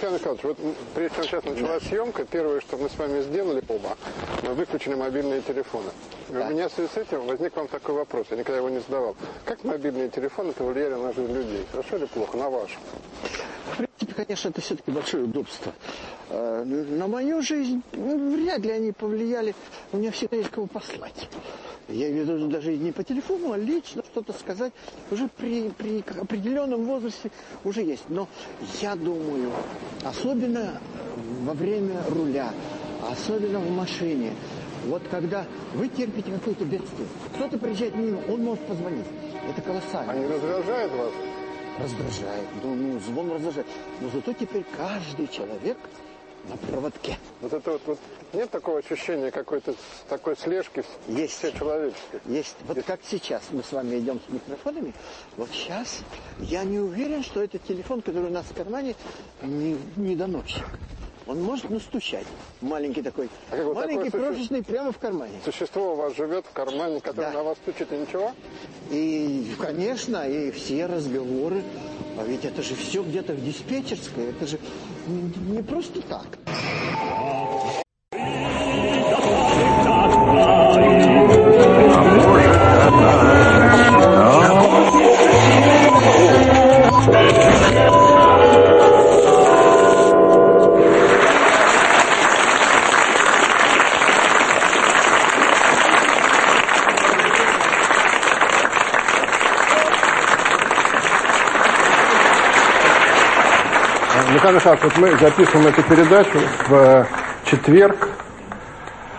Михаил Михайлович, вот прежде чем сейчас началась съемка, первое, что мы с вами сделали оба, мы выключили мобильные телефоны. Да. У меня в связи с этим возник вам такой вопрос, я никогда его не задавал. Как мобильные телефоны повлияли на жизнь людей? Хорошо или плохо? На вашу? В принципе, конечно, это все-таки большое удобство. А, на мою жизнь ну, вряд ли они повлияли. У меня всегда есть кого послать. Я имею в виду даже не по телефону, а лично что-то сказать. Уже при, при определенном возрасте уже есть. Но я думаю, особенно во время руля, особенно в машине, вот когда вы терпите какое-то бедствие, кто-то приезжает мимо, он может позвонить. Это колоссально. Они раздражают вас? Раздражает. Ну, ну звон раздражает. Но зато теперь каждый человек на проводке. Вот это вот, вот нет такого ощущения какой-то такой слежки есть. все человеческой? Есть. Вот есть. как сейчас мы с вами идем с микрофонами, вот сейчас я не уверен, что этот телефон, который у нас в кармане, не, не доносчик. Он может настучать. Маленький такой. А как маленький крошечный суще... прямо в кармане. Существо у вас живет в кармане, которое да. на вас стучит, и ничего? И, конечно, и все разговоры. А ведь это же все где-то в диспетчерской. Это же не, не просто так. Михаил Михайлович, вот мы записываем эту передачу в э, четверг.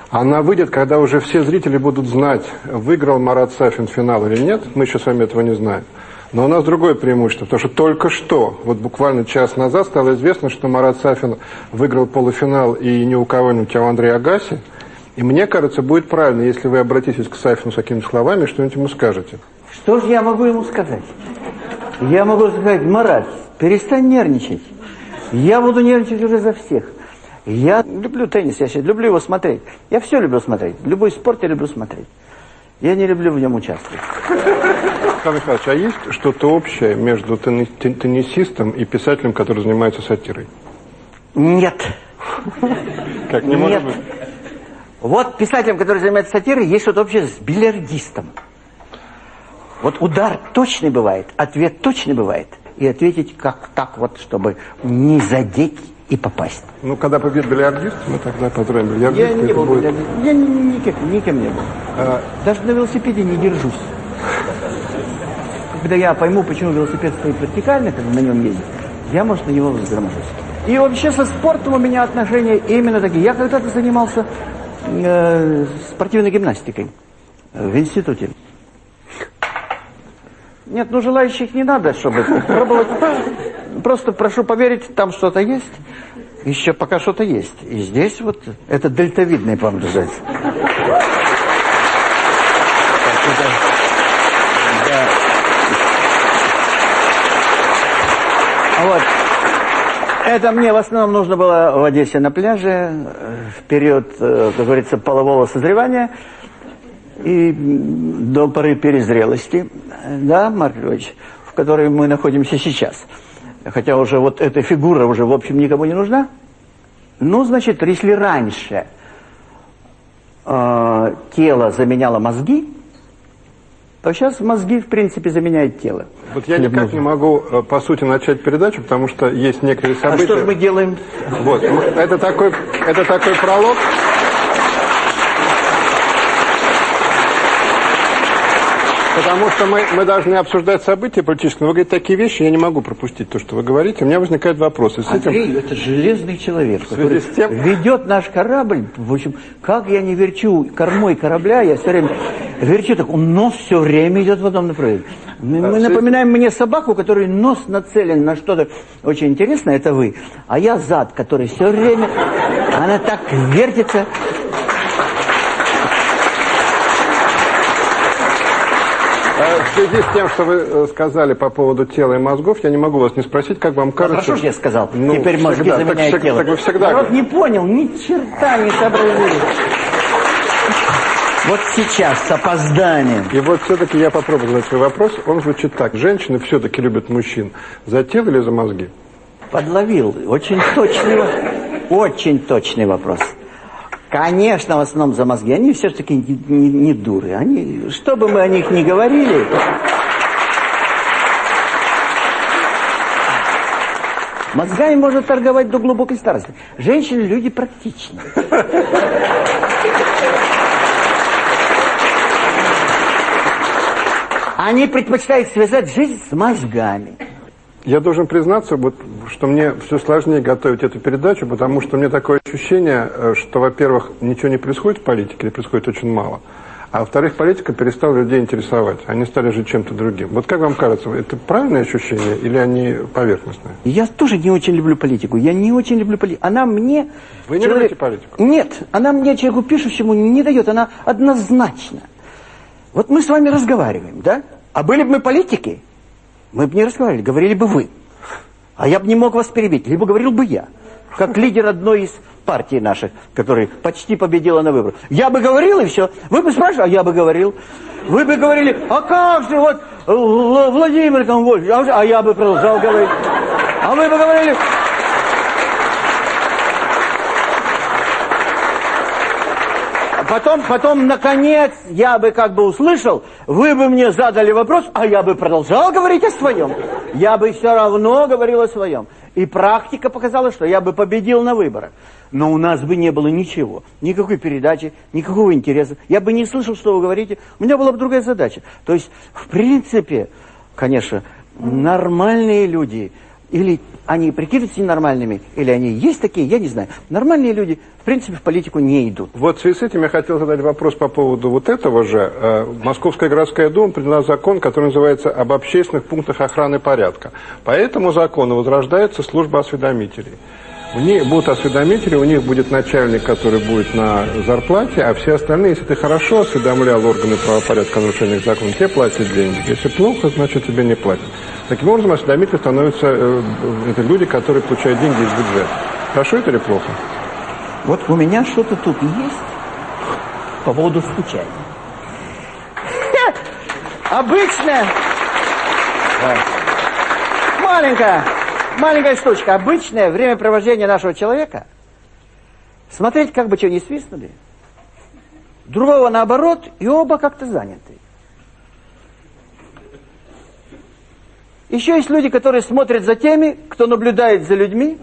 Она выйдет, когда уже все зрители будут знать, выиграл Марат Сафин финал или нет. Мы еще с вами этого не знаем. Но у нас другое преимущество, потому что только что, вот буквально час назад стало известно, что Марат Сафин выиграл полуфинал и ни у кого-нибудь, а у Андрея Агаси. И мне кажется, будет правильно, если вы обратитесь к Сафину с такими словами, что-нибудь ему скажете. Что же я могу ему сказать? Я могу сказать, Марат, перестань нервничать. Я буду нервничать уже за всех. Я люблю теннис, я сейчас люблю его смотреть. Я все люблю смотреть. Любой спорт я люблю смотреть. Я не люблю в нем участвовать. Михаил Михайлович, а есть что-то общее между теннисистом и писателем, который занимается сатирой? Нет. Как не может быть? Вот писателем, который занимается сатирой, есть что-то общее с бильярдистом. Вот удар точный бывает, ответ точный бывает и ответить как так вот, чтобы не задеть и попасть. Ну, когда победит бильярдист, мы тогда поздравим бильярдиста. Я не был будет... бильярдистом. Я никем, никем не был. А... Даже на велосипеде не держусь. Когда я пойму, почему велосипед стоит вертикально, когда на нем ездит, я, может, на него взгроможусь. И вообще со спортом у меня отношения именно такие. Я когда-то занимался э, спортивной гимнастикой в институте. Нет, ну желающих не надо, чтобы пробовать. Просто прошу поверить, там что-то есть. Еще пока что-то есть. И здесь вот это дельтовидный, по-моему, называется. Вот. Это мне в основном нужно было в Одессе на пляже э, в период, э, как говорится, полового созревания и до поры перезрелости, да, Марк Львович, в которой мы находимся сейчас. Хотя уже вот эта фигура уже, в общем, никому не нужна. Ну, значит, если раньше э, тело заменяло мозги, то сейчас мозги, в принципе, заменяют тело. Вот я никак нужно. не могу, э, по сути, начать передачу, потому что есть некоторые события. А что же мы делаем? Вот, это такой, это такой пролог. Потому что мы, мы должны обсуждать события политические. Вы говорите такие вещи, я не могу пропустить то, что вы говорите. У меня возникают вопросы. С Андрей, этим... это железный человек, который с тем... ведет наш корабль. В общем, как я не верчу кормой корабля, я все время верчу, так нос все время идет в одном направлении. Мы, а, мы напоминаем мне собаку, который нос нацелен на что-то очень интересное, это вы. А я зад, который все время, она так вертится. В связи с тем, что вы э, сказали по поводу тела и мозгов, я не могу вас не спросить, как вам кажется... Ну, хорошо же я сказал. Ну, Теперь всегда, мозги заменяют так, тело. Так вы всегда... Народ не понял, ни черта не сообразили. Вот сейчас, с опозданием. И вот все-таки я попробую задать свой вопрос. Он звучит так. Женщины все-таки любят мужчин за тело или за мозги? Подловил. Очень точный, очень точный вопрос. Конечно, в основном за мозги. Они все-таки не, не, не дуры. Они, что бы мы о них ни говорили... Мозгами можно торговать до глубокой старости. Женщины люди практичны. Они предпочитают связать жизнь с мозгами. Я должен признаться, вот, что мне все сложнее готовить эту передачу, потому что у меня такое ощущение, э, что, во-первых, ничего не происходит в политике, или происходит очень мало. А во-вторых, политика перестала людей интересовать. Они стали жить чем-то другим. Вот как вам кажется, это правильное ощущение или они поверхностные? Я тоже не очень люблю политику. Я не очень люблю политику. Она мне... Вы не человек... любите политику? Нет. Она мне, человеку пишущему, не дает. Она однозначно. Вот мы с вами разговариваем, да? А были бы мы политики, мы бы не разговаривали, говорили бы вы. А я бы не мог вас перебить, либо говорил бы я. Как лидер одной из партий наших, которая почти победила на выборах. Я бы говорил, и все. Вы бы спрашивали, а я бы говорил. Вы бы говорили, а как же, вот, Владимир Конвольевич, а, а я бы продолжал говорить. А вы бы говорили, Потом, потом, наконец, я бы как бы услышал, вы бы мне задали вопрос, а я бы продолжал говорить о своем. Я бы все равно говорил о своем. И практика показала, что я бы победил на выборах. Но у нас бы не было ничего. Никакой передачи, никакого интереса. Я бы не слышал, что вы говорите. У меня была бы другая задача. То есть, в принципе, конечно, нормальные люди или они прикидываются ненормальными, или они есть такие, я не знаю. Нормальные люди, в принципе, в политику не идут. Вот в связи с этим я хотел задать вопрос по поводу вот этого же. Э, Московская городская дума приняла закон, который называется «Об общественных пунктах охраны порядка». По этому закону возрождается служба осведомителей. У них будут осведомители, у них будет начальник, который будет на зарплате, а все остальные, если ты хорошо осведомлял органы правопорядка о нарушениях закона, тебе платят деньги. Если плохо, значит тебе не платят. Таким образом, осведомители становятся э, это люди, которые получают деньги из бюджета. Хорошо это или плохо? Вот у меня что-то тут есть по поводу стучания. Обычная, маленькая, маленькая штучка, обычное времяпровождение нашего человека. Смотреть, как бы что не свистнули. Другого наоборот, и оба как-то заняты. Еще есть люди, которые смотрят за теми, кто наблюдает за людьми,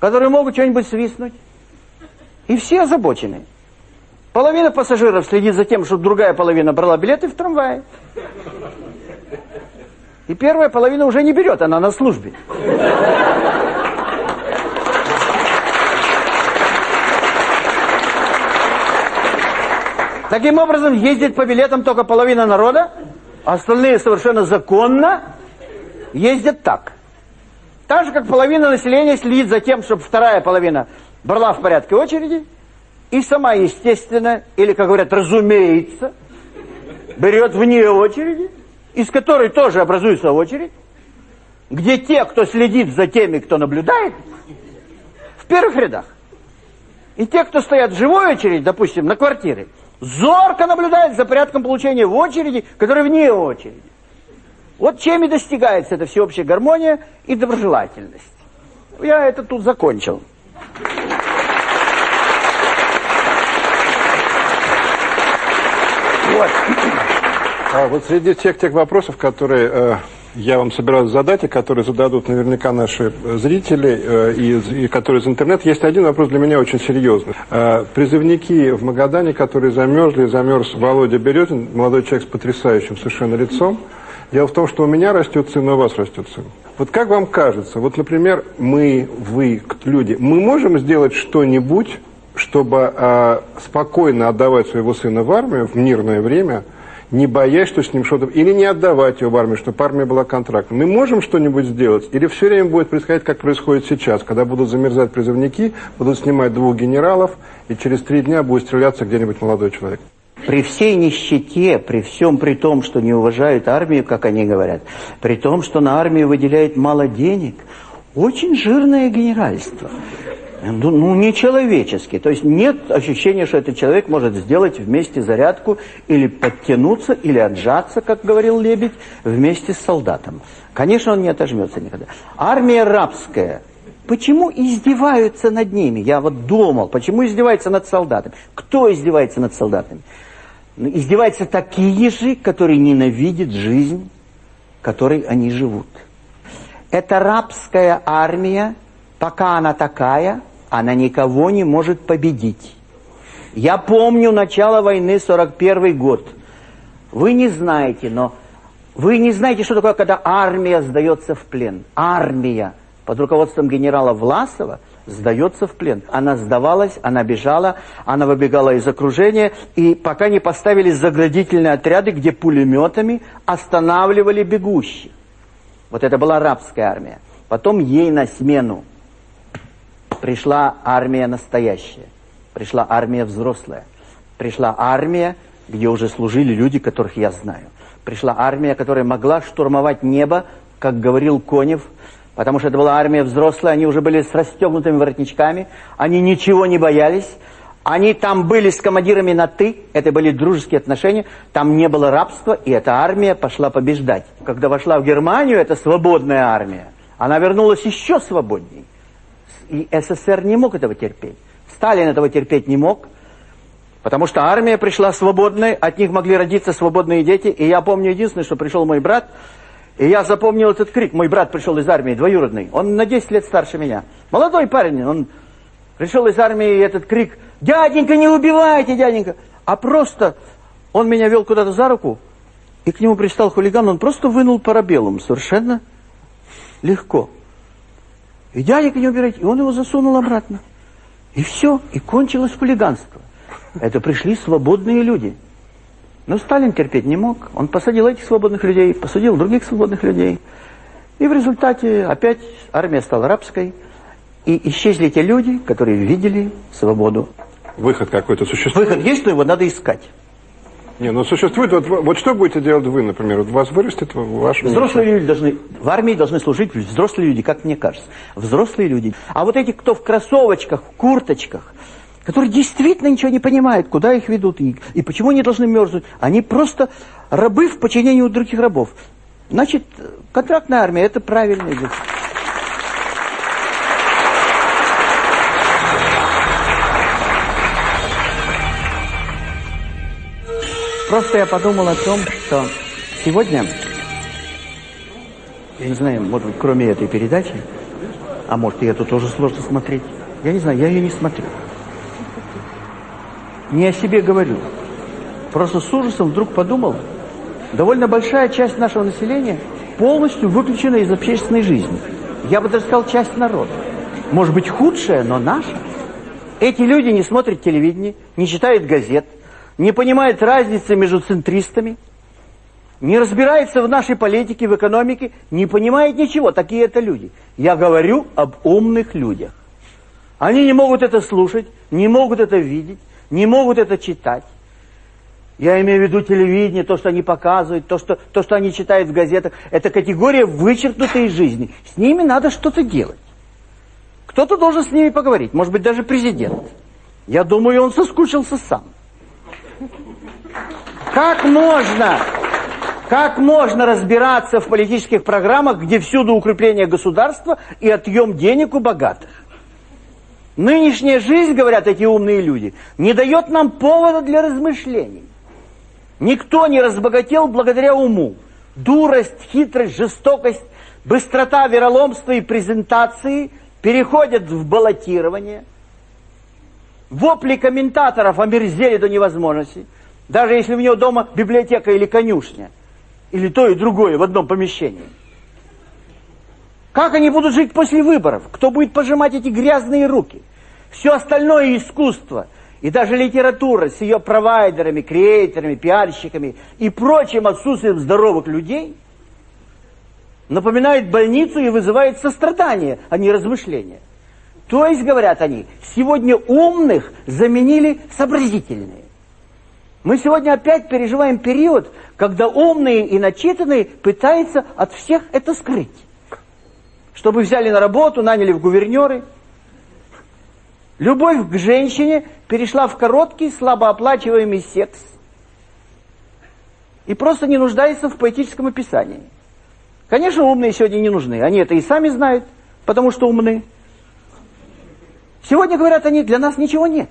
которые могут что-нибудь свистнуть. И все озабочены. Половина пассажиров следит за тем, чтобы другая половина брала билеты в трамвае. И первая половина уже не берет, она на службе. Таким образом, ездит по билетам только половина народа, Остальные совершенно законно ездят так. Так же, как половина населения следит за тем, чтобы вторая половина брала в порядке очереди, и сама, естественно, или, как говорят, разумеется, берет вне очереди, из которой тоже образуется очередь, где те, кто следит за теми, кто наблюдает, в первых рядах. И те, кто стоят в живой очереди, допустим, на квартиры, зорко наблюдает за порядком получения в очереди, который вне очереди. Вот чем и достигается эта всеобщая гармония и доброжелательность. Я это тут закончил. Вот. А вот среди тех тех вопросов, которые э, я вам собираюсь задать, и которые зададут наверняка наши э, зрители, э, и, и которые из интернета. Есть один вопрос для меня очень серьезный. Э, призывники в Магадане, которые замерзли, замерз Володя Березин, молодой человек с потрясающим совершенно лицом. Дело в том, что у меня растет сын, и у вас растет сын. Вот как вам кажется, вот, например, мы, вы, люди, мы можем сделать что-нибудь, чтобы э, спокойно отдавать своего сына в армию в мирное время – не боясь, что с ним что-то... Или не отдавать его в армию, чтобы армия была контрактом. Мы можем что-нибудь сделать? Или все время будет происходить, как происходит сейчас, когда будут замерзать призывники, будут снимать двух генералов, и через три дня будет стреляться где-нибудь молодой человек? При всей нищете, при всем при том, что не уважают армию, как они говорят, при том, что на армию выделяет мало денег, очень жирное генеральство. Ну, ну, нечеловеческий. То есть нет ощущения, что этот человек может сделать вместе зарядку или подтянуться, или отжаться, как говорил Лебедь, вместе с солдатом. Конечно, он не отожмется никогда. Армия рабская. Почему издеваются над ними? Я вот думал, почему издеваются над солдатами? Кто издевается над солдатами? Ну, издеваются такие же, которые ненавидят жизнь, которой они живут. Это рабская армия, пока она такая, она никого не может победить. Я помню начало войны, 41 год. Вы не знаете, но вы не знаете, что такое, когда армия сдается в плен. Армия под руководством генерала Власова сдается в плен. Она сдавалась, она бежала, она выбегала из окружения, и пока не поставили заградительные отряды, где пулеметами останавливали бегущих. Вот это была арабская армия. Потом ей на смену пришла армия настоящая, пришла армия взрослая, пришла армия, где уже служили люди, которых я знаю. Пришла армия, которая могла штурмовать небо, как говорил Конев, потому что это была армия взрослая, они уже были с расстегнутыми воротничками, они ничего не боялись, они там были с командирами на «ты», это были дружеские отношения, там не было рабства, и эта армия пошла побеждать. Когда вошла в Германию, это свободная армия, она вернулась еще свободней. И СССР не мог этого терпеть. Сталин этого терпеть не мог, потому что армия пришла свободной, от них могли родиться свободные дети. И я помню единственное, что пришел мой брат, и я запомнил этот крик. Мой брат пришел из армии, двоюродный. Он на 10 лет старше меня. Молодой парень, он пришел из армии, и этот крик, «Дяденька, не убивайте, дяденька!» А просто он меня вел куда-то за руку, и к нему пристал хулиган, он просто вынул парабеллум, совершенно легко. И дяденька не убирайте. И он его засунул обратно. И все, и кончилось хулиганство. Это пришли свободные люди. Но Сталин терпеть не мог. Он посадил этих свободных людей, посадил других свободных людей. И в результате опять армия стала рабской. И исчезли те люди, которые видели свободу. Выход какой-то существует? Выход есть, но его надо искать. Не, ну существует, вот, вот что будете делать вы, например, вот вас вырастет ваш... Взрослые люди должны, в армии должны служить взрослые люди, как мне кажется. Взрослые люди. А вот эти, кто в кроссовочках, в курточках, которые действительно ничего не понимают, куда их ведут и, и почему они должны мерзнуть, они просто рабы в подчинении у других рабов. Значит, контрактная армия – это правильный выход. Просто я подумал о том, что сегодня, я не знаю, может быть, кроме этой передачи, а может, и эту тоже сложно смотреть, я не знаю, я ее не смотрю. Не о себе говорю. Просто с ужасом вдруг подумал, довольно большая часть нашего населения полностью выключена из общественной жизни. Я бы даже сказал, часть народа. Может быть, худшая, но наша. Эти люди не смотрят телевидение, не читают газет, не понимает разницы между центристами, не разбирается в нашей политике, в экономике, не понимает ничего. Такие это люди. Я говорю об умных людях. Они не могут это слушать, не могут это видеть, не могут это читать. Я имею в виду телевидение, то, что они показывают, то, что, то, что они читают в газетах. Это категория вычеркнутой из жизни. С ними надо что-то делать. Кто-то должен с ними поговорить, может быть, даже президент. Я думаю, он соскучился сам. Как можно, как можно разбираться в политических программах, где всюду укрепление государства и отъем денег у богатых? Нынешняя жизнь, говорят эти умные люди, не дает нам повода для размышлений. Никто не разбогател благодаря уму. Дурость, хитрость, жестокость, быстрота, вероломство и презентации переходят в баллотирование. Вопли комментаторов омерзели до невозможности. Даже если у него дома библиотека или конюшня. Или то и другое в одном помещении. Как они будут жить после выборов? Кто будет пожимать эти грязные руки? Все остальное искусство и даже литература с ее провайдерами, креаторами, пиарщиками и прочим отсутствием здоровых людей напоминает больницу и вызывает сострадание, а не размышления. То есть, говорят они, сегодня умных заменили сообразительные. Мы сегодня опять переживаем период, когда умные и начитанные пытаются от всех это скрыть. Чтобы взяли на работу, наняли в гувернеры. Любовь к женщине перешла в короткий, слабооплачиваемый секс и просто не нуждается в поэтическом описании. Конечно, умные сегодня не нужны. Они это и сами знают, потому что умны. Сегодня, говорят они, для нас ничего нет.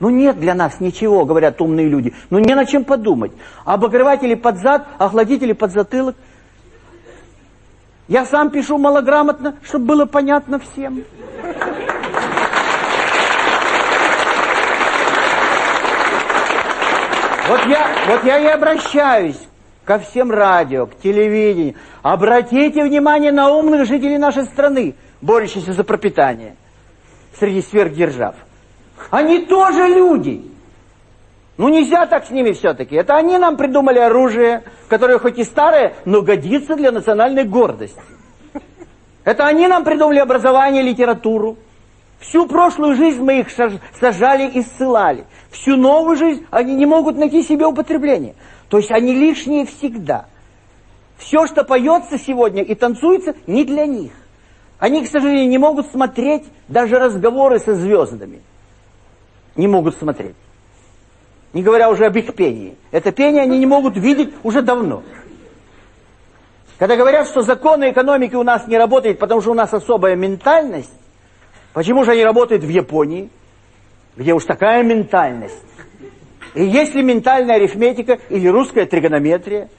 Ну нет для нас ничего, говорят умные люди. Ну не на чем подумать. Обогреватели под зад, охладители под затылок. Я сам пишу малограмотно, чтобы было понятно всем. Вот я, вот я и обращаюсь ко всем радио, к телевидению. Обратите внимание на умных жителей нашей страны, борющихся за пропитание среди сверхдержав. Они тоже люди. Ну нельзя так с ними все-таки. Это они нам придумали оружие, которое хоть и старое, но годится для национальной гордости. Это они нам придумали образование, литературу. Всю прошлую жизнь мы их сажали и ссылали. Всю новую жизнь они не могут найти себе употребление. То есть они лишние всегда. Все, что поется сегодня и танцуется, не для них. Они, к сожалению, не могут смотреть даже разговоры со звездами. Не могут смотреть. Не говоря уже об их пении. Это пение они не могут видеть уже давно. Когда говорят, что законы экономики у нас не работают, потому что у нас особая ментальность, почему же они работают в Японии, где уж такая ментальность? И если ментальная арифметика или русская тригонометрия,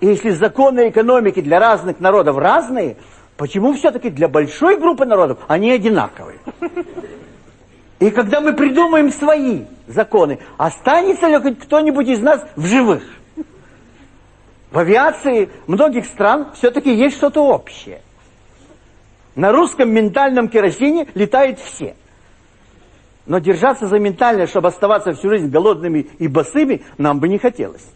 и если законы экономики для разных народов разные, почему все-таки для большой группы народов они одинаковые? И когда мы придумаем свои законы, останется ли хоть кто-нибудь из нас в живых? В авиации многих стран все-таки есть что-то общее. На русском ментальном керосине летают все. Но держаться за ментальное, чтобы оставаться всю жизнь голодными и босыми, нам бы не хотелось.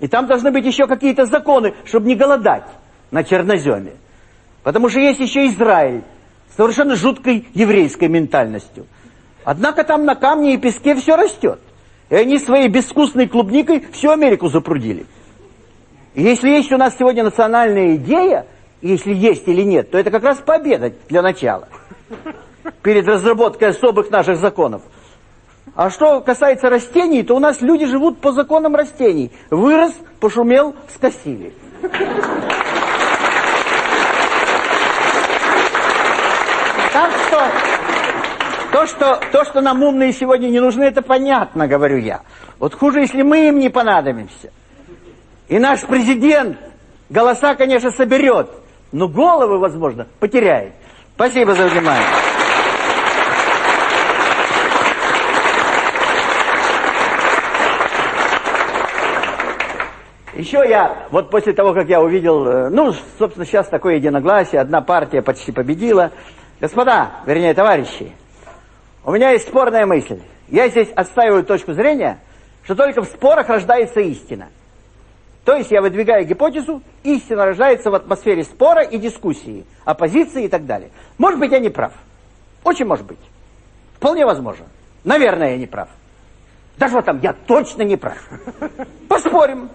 И там должны быть еще какие-то законы, чтобы не голодать на черноземе. Потому что есть еще Израиль с совершенно жуткой еврейской ментальностью. Однако там на камне и песке все растет. И они своей безвкусной клубникой всю Америку запрудили. И если есть у нас сегодня национальная идея, если есть или нет, то это как раз победа для начала. Перед разработкой особых наших законов. А что касается растений, то у нас люди живут по законам растений. Вырос, пошумел, скосили. Так что то что, то, что нам умные сегодня не нужны, это понятно, говорю я. Вот хуже, если мы им не понадобимся. И наш президент голоса, конечно, соберет, но головы, возможно, потеряет. Спасибо за внимание. Еще я, вот после того, как я увидел, э, ну, собственно, сейчас такое единогласие, одна партия почти победила. Господа, вернее, товарищи, у меня есть спорная мысль. Я здесь отстаиваю точку зрения, что только в спорах рождается истина. То есть я выдвигаю гипотезу, истина рождается в атмосфере спора и дискуссии, оппозиции и так далее. Может быть, я не прав. Очень может быть. Вполне возможно. Наверное, я не прав. Даже вот там, я точно не прав. Поспорим.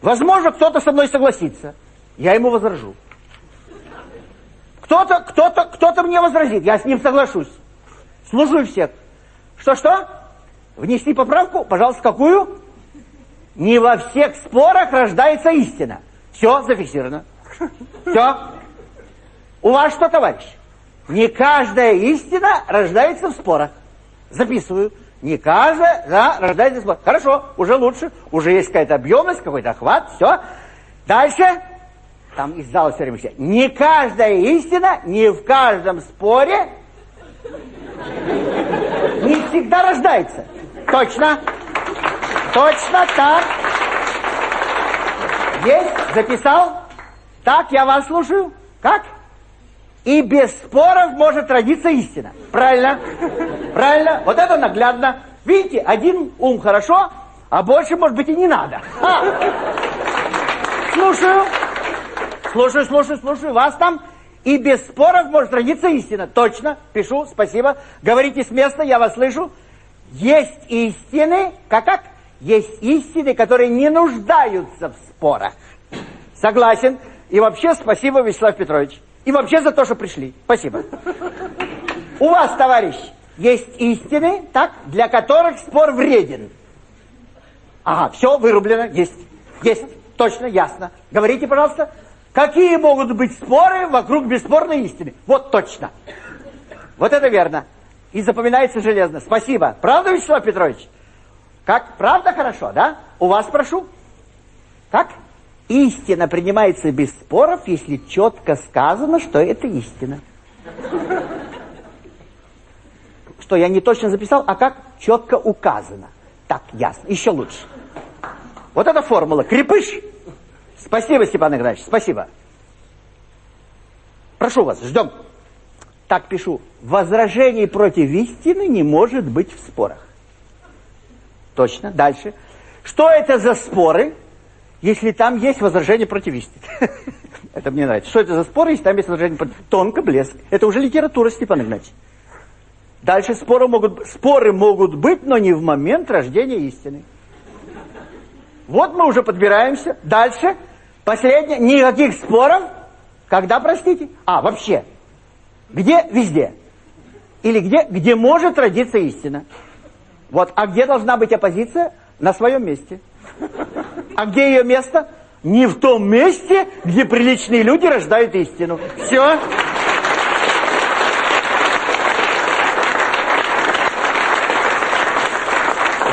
Возможно, кто-то со мной согласится. Я ему возражу. Кто-то, кто-то, кто-то мне возразит. Я с ним соглашусь. Служу всех. Что-что? Внести поправку? Пожалуйста, какую? Не во всех спорах рождается истина. Все зафиксировано. Все. У вас что, товарищ? Не каждая истина рождается в спорах. Записываю. Не каждая да, рождается в спорах. Хорошо, уже лучше. Уже есть какая-то объемность, какой-то охват. Все. Дальше. Там из зала все время все. Не каждая истина, не в каждом споре не всегда рождается. Точно. Точно так. Есть? Записал? Так, я вас слушаю. Как? И без споров может родиться истина. Правильно? Правильно? Вот это наглядно. Видите, один ум хорошо, а больше, может быть, и не надо. А. Слушаю. Слушаю, слушаю, слушаю. Вас там и без споров может родиться истина. Точно, пишу, спасибо. Говорите с места, я вас слышу. Есть истины, как как? Есть истины, которые не нуждаются в спорах. Согласен. И вообще спасибо, Вячеслав Петрович. И вообще за то, что пришли. Спасибо. У вас, товарищ, есть истины, так, для которых спор вреден. Ага, все вырублено, есть, есть, точно, ясно. Говорите, пожалуйста, какие могут быть споры вокруг бесспорной истины? Вот точно. Вот это верно. И запоминается железно. Спасибо. Правда, Вячеслав Петрович? Как? Правда хорошо, да? У вас прошу. Как? Истина принимается без споров, если четко сказано, что это истина. Что я не точно записал, а как четко указано. Так, ясно. Еще лучше. Вот эта формула. Крепыш. Спасибо, Степан Игнатьевич, спасибо. Прошу вас, ждем. Так пишу. Возражений против истины не может быть в спорах. Точно. Дальше. Что это за споры, если там есть возражение против истины? Это мне нравится. Что это за споры, если там есть возражение против... Тонко, блеск. Это уже литература, Степан Игнатьевич. Дальше споры могут, споры могут быть, но не в момент рождения истины. Вот мы уже подбираемся. Дальше. Последнее. Никаких споров. Когда, простите? А, вообще. Где? Везде. Или где? Где может родиться истина. Вот. А где должна быть оппозиция? На своем месте. А где ее место? Не в том месте, где приличные люди рождают истину. Все.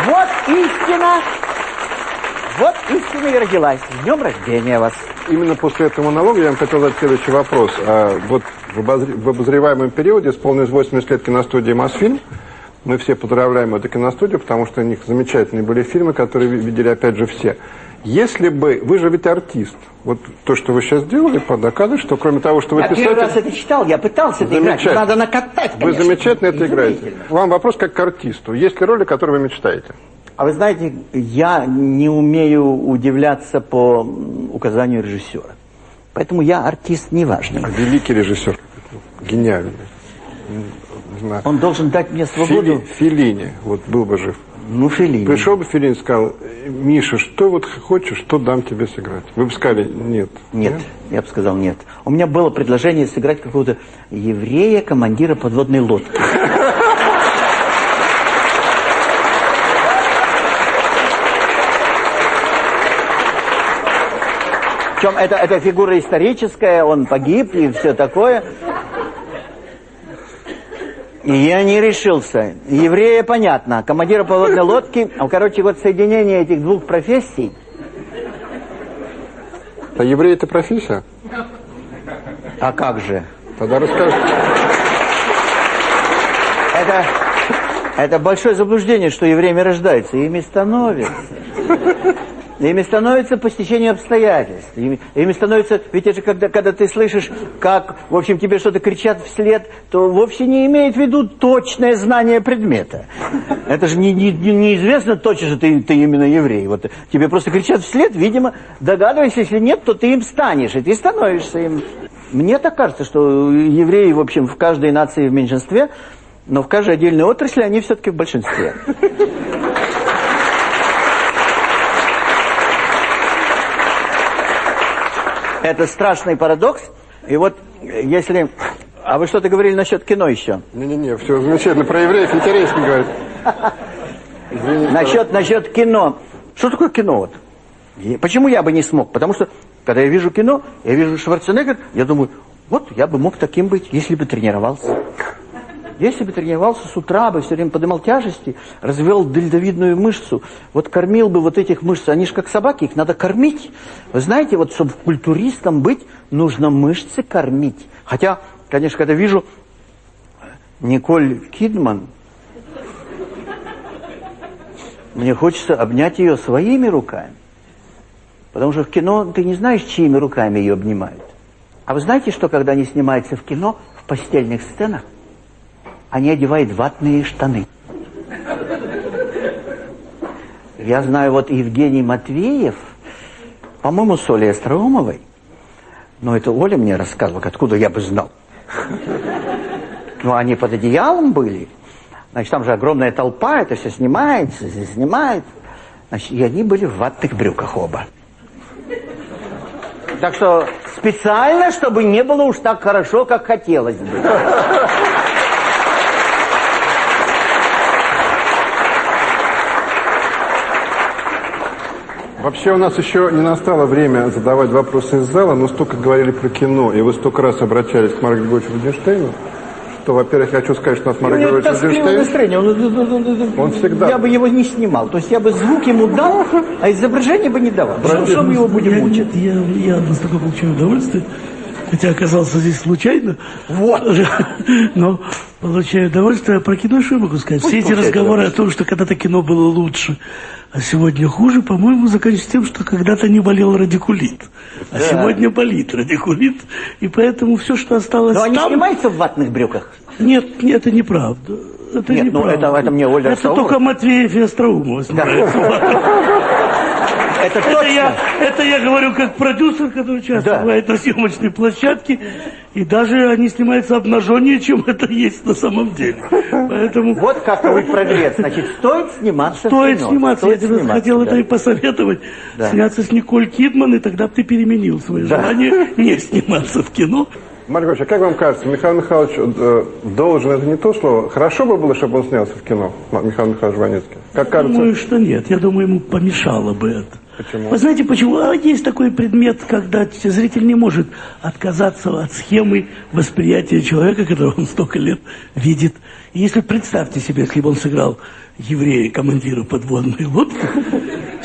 Вот истина. Вот истина и родилась. С днем рождения вас. Именно после этого монолога я вам хотел задать следующий вопрос. А вот в, обозр... в обозреваемом периоде исполнилось 80 лет киностудии «Мосфильм». Мы все поздравляем эту киностудию, потому что у них замечательные были фильмы, которые видели опять же все. Если бы, вы же ведь артист, вот то, что вы сейчас делали, доказывает, что кроме того, что вы я писатель... первый раз это читал, я пытался это играть, надо накатать, конечно. Вы замечательно это играете. Вам вопрос как к артисту. Есть ли роли, которые вы мечтаете? А вы знаете, я не умею удивляться по указанию режиссера. Поэтому я артист неважный. Великий режиссер, гениальный. Он должен дать мне свободу. Фили, Филини, вот был бы жив. Ну, Филини. Пришел бы Филини и сказал, Миша, что вот хочешь, что дам тебе сыграть? Вы бы сказали, нет. Нет, нет? я бы сказал нет. У меня было предложение сыграть какого-то еврея, командира подводной лодки. Причем это, это фигура историческая, он погиб и все такое. И я не решился. Еврея понятно, командира подводной лодки. А, короче, вот соединение этих двух профессий. А еврей это профессия? А как же? Тогда расскажите. Это, это большое заблуждение, что евреями рождаются, ими становятся. Ими становится по обстоятельств. Ими, ими становится, ведь это когда, когда ты слышишь, как, в общем, тебе что-то кричат вслед, то вовсе не имеет в виду точное знание предмета. Это же не, не, неизвестно точно, что ты, ты именно еврей. Вот тебе просто кричат вслед, видимо, догадывайся, если нет, то ты им станешь, и ты становишься им. Мне так кажется, что евреи, в общем, в каждой нации в меньшинстве, но в каждой отдельной отрасли они все-таки в большинстве. Это страшный парадокс. И вот если... А вы что-то говорили насчет кино еще? Не-не-не, все замечательно. Про евреев интересно говорить. насчет, насчет кино. Что такое кино? Вот? Почему я бы не смог? Потому что, когда я вижу кино, я вижу Шварценеггер, я думаю, вот я бы мог таким быть, если бы тренировался. Если бы тренировался с утра, бы все время поднимал тяжести, развел дельтовидную мышцу, вот кормил бы вот этих мышц, они же как собаки, их надо кормить. Вы знаете, вот чтобы культуристом быть, нужно мышцы кормить. Хотя, конечно, когда вижу Николь Кидман, мне хочется обнять ее своими руками. Потому что в кино ты не знаешь, чьими руками ее обнимают. А вы знаете, что когда они снимаются в кино, в постельных сценах, они одевают ватные штаны. Я знаю, вот Евгений Матвеев, по-моему, с Олей Остроумовой, но это Оля мне рассказывала, откуда я бы знал. Ну, они под одеялом были. Значит, там же огромная толпа, это все снимается, снимается. Значит, и они были в ватных брюках оба. Так что специально, чтобы не было уж так хорошо, как хотелось бы. Вообще у нас еще не настало время задавать вопросы из зала, но столько говорили про кино, и вы столько раз обращались к Марку Григорьевичу Рубинштейну, что, во-первых, хочу сказать, что у нас Марк Григорьевич Рубинштейн... настроение, он, он, он всегда... Я бы его не снимал, то есть я бы звук ему дал, а изображение бы не давал. Что, что мы его будем я, мучить? Я, я, я настолько получаю удовольствие, хотя оказался здесь случайно. Вот. Но получаю удовольствие. Про кино что я могу сказать? Пусть Все эти разговоры о том, что когда-то кино было лучше, а сегодня хуже, по-моему, заканчивается тем, что когда-то не болел радикулит. А Да. сегодня болит радикулит. И поэтому все, что осталось Но они там... снимаются в ватных брюках? Нет, нет, это неправда. Это Нет, ну, неправда. это- это мне Ольга Это Остроумова. только Матвеев и Остроумова снимаются. Это Это точно. я, это я говорю как продюсер, который часто Да. бывает на съемочной площадке, и даже они снимаются обнаженнее, чем это есть на самом деле. Поэтому Вот как вы прогресс. Значит, стоит сниматься стоит сниматься. Стоит я тебе сниматься, хотел да. это и посоветовать. Да. Сняться с Николь Кидман, и тогда бы ты переменил свое Да. желание не сниматься в кино. Марк а как вам кажется, Михаил Михайлович э, должен, это не то слово, хорошо бы было, чтобы он снялся в кино, Михаил Михайлович Ванецкий? Как кажется, Думаю, что нет. Я думаю, ему помешало бы это. Почему? Вы знаете, почему? А есть такой предмет, когда зритель не может отказаться от схемы восприятия человека, которого он столько лет видит. И если представьте себе, если бы он сыграл еврея, командира подводной лодки,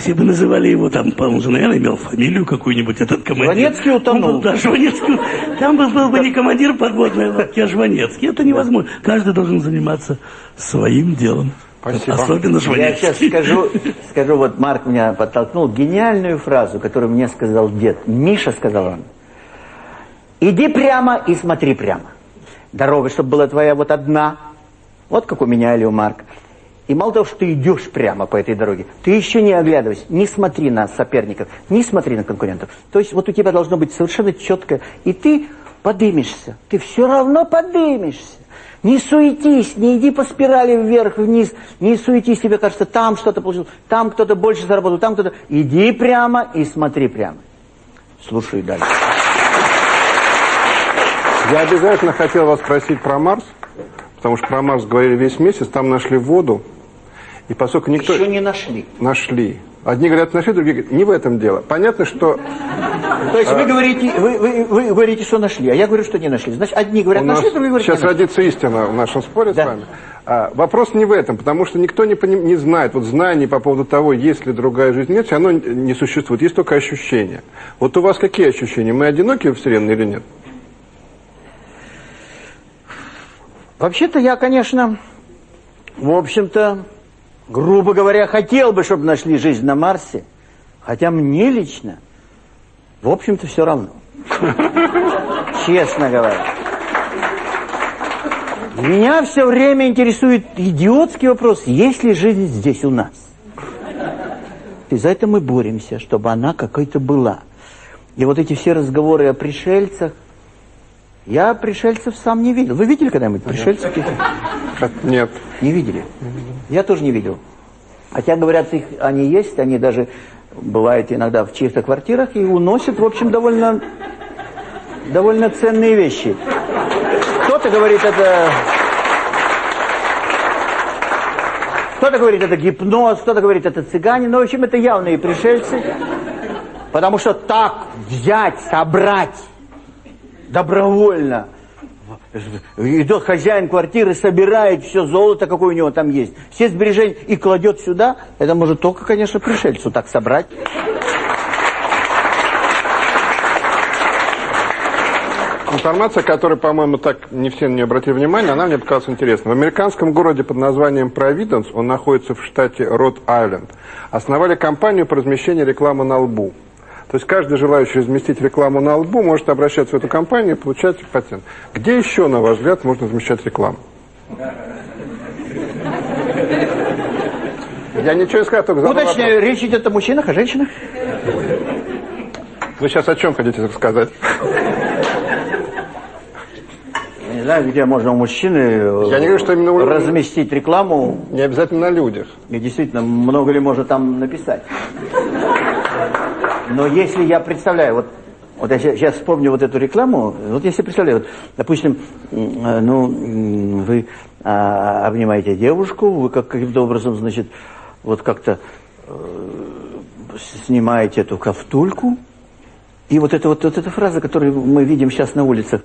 все бы называли его там, же, наверное, имел фамилию какую-нибудь, этот командир. Жванецкий утонул. Он был, да, Жванецкий. Там был, был бы не командир подводной лодки, а Жванецкий. Это невозможно. Каждый должен заниматься своим делом. Спасибо. Особенно Я Жванецкий. сейчас скажу, скажу, вот Марк меня подтолкнул, гениальную фразу, которую мне сказал дед. Миша сказал он. Иди прямо и смотри прямо. Дорога, чтобы была твоя вот одна. Вот как у меня или у Марка. И мало того, что ты идешь прямо по этой дороге, ты еще не оглядывайся, не смотри на соперников, не смотри на конкурентов. То есть вот у тебя должно быть совершенно четко, и ты подымешься, ты все равно подымешься. Не суетись, не иди по спирали вверх-вниз, не суетись, тебе кажется, там что-то получилось, там кто-то больше заработал, там кто-то... Иди прямо и смотри прямо. Слушай дальше. я обязательно хотел вас спросить про Марс, потому что про Марс говорили весь месяц, там нашли воду, и поскольку никто... Еще не нашли. Нашли. Одни говорят, нашли, другие говорят, не в этом дело. Понятно, что То есть вы говорите, вы, вы- вы говорите, что нашли, а я говорю, что не нашли. Значит, одни говорят, нашли, другие говорят, сейчас родится истина в нашем споре Да. с вами. А, вопрос не в этом, потому что никто не, не знает, вот знаний по поводу того, есть ли другая жизнь, нет, оно не существует, есть только ощущения. Вот у вас какие ощущения? Мы одиноки в Вселенной или нет? Вообще-то я, конечно, в общем-то, грубо говоря, хотел бы, чтобы нашли жизнь на Марсе. Хотя мне лично, в общем-то, все равно. Честно говоря. Меня все время интересует идиотский вопрос, есть ли жизнь здесь у нас? И за это мы боремся, чтобы она какой-то была. И вот эти все разговоры о пришельцах, я пришельцев сам не видел. Вы видели когда-нибудь пришельцев? Нет. Не видели? Я тоже не видел. Хотя, говорят, их, они есть, они даже бывают иногда в чьих-то квартирах и уносят, в общем, довольно, довольно ценные вещи. Кто-то говорит, это... Кто-то говорит, это гипноз, кто-то говорит, это цыгане, но, в общем, это явные пришельцы. Потому что так взять, собрать добровольно. Идет хозяин квартиры, собирает все золото, какое у него там есть, все сбережения и кладет сюда. Это может только, конечно, пришельцу так собрать. Информация, которая, по-моему, так не все на нее обратили внимание, она мне показалась интересной. В американском городе под названием Провиденс, он находится в штате Род-Айленд, основали компанию по размещению рекламы на лбу. То есть каждый желающий разместить рекламу на лбу может обращаться в эту компанию и получать патент. Где еще, на ваш взгляд, можно размещать рекламу? Я ничего не сказал, только задал вопрос. Уточняю, речь идет о мужчинах, о женщинах? Вы сейчас о чем хотите сказать? Я не знаю, где можно у мужчины э, Я не говорю, что именно у- разместить рекламу, Не обязательно на людях. и действительно, много ли можно там написать. Но если я представляю, вот, вот я сейчас вспомню вот эту рекламу, вот себе представляю, вот, допустим, э, ну, вы а, обнимаете девушку, вы как, каким-то образом, значит, вот как-то э, снимаете эту ковтульку, и вот эта вот, вот эта фраза, которую мы видим сейчас на улицах,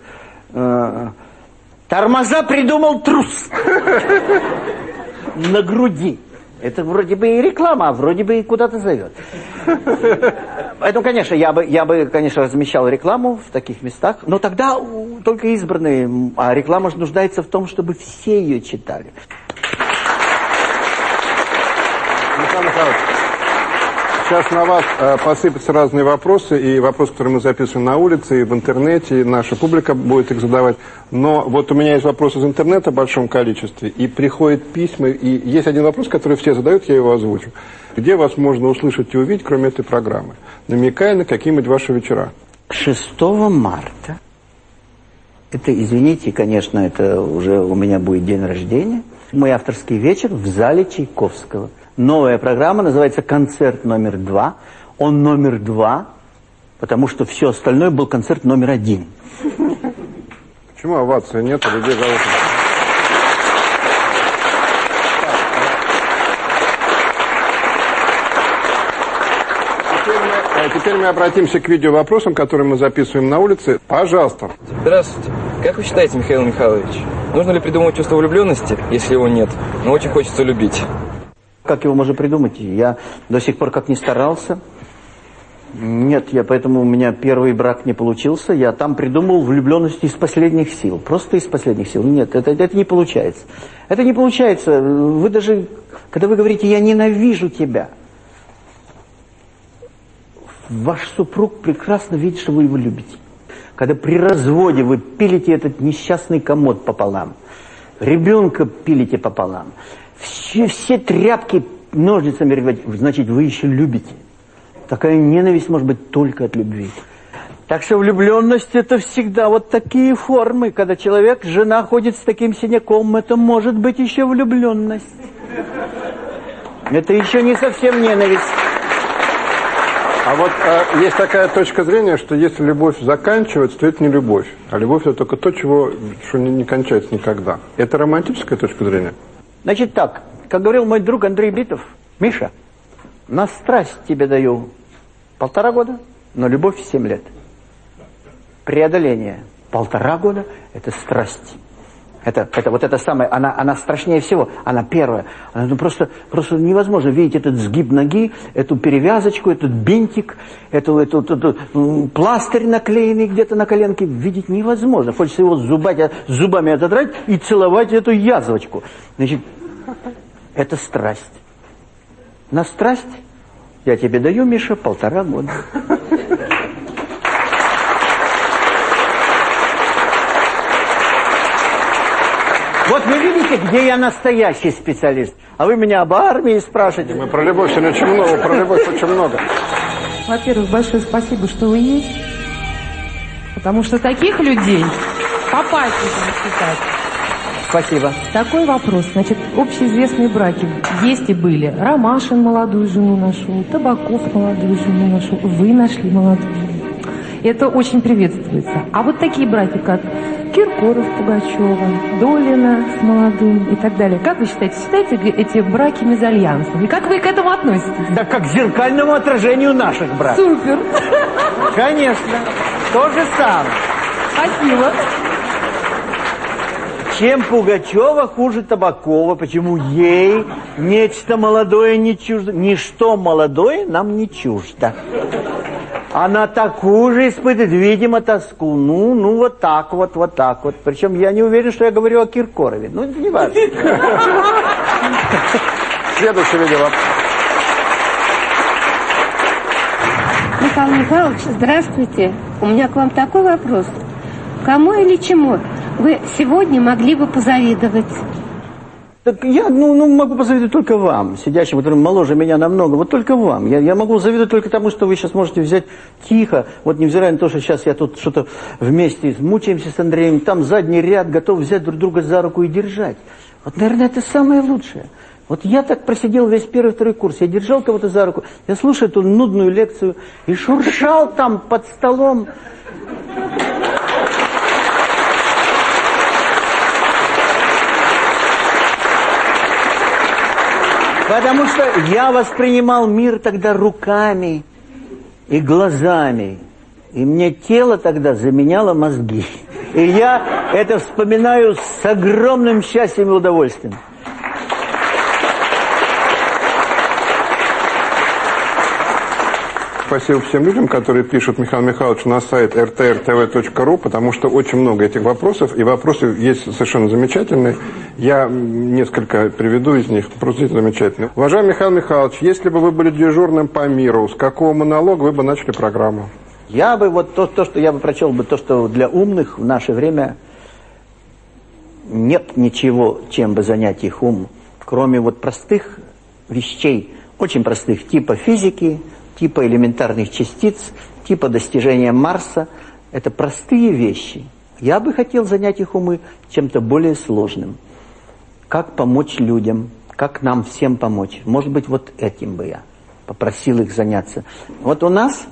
э, тормоза придумал трус на груди. Это вроде бы и реклама, а вроде бы и куда-то зовет. Поэтому, конечно, я бы, я бы, конечно, размещал рекламу в таких местах, но тогда только избранные, а реклама же нуждается в том, чтобы все ее читали. Михаил Михайлович, сейчас на вас э, посыпятся разные вопросы, и вопросы, которые мы записываем на улице, и в интернете, и наша публика будет их задавать. Но вот у меня есть вопрос из интернета в большом количестве, и приходят письма, и есть один вопрос, который все задают, я его озвучу. Где вас можно услышать и увидеть, кроме этой программы? Намекая на какие-нибудь ваши вечера. 6 марта, это, извините, конечно, это уже у меня будет день рождения, мой авторский вечер в зале Чайковского. Новая программа называется «Концерт номер два». Он номер два, потому что все остальное был концерт номер один. Почему овации нет, а людей зовут? Теперь мы, э, Теперь мы обратимся к видеовопросам, которые мы записываем на улице. Пожалуйста. Здравствуйте. Как вы считаете, Михаил Михайлович, нужно ли придумывать чувство влюбленности, если его нет, но очень хочется любить? Как его можно придумать? Я до сих пор как не старался. Нет, я поэтому у меня первый брак не получился. Я там придумал влюбленность из последних сил. Просто из последних сил. Нет, это, это не получается. Это не получается. Вы даже, когда вы говорите «я ненавижу тебя», ваш супруг прекрасно видит, что вы его любите. Когда при разводе вы пилите этот несчастный комод пополам, ребенка пилите пополам, все, все тряпки ножницами рвать, значит, вы еще любите. Такая ненависть может быть только от любви. Так что влюбленность это всегда вот такие формы. Когда человек, жена ходит с таким синяком, это может быть еще влюбленность. Это еще не совсем ненависть. А вот а, есть такая точка зрения, что если любовь заканчивается, то это не любовь. А любовь это только то, чего, что не, не кончается никогда. Это романтическая точка зрения? Значит так, как говорил мой друг Андрей Битов, Миша, на страсть тебе даю полтора года, но любовь семь лет. Преодоление полтора года – это страсть. Это, это вот это самое, она, она страшнее всего, она первая. Она, ну, просто, просто невозможно видеть этот сгиб ноги, эту перевязочку, этот бинтик, эту, эту, эту, эту пластырь наклеенный где-то на коленке, видеть невозможно. Хочется его зубать, зубами отодрать и целовать эту язвочку. Значит, это страсть. На страсть я тебе даю, Миша, полтора года. Вот вы видите, где я настоящий специалист. А вы меня об армии спрашиваете. Мы про любовь сегодня очень много, про любовь очень много. Во-первых, большое спасибо, что вы есть. Потому что таких людей попасть не воспитать. Спасибо. Такой вопрос. Значит, общеизвестные браки есть и были. Ромашин молодую жену нашел, Табаков молодую жену нашел, вы нашли молодую жену. Это очень приветствуется. А вот такие браки, как Киркоров, Пугачева, Долина с молодым и так далее. Как вы считаете, считаете эти браки мезальянсом? И как вы к этому относитесь? Да как к зеркальному отражению наших браков. Супер! Конечно. То же самое. Спасибо. Чем Пугачева хуже Табакова? Почему ей нечто молодое не чуждо? Ничто молодое нам не чуждо. Она такую же испытывает, видимо, тоску. Ну, ну, вот так вот, вот так вот. Причем я не уверен, что я говорю о Киркорове. Ну, это не важно. Следующий видео. Михаил Михайлович, здравствуйте. У меня к вам такой вопрос. Кому или чему вы сегодня могли бы позавидовать? Так я ну, ну, могу позавидовать только вам, сидящим, который моложе меня намного. Вот только вам. Я, я могу завидовать только тому, что вы сейчас можете взять тихо. Вот невзирая на то, что сейчас я тут что-то вместе мучаемся с Андреем, там задний ряд готов взять друг друга за руку и держать. Вот, наверное, это самое лучшее. Вот я так просидел весь первый, второй курс. Я держал кого-то за руку, я слушаю эту нудную лекцию и шуршал там под столом. Потому что я воспринимал мир тогда руками и глазами. И мне тело тогда заменяло мозги. И я это вспоминаю с огромным счастьем и удовольствием. Спасибо всем людям, которые пишут Михаил Михайлович на сайт rtrtv.ru, потому что очень много этих вопросов, и вопросы есть совершенно замечательные. Я несколько приведу из них, просто замечательные. Уважаемый Михаил Михайлович, если бы вы были дежурным по миру, с какого монолога вы бы начали программу? Я бы вот то, то, что я бы прочел бы, то, что для умных в наше время нет ничего, чем бы занять их ум, кроме вот простых вещей, очень простых, типа физики, типа элементарных частиц, типа достижения Марса. Это простые вещи. Я бы хотел занять их умы чем-то более сложным. Как помочь людям, как нам всем помочь. Может быть, вот этим бы я попросил их заняться. Вот у нас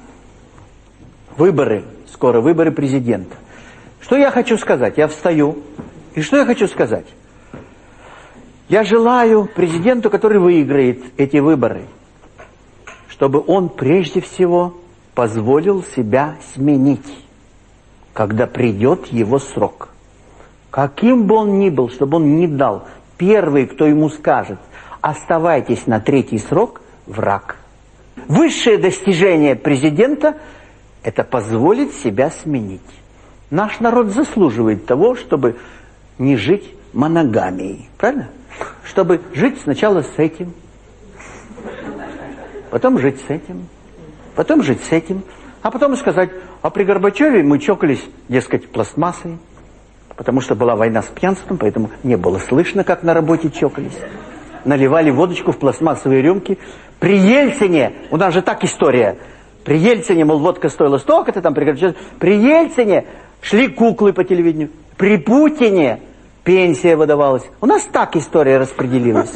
выборы, скоро выборы президента. Что я хочу сказать? Я встаю, и что я хочу сказать? Я желаю президенту, который выиграет эти выборы – чтобы он прежде всего позволил себя сменить, когда придет его срок. Каким бы он ни был, чтобы он не дал, первый, кто ему скажет, оставайтесь на третий срок, враг. Высшее достижение президента – это позволить себя сменить. Наш народ заслуживает того, чтобы не жить моногамией, правильно? Чтобы жить сначала с этим, потом жить с этим, потом жить с этим, а потом сказать, а при Горбачеве мы чокались, дескать, пластмассой, потому что была война с пьянством, поэтому не было слышно, как на работе чокались. Наливали водочку в пластмассовые рюмки. При Ельцине, у нас же так история, при Ельцине, мол, водка стоила столько-то, там при Горбачеве, при Ельцине шли куклы по телевидению, при Путине пенсия выдавалась. У нас так история распределилась.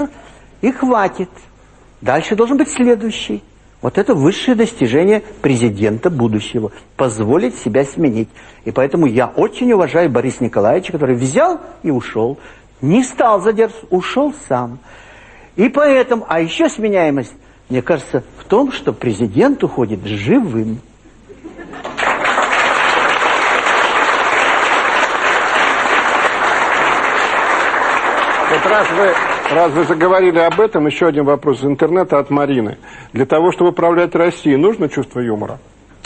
И хватит. Дальше должен быть следующий. Вот это высшее достижение президента будущего. Позволить себя сменить. И поэтому я очень уважаю Бориса Николаевича, который взял и ушел. Не стал задерживаться, ушел сам. И поэтому, а еще сменяемость, мне кажется, в том, что президент уходит живым. Вот раз вы Раз вы заговорили об этом, еще один вопрос из интернета от Марины. Для того, чтобы управлять Россией, нужно чувство юмора?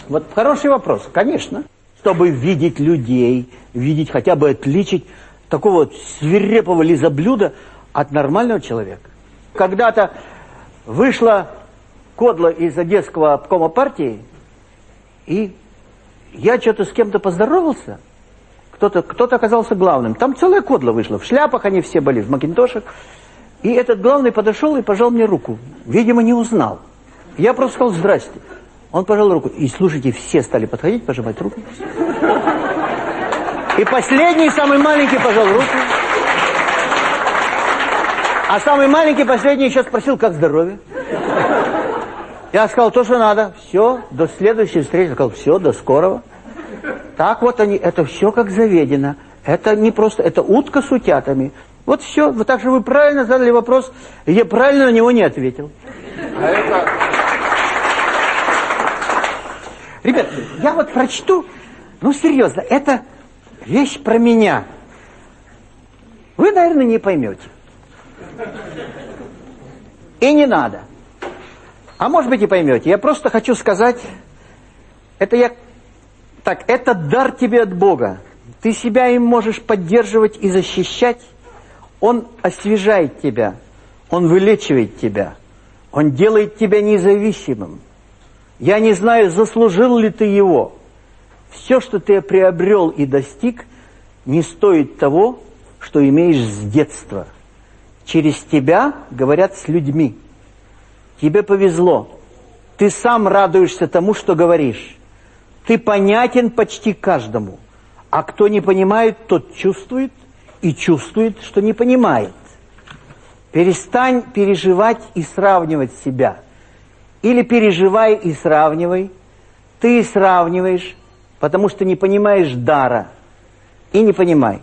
Вот хороший вопрос, конечно. Чтобы видеть людей, видеть, хотя бы отличить такого свирепого лизоблюда от нормального человека. Когда-то вышла Кодла из Одесского обкома партии, и я что-то с кем-то поздоровался, кто-то кто, -то, оказался главным. Там целая Кодла вышла, в шляпах они все были, в макинтошах. И этот главный подошел и пожал мне руку. Видимо, не узнал. Я просто сказал «здрасте». Он пожал руку. И слушайте, все стали подходить, пожимать руку. И последний, самый маленький, пожал руку. А самый маленький, последний, еще спросил, как здоровье. Я сказал, то, что надо. Все, до следующей встречи. Я сказал, все, до скорого. Так вот они, это все как заведено. Это не просто, это утка с утятами. Вот все. Вот так же вы правильно задали вопрос, и я правильно на него не ответил. А это... Ребят, я вот прочту, ну серьезно, это вещь про меня. Вы, наверное, не поймете. И не надо. А может быть и поймете. Я просто хочу сказать, это я... Так, это дар тебе от Бога. Ты себя им можешь поддерживать и защищать, он освежает тебя, Он вылечивает тебя, Он делает тебя независимым. Я не знаю, заслужил ли ты его. Все, что ты приобрел и достиг, не стоит того, что имеешь с детства. Через тебя говорят с людьми. Тебе повезло. Ты сам радуешься тому, что говоришь. Ты понятен почти каждому. А кто не понимает, тот чувствует, и чувствует, что не понимает. Перестань переживать и сравнивать себя. Или переживай и сравнивай. Ты сравниваешь, потому что не понимаешь дара. И не понимай.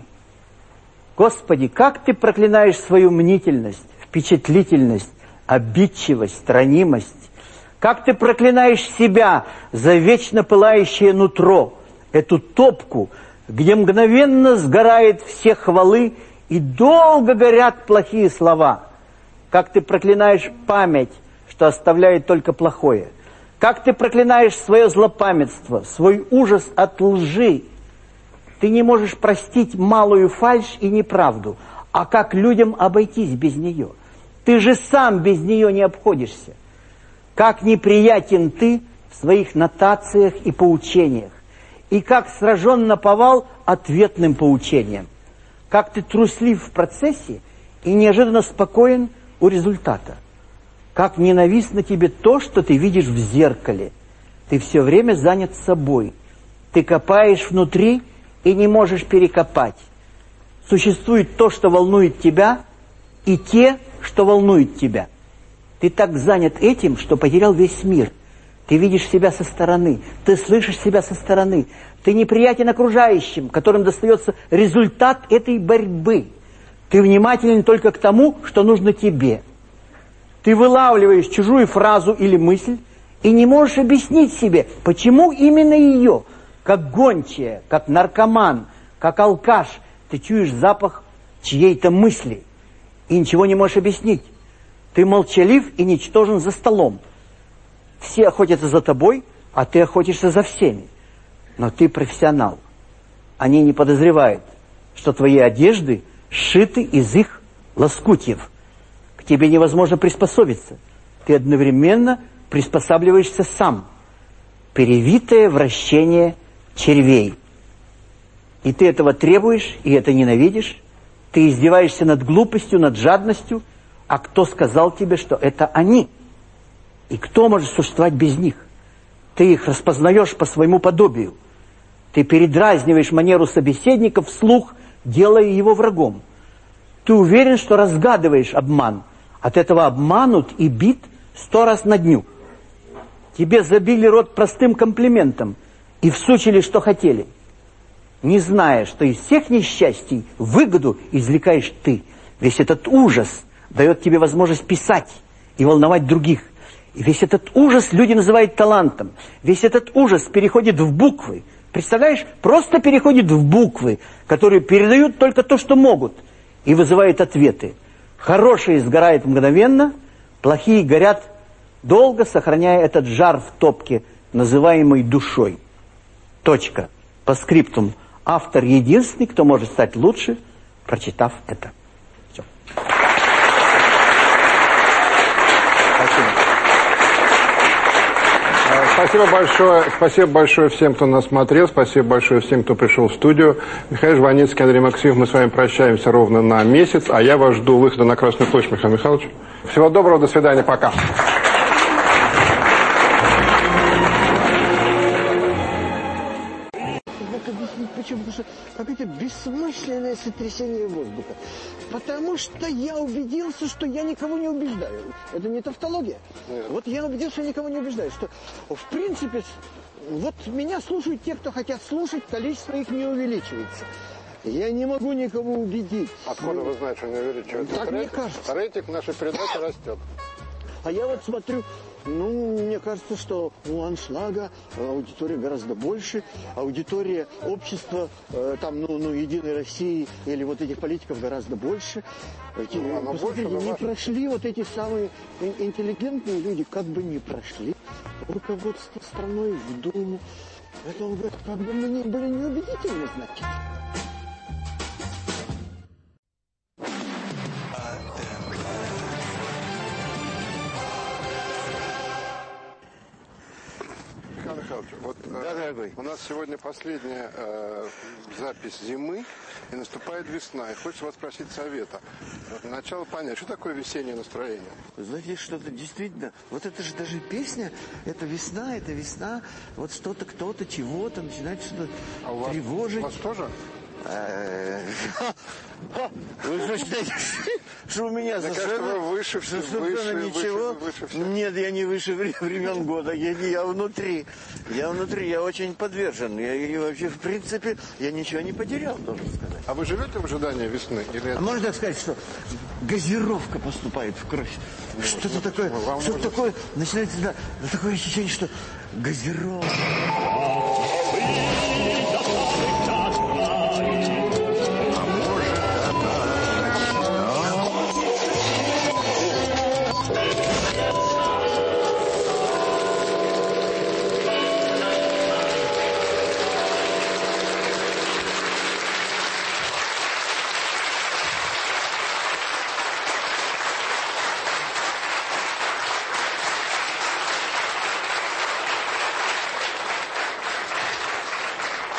Господи, как ты проклинаешь свою мнительность, впечатлительность, обидчивость, ранимость. Как ты проклинаешь себя за вечно пылающее нутро, эту топку, где мгновенно сгорает все хвалы и долго горят плохие слова. Как ты проклинаешь память, что оставляет только плохое. Как ты проклинаешь свое злопамятство, свой ужас от лжи. Ты не можешь простить малую фальшь и неправду, а как людям обойтись без нее? Ты же сам без нее не обходишься. Как неприятен ты в своих нотациях и поучениях, и как сражен на повал ответным поучением. Как ты труслив в процессе и неожиданно спокоен у результата. Как ненавистно тебе то, что ты видишь в зеркале. Ты все время занят собой. Ты копаешь внутри и не можешь перекопать. Существует то, что волнует тебя, и те, что волнуют тебя. Ты так занят этим, что потерял весь мир. Ты видишь себя со стороны, ты слышишь себя со стороны. Ты неприятен окружающим, которым достается результат этой борьбы. Ты внимателен только к тому, что нужно тебе. Ты вылавливаешь чужую фразу или мысль и не можешь объяснить себе, почему именно ее, как гончая, как наркоман, как алкаш, ты чуешь запах чьей-то мысли и ничего не можешь объяснить. Ты молчалив и ничтожен за столом. Все охотятся за тобой, а ты охотишься за всеми. Но ты профессионал. Они не подозревают, что твои одежды сшиты из их лоскутьев – тебе невозможно приспособиться. Ты одновременно приспосабливаешься сам. Перевитое вращение червей. И ты этого требуешь, и это ненавидишь. Ты издеваешься над глупостью, над жадностью. А кто сказал тебе, что это они? И кто может существовать без них? Ты их распознаешь по своему подобию. Ты передразниваешь манеру собеседника вслух, делая его врагом. Ты уверен, что разгадываешь обман – от этого обманут и бит сто раз на дню. Тебе забили рот простым комплиментом и всучили, что хотели, не зная, что из всех несчастий выгоду извлекаешь ты. Весь этот ужас дает тебе возможность писать и волновать других. И весь этот ужас люди называют талантом. Весь этот ужас переходит в буквы. Представляешь, просто переходит в буквы, которые передают только то, что могут, и вызывают ответы. Хорошие сгорают мгновенно, плохие горят долго, сохраняя этот жар в топке, называемый душой. Точка. По скриптум. Автор единственный, кто может стать лучше, прочитав это. Все. Спасибо большое, спасибо большое всем, кто нас смотрел, спасибо большое всем, кто пришел в студию. Михаил Жванецкий, Андрей Максимов, мы с вами прощаемся ровно на месяц, а я вас жду выхода на Красную площадь, Михаил Михайлович. Всего доброго, до свидания, пока. Почему? Потому что какое-то бессмысленное сотрясение воздуха. Потому что я убедился, что я никого не убеждаю. Это не тавтология. Нет. Вот я убедился, что я никого не убеждаю. Что, в принципе, вот меня слушают те, кто хотят слушать, количество их не увеличивается. Я не могу никого убедить. Откуда вы знаете, что не увеличивается? Так рейтинг, мне кажется. Рейтинг нашей передачи растет. А я вот смотрю, ну, мне кажется, что у аншлага аудитория гораздо больше. Аудитория общества, э, там, ну, ну, Единой России или вот этих политиков гораздо больше. Эти, ну, посмотрите, больше, не прошли вот эти самые интеллигентные люди, как бы не прошли руководство страной в Думу. Это он говорит, как бы мы не были неубедительны, значит. Вот, э, да, дорогой. У нас сегодня последняя э, запись зимы, и наступает весна. И хочется вас спросить совета. Начало понять, что такое весеннее настроение? Вы знаете, что-то действительно, вот это же даже песня, это весна, это весна, вот что-то, кто-то, чего-то начинает что-то а у вас, тревожить. У вас тоже? Э, Вы что считаете, что у меня кажется, совершенно, вы выше всего, совершенно выше, ничего? выше, выше всех. Нет, я не выше вре- времен года, я, я внутри. Я внутри, я очень подвержен. Я, и вообще, в принципе, я ничего не потерял, должен сказать. А вы живете в ожидании весны? Или А можно так сказать, что газировка поступает в кровь? Что-то такое, что-то можно- такое, начинается, да, такое ощущение, что газировка.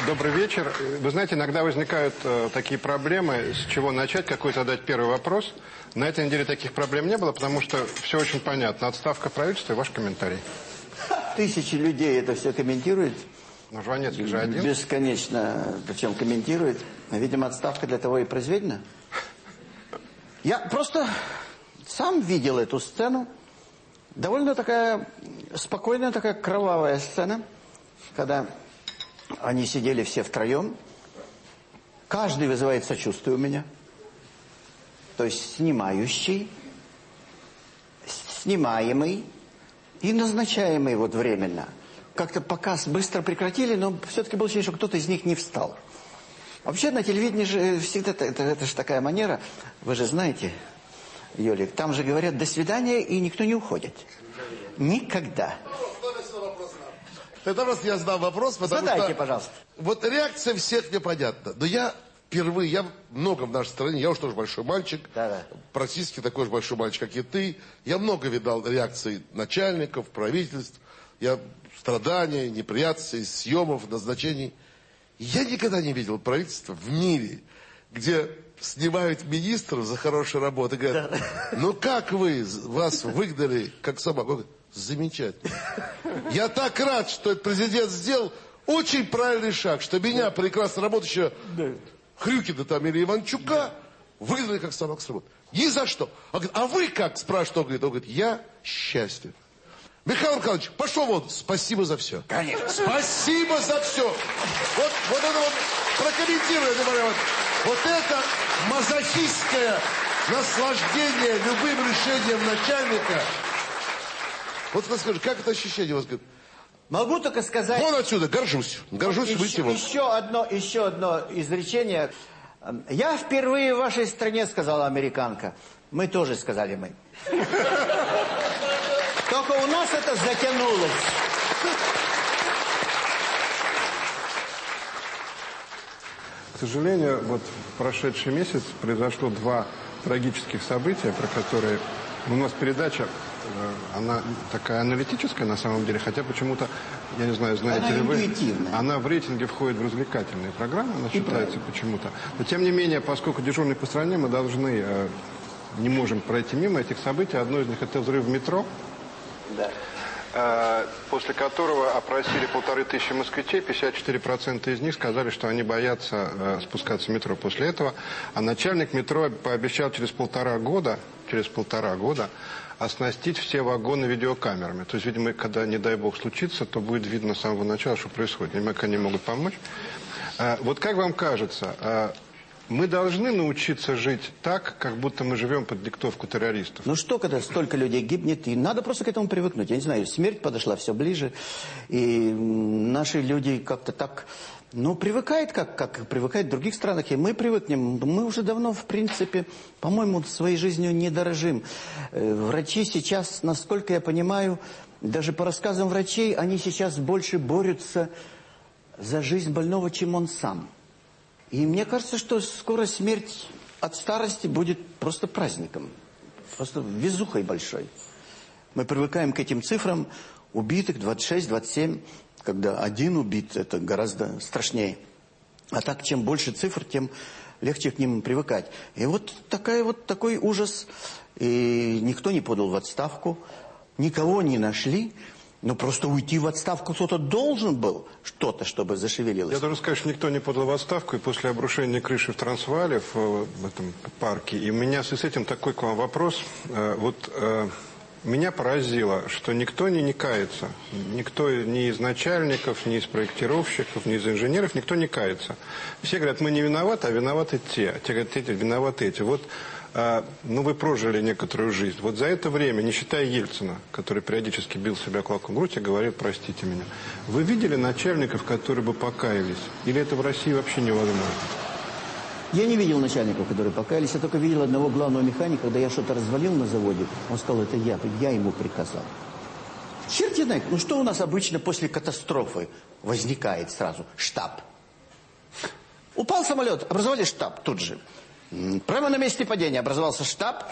Добрый вечер. Вы знаете, иногда возникают э, такие проблемы, с чего начать, какой задать первый вопрос. На этой неделе таких проблем не было, потому что все очень понятно. Отставка правительства и ваш комментарий. Тысячи людей это все комментируют. Но Жванецкий же один. Бесконечно, причем комментирует. Видимо, отставка для того и произведена. Я просто сам видел эту сцену. Довольно такая спокойная, такая кровавая сцена, когда они сидели все втроем. Каждый вызывает сочувствие у меня. То есть снимающий, снимаемый и назначаемый вот временно. Как-то показ быстро прекратили, но все-таки было ощущение, что кто-то из них не встал. Вообще на телевидении же всегда это, это, это же такая манера, вы же знаете, Юлик, там же говорят «до свидания» и никто не уходит. Никогда. Тогда просто я задам вопрос, потому Задайте, что... пожалуйста. Вот реакция всех мне понятна. Но я впервые, я много в нашей стране, я уж тоже большой мальчик, Да-да. практически такой же большой мальчик, как и ты. Я много видал реакций начальников, правительств. Я страдания, неприятностей, съемов, назначений. Я никогда не видел правительства в мире, где снимают министров за хорошую работу и говорят, ну как вы, вас выгнали как собаку? Замечательно. Я так рад, что этот президент сделал очень правильный шаг, что меня, прекрасно работающего Хрюкина там или Иванчука, выгнали как собак с работы. Ни за что. Он говорит, а вы как? Спрашивает он, говорит, он говорит, я счастлив. Михаил Михайлович, пошел вон, спасибо за все. Конечно. Спасибо за все. Вот, вот это вот, прокомментирую, это вариант. Вот это мазохистское наслаждение любым решением начальника. Вот скажи, как это ощущение у вас? Могу только сказать... Вон отсюда, горжусь. Горжусь выйти еще, вон. еще одно, еще одно изречение. Я впервые в вашей стране, сказала американка. Мы тоже сказали мы. Только у нас это затянулось. К сожалению, вот в прошедший месяц произошло два трагических события, про которые у нас передача, она такая аналитическая на самом деле, хотя почему-то, я не знаю, знаете Она ли вы, она в рейтинге входит в развлекательные программы, она считается почему-то. Но тем не менее, поскольку дежурный по стране, мы должны, э, не можем пройти мимо этих событий. Одно из них это взрыв в метро. Э, после которого опросили полторы тысячи москвичей, 54% из них сказали, что они боятся э, спускаться в метро после этого. А начальник метро пообещал через полтора года, через полтора года оснастить все вагоны видеокамерами. То есть, видимо, когда, не дай бог, случится, то будет видно с самого начала, что происходит. Как они могут помочь. Э, вот как вам кажется, э, мы должны научиться жить так, как будто мы живем под диктовку террористов? Ну что, когда столько людей гибнет, и надо просто к этому привыкнуть. Я не знаю, смерть подошла все ближе, и наши люди как-то так, ну, привыкают, как, как привыкают в других странах, и мы привыкнем. Мы уже давно, в принципе, по-моему, своей жизнью не дорожим. Э, Врачи сейчас, насколько я понимаю, даже по рассказам врачей, они сейчас больше борются за жизнь больного, чем он сам. И мне кажется, что скоро смерть от старости будет просто праздником. Просто везухой большой. Мы привыкаем к этим цифрам. Убитых 26, 27. Когда один убит, это гораздо страшнее. А так, чем больше цифр, тем легче к ним привыкать. И вот, такая вот такой ужас. И никто не подал в отставку. Никого не нашли. Ну, просто уйти в отставку кто-то должен был, что-то, чтобы зашевелилось. Я должен сказать, что никто не подал в отставку, и после обрушения крыши в Трансвале, в, в этом парке, и у меня с этим такой к вам вопрос. Э, вот э, меня поразило, что никто не, не кается. Никто ни из начальников, ни из проектировщиков, ни из инженеров, никто не кается. Все говорят, мы не виноваты, а виноваты те. Те говорят, эти, виноваты эти. Вот а, ну, вы прожили некоторую жизнь. Вот за это время, не считая Ельцина, который периодически бил себя кулаком в грудь и говорил, простите меня, вы видели начальников, которые бы покаялись? Или это в России вообще невозможно? Я не видел начальников, которые покаялись. Я только видел одного главного механика, когда я что-то развалил на заводе. Он сказал, это я, я ему приказал. Черт знает, ну что у нас обычно после катастрофы возникает сразу? Штаб. Упал самолет, образовали штаб тут же. Прямо на месте падения образовался штаб.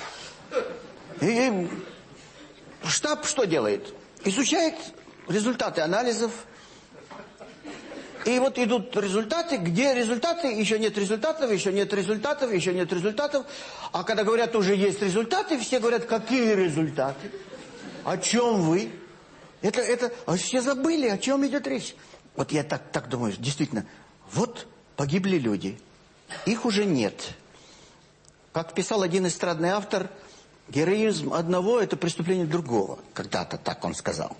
И штаб что делает? Изучает результаты анализов. И вот идут результаты, где результаты, еще нет результатов, еще нет результатов, еще нет результатов. А когда говорят, уже есть результаты, все говорят, какие результаты? О чем вы? Это, это, а все забыли, о чем идет речь. Вот я так, так думаю, действительно, вот погибли люди, их уже нет. Как писал один эстрадный автор, героизм одного – это преступление другого. Когда-то так он сказал.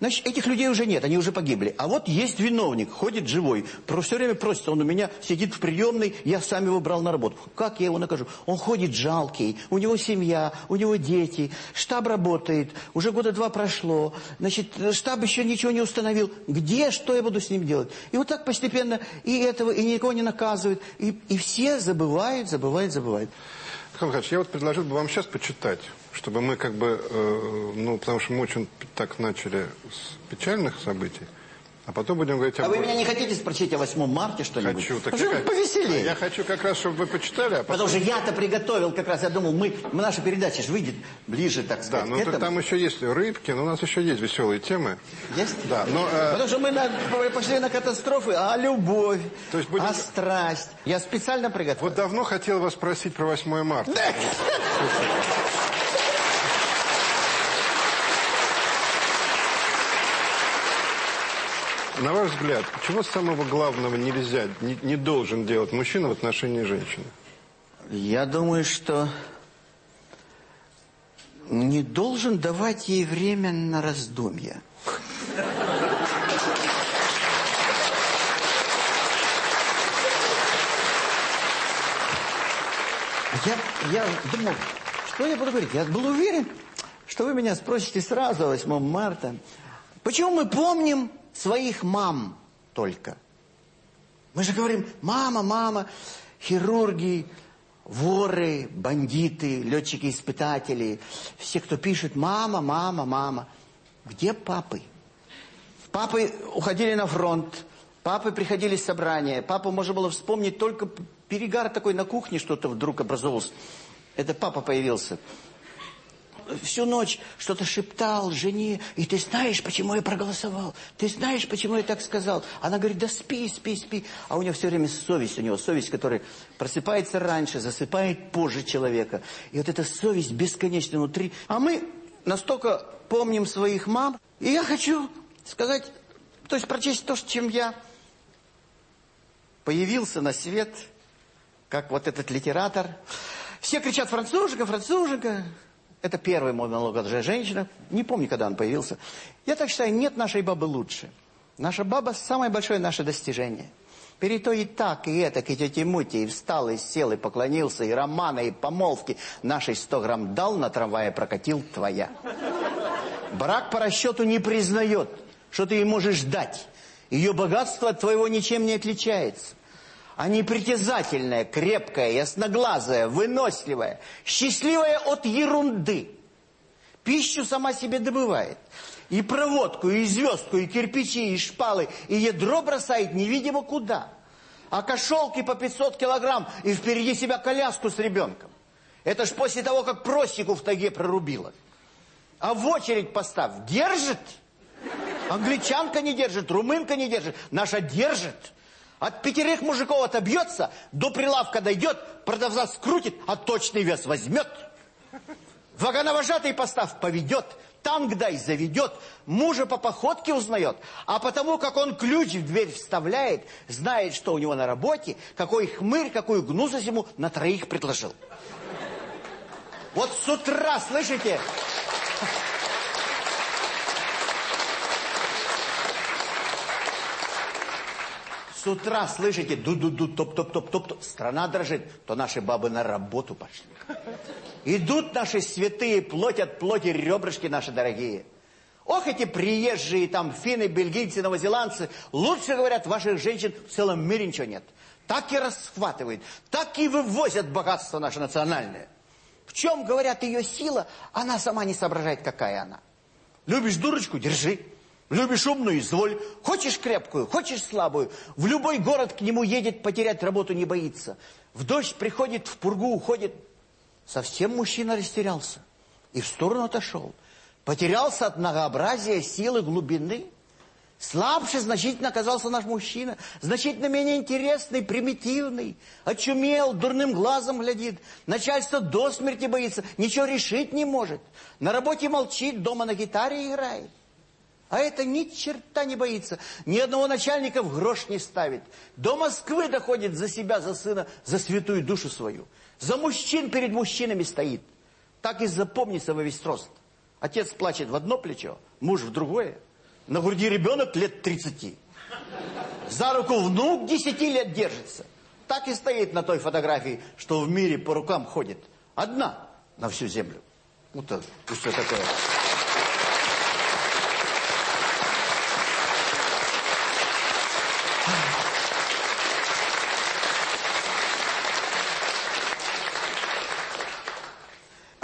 Значит, этих людей уже нет, они уже погибли. А вот есть виновник, ходит живой, все время просится, он у меня сидит в приемной, я сам его брал на работу. Как я его накажу? Он ходит жалкий, у него семья, у него дети, штаб работает, уже года два прошло, значит, штаб еще ничего не установил. Где, что я буду с ним делать? И вот так постепенно и этого, и никого не наказывают, и, и все забывают, забывают, забывают. Михаил Михайлович, я вот предложил бы вам сейчас почитать, чтобы мы как бы, э, ну, потому что мы очень так начали с печальных событий, а потом будем говорить об... А вы меня не хотите спросить о 8 марте что-нибудь? Хочу. Так Чтобы как... повеселее. Я хочу как раз, чтобы вы почитали, а потом... Потому что я-то приготовил как раз, я думал, мы, мы наша передача же выйдет ближе, так сказать, Да, ну к этому. там еще есть рыбки, но у нас еще есть веселые темы. Есть? Да, но... э, Потому что мы на- пошли на катастрофы, а любовь, То есть будем- а страсть. Я специально приготовил. Вот давно хотел вас спросить про 8 марта. На ваш взгляд, чего самого главного нельзя, не, не должен делать мужчина в отношении женщины? Я думаю, что не должен давать ей время на раздумья. Я, я думал, что я буду говорить? Я был уверен, что вы меня спросите сразу 8 марта. Почему мы помним своих мам только? Мы же говорим, мама, мама, хирурги, воры, бандиты, летчики-испытатели, все, кто пишет, мама, мама, мама. Где папы? Папы уходили на фронт, папы приходили с собрания, папу можно было вспомнить только перегар такой на кухне что-то вдруг образовался. Это папа появился. Всю ночь что-то шептал жене, и ты знаешь, почему я проголосовал? Ты знаешь, почему я так сказал? Она говорит, да спи, спи, спи. А у него все время совесть, у него совесть, которая просыпается раньше, засыпает позже человека. И вот эта совесть бесконечно внутри. А мы настолько помним своих мам. И я хочу сказать, то есть прочесть то, чем я появился на свет, как вот этот литератор. Все кричат «француженка, француженка». Это первый мой монолог от женщина. Не помню, когда он появился. Я так считаю, нет нашей бабы лучше. Наша баба – самое большое наше достижение. Перед то и так, и это, и тети Мути, и встал, и сел, и поклонился, и романа, и помолвки. Нашей 100 грамм дал, на трамвае прокатил твоя. Брак по расчету не признает, что ты ей можешь дать. Ее богатство от твоего ничем не отличается. А непритязательная, крепкая, ясноглазая, выносливая, счастливая от ерунды. Пищу сама себе добывает. И проводку, и звездку, и кирпичи, и шпалы, и ядро бросает невидимо куда. А кошелки по 500 килограмм, и впереди себя коляску с ребенком. Это ж после того, как просеку в таге прорубила. А в очередь поставь. Держит? Англичанка не держит, румынка не держит. Наша держит. От пятерых мужиков отобьется, до прилавка дойдет, продавца скрутит, а точный вес возьмет. Вагоновожатый поставь, поведет. танк дай заведет, мужа по походке узнает, а потому как он ключ в дверь вставляет, знает, что у него на работе, какой хмырь, какую гнусость ему на троих предложил. Вот с утра, слышите? С утра, слышите, ду-ду-ду, топ-топ-топ-топ, страна дрожит, то наши бабы на работу пошли. Идут наши святые, плотят плоти ребрышки наши дорогие. Ох, эти приезжие там финны, бельгийцы, новозеландцы, лучше, говорят, ваших женщин в целом мире ничего нет. Так и расхватывают, так и вывозят богатство наше национальное. В чем, говорят, ее сила, она сама не соображает, какая она. Любишь дурочку, держи. Любишь умную, изволь. Хочешь крепкую, хочешь слабую. В любой город к нему едет, потерять работу не боится. В дождь приходит, в пургу уходит. Совсем мужчина растерялся и в сторону отошел. Потерялся от многообразия, силы, глубины. Слабше значительно оказался наш мужчина, значительно менее интересный, примитивный, очумел, дурным глазом глядит, начальство до смерти боится, ничего решить не может, на работе молчит, дома на гитаре играет. А это ни черта не боится, ни одного начальника в грош не ставит. До Москвы доходит за себя, за сына, за святую душу свою. За мужчин перед мужчинами стоит. Так и запомнится во весь рост. Отец плачет в одно плечо, муж в другое. На груди ребенок лет 30. За руку внук 10 лет держится. Так и стоит на той фотографии, что в мире по рукам ходит. Одна на всю землю. Вот это, что такое.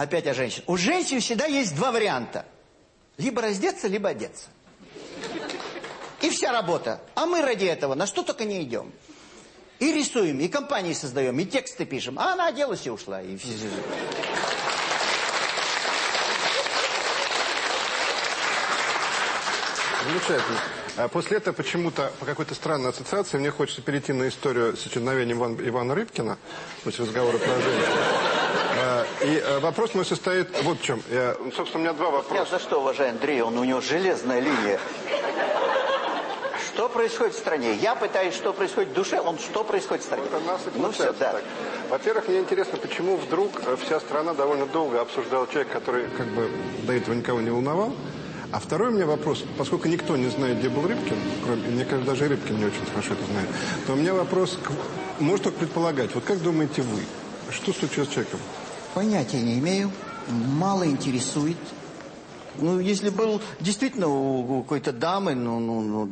Опять о женщин. У женщин всегда есть два варианта. Либо раздеться, либо одеться. И вся работа. А мы ради этого на что только не идем. И рисуем, и компании создаем, и тексты пишем. А она оделась и ушла. И... Замечательно. А после этого почему-то, по какой-то странной ассоциации, мне хочется перейти на историю с исчезновением Ивана, Рыбкина, после разговора про женщин. А, и а, вопрос мой состоит вот в чем. Я, ну, собственно, у меня два вопроса. Я за что, уважаемый Андрей, он у него железная линия. Что происходит в стране? Я пытаюсь, что происходит в душе, он что происходит в стране. Вот нас и ну все, да. Во-первых, мне интересно, почему вдруг э, вся страна довольно долго обсуждала человека, который как бы до этого никого не волновал. А второй у меня вопрос, поскольку никто не знает, где был Рыбкин, кроме, мне кажется, даже Рыбкин не очень хорошо это знает, то у меня вопрос, к, может только предполагать, вот как думаете вы, что случилось с человеком? Понятия не имею, мало интересует. Ну, если был действительно у, какой-то дамы, ну, ну, ну,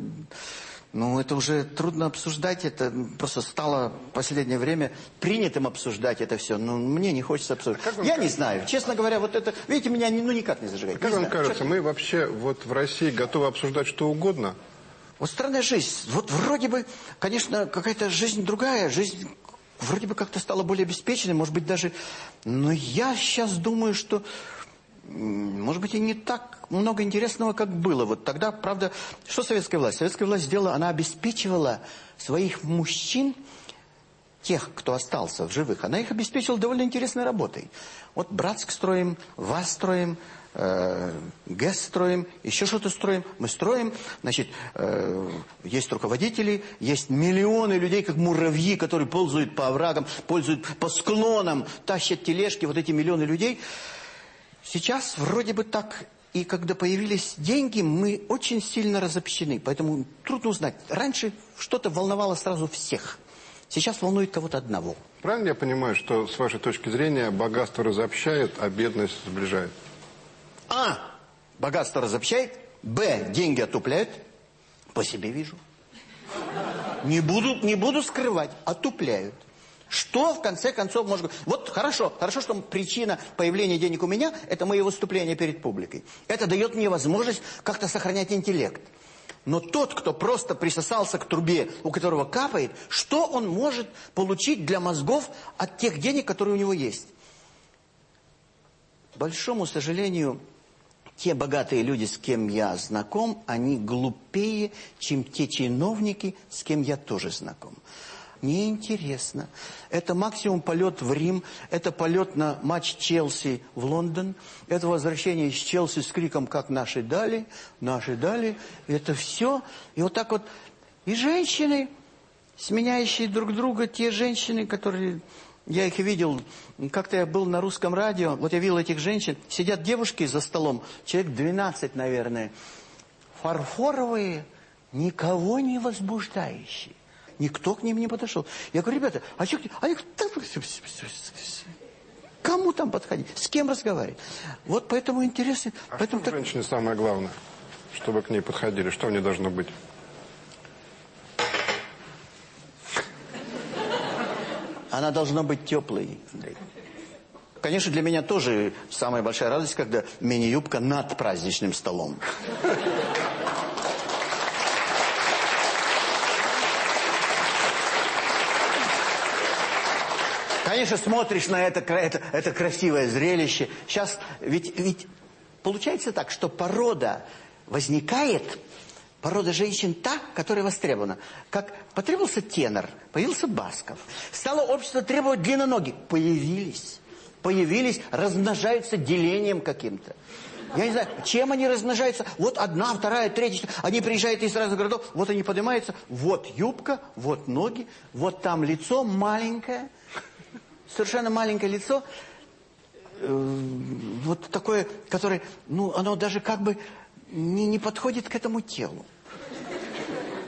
ну, это уже трудно обсуждать, это просто стало в последнее время принятым обсуждать это все. Ну, мне не хочется обсуждать. А Я кажется? не знаю, честно говоря, вот это, видите, меня ну, никак не зажигает. А как не вам знаю. кажется, мы вообще вот в России готовы обсуждать что угодно? Вот странная жизнь. Вот вроде бы, конечно, какая-то жизнь другая, жизнь вроде бы как-то стала более обеспеченной, может быть даже... Но я сейчас думаю, что может быть, и не так много интересного, как было. Вот тогда, правда, что советская власть? Советская власть сделала, она обеспечивала своих мужчин, тех, кто остался в живых, она их обеспечивала довольно интересной работой. Вот Братск строим, ВАЗ строим, э, ГЭС строим, еще что-то строим. Мы строим, значит, э, есть руководители, есть миллионы людей, как муравьи, которые ползают по оврагам, ползают по склонам, тащат тележки, вот эти миллионы людей – Сейчас вроде бы так, и когда появились деньги, мы очень сильно разобщены, поэтому трудно узнать. Раньше что-то волновало сразу всех. Сейчас волнует кого-то одного. Правильно я понимаю, что с вашей точки зрения богатство разобщает, а бедность сближает? А. Богатство разобщает. Б. Деньги отупляют. По себе вижу. Не буду, не буду скрывать. Отупляют. Что, в конце концов, может быть... Вот хорошо, хорошо, что причина появления денег у меня – это мои выступления перед публикой. Это дает мне возможность как-то сохранять интеллект. Но тот, кто просто присосался к трубе, у которого капает, что он может получить для мозгов от тех денег, которые у него есть? Большому сожалению, те богатые люди, с кем я знаком, они глупее, чем те чиновники, с кем я тоже знаком. неинтересно. Это максимум полет в Рим, это полет на матч Челси в Лондон, это возвращение из Челси с криком «Как наши дали!», «Наши дали!». Это все. И вот так вот. И женщины, сменяющие друг друга, те женщины, которые... Я их видел, как-то я был на русском радио, вот я видел этих женщин, сидят девушки за столом, человек 12, наверное, фарфоровые, никого не возбуждающие. Никто к ним не подошел. Я говорю, ребята, а что... А их... Кому там подходить? С кем разговаривать? Вот поэтому интересно... А поэтому что так... женщине самое главное, чтобы к ней подходили? Что в ней должно быть? Она должна быть теплой, Андрей. Конечно, для меня тоже самая большая радость, когда мини-юбка над праздничным столом. Конечно, смотришь на это, это, это красивое зрелище. Сейчас ведь, ведь получается так, что порода возникает, порода женщин та, которая востребована. Как потребовался тенор, появился Басков. Стало общество требовать длинноногих. Появились. Появились, размножаются делением каким-то. Я не знаю, чем они размножаются. Вот одна, вторая, третья. Они приезжают из разных городов, вот они поднимаются. Вот юбка, вот ноги, вот там лицо маленькое совершенно маленькое лицо, э, вот такое, которое, ну, оно даже как бы не, не подходит к этому телу.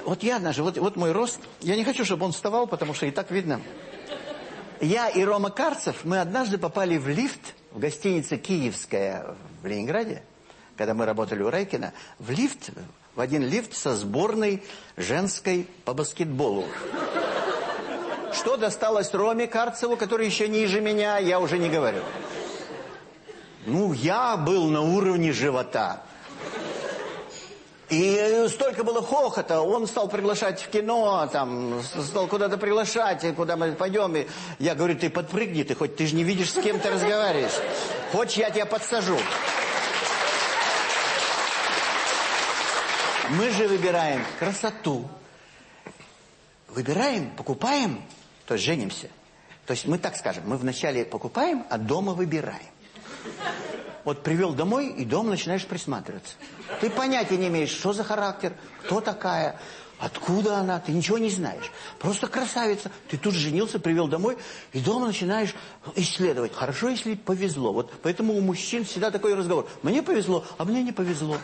Вот я даже, вот, вот мой рост, я не хочу, чтобы он вставал, потому что и так видно. Я и Рома Карцев, мы однажды попали в лифт в гостинице «Киевская» в Ленинграде, когда мы работали у Райкина, в лифт, в один лифт со сборной женской по баскетболу. Что досталось Роме Карцеву, который еще ниже меня, я уже не говорю. Ну, я был на уровне живота. И столько было хохота, он стал приглашать в кино, там, стал куда-то приглашать, куда мы пойдем. И я говорю, ты подпрыгни, ты хоть ты же не видишь, с кем ты разговариваешь. Хочешь, я тебя подсажу. Мы же выбираем красоту. Выбираем, покупаем то есть женимся. То есть мы так скажем, мы вначале покупаем, а дома выбираем. Вот привел домой, и дома начинаешь присматриваться. Ты понятия не имеешь, что за характер, кто такая, откуда она, ты ничего не знаешь. Просто красавица. Ты тут женился, привел домой, и дома начинаешь исследовать. Хорошо, если повезло. Вот поэтому у мужчин всегда такой разговор. Мне повезло, а мне не повезло.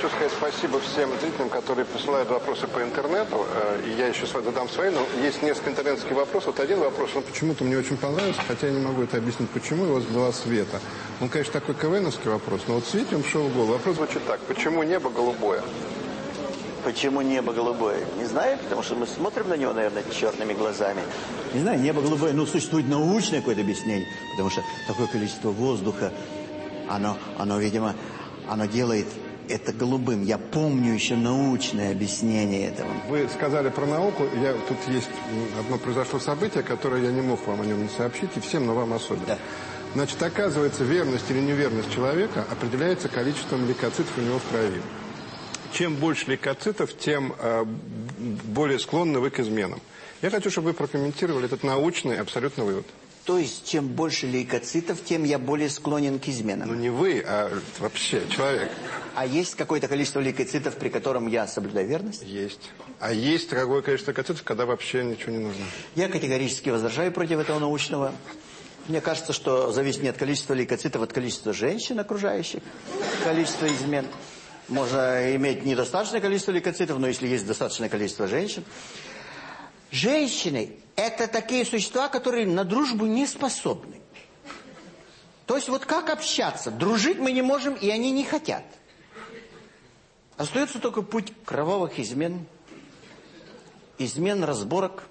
хочу сказать спасибо всем зрителям, которые присылают вопросы по интернету. Э, и я еще задам свои, но есть несколько интернетских вопросов. Вот один вопрос, он почему-то мне очень понравился, хотя я не могу это объяснить, почему его задала Света. Он, конечно, такой КВНовский вопрос, но вот Свете он шел в голову. Вопрос звучит так. Почему небо голубое? Почему небо голубое? Не знаю, потому что мы смотрим на него, наверное, черными глазами. Не знаю, небо голубое, ну, существует научное какое-то объяснение, потому что такое количество воздуха, оно, оно видимо, оно делает это голубым. Я помню еще научное объяснение этого. Вы сказали про науку. Я, тут есть одно произошло событие, которое я не мог вам о нем не сообщить, и всем, но вам особенно. Да. Значит, оказывается, верность или неверность человека определяется количеством лейкоцитов у него в крови. Чем больше лейкоцитов, тем э, более склонны вы к изменам. Я хочу, чтобы вы прокомментировали этот научный абсолютно вывод. То есть, чем больше лейкоцитов, тем я более склонен к изменам. Ну, не вы, а вообще человек. А есть какое-то количество лейкоцитов, при котором я соблюдаю верность? Есть. А есть такое количество лейкоцитов, когда вообще ничего не нужно? Я категорически возражаю против этого научного. Мне кажется, что зависит не от количества лейкоцитов, а от количества женщин окружающих, количество измен. Можно иметь недостаточное количество лейкоцитов, но если есть достаточное количество женщин. Женщины – это такие существа, которые на дружбу не способны. То есть вот как общаться? Дружить мы не можем, и они не хотят. Остается только путь кровавых измен, измен, разборок.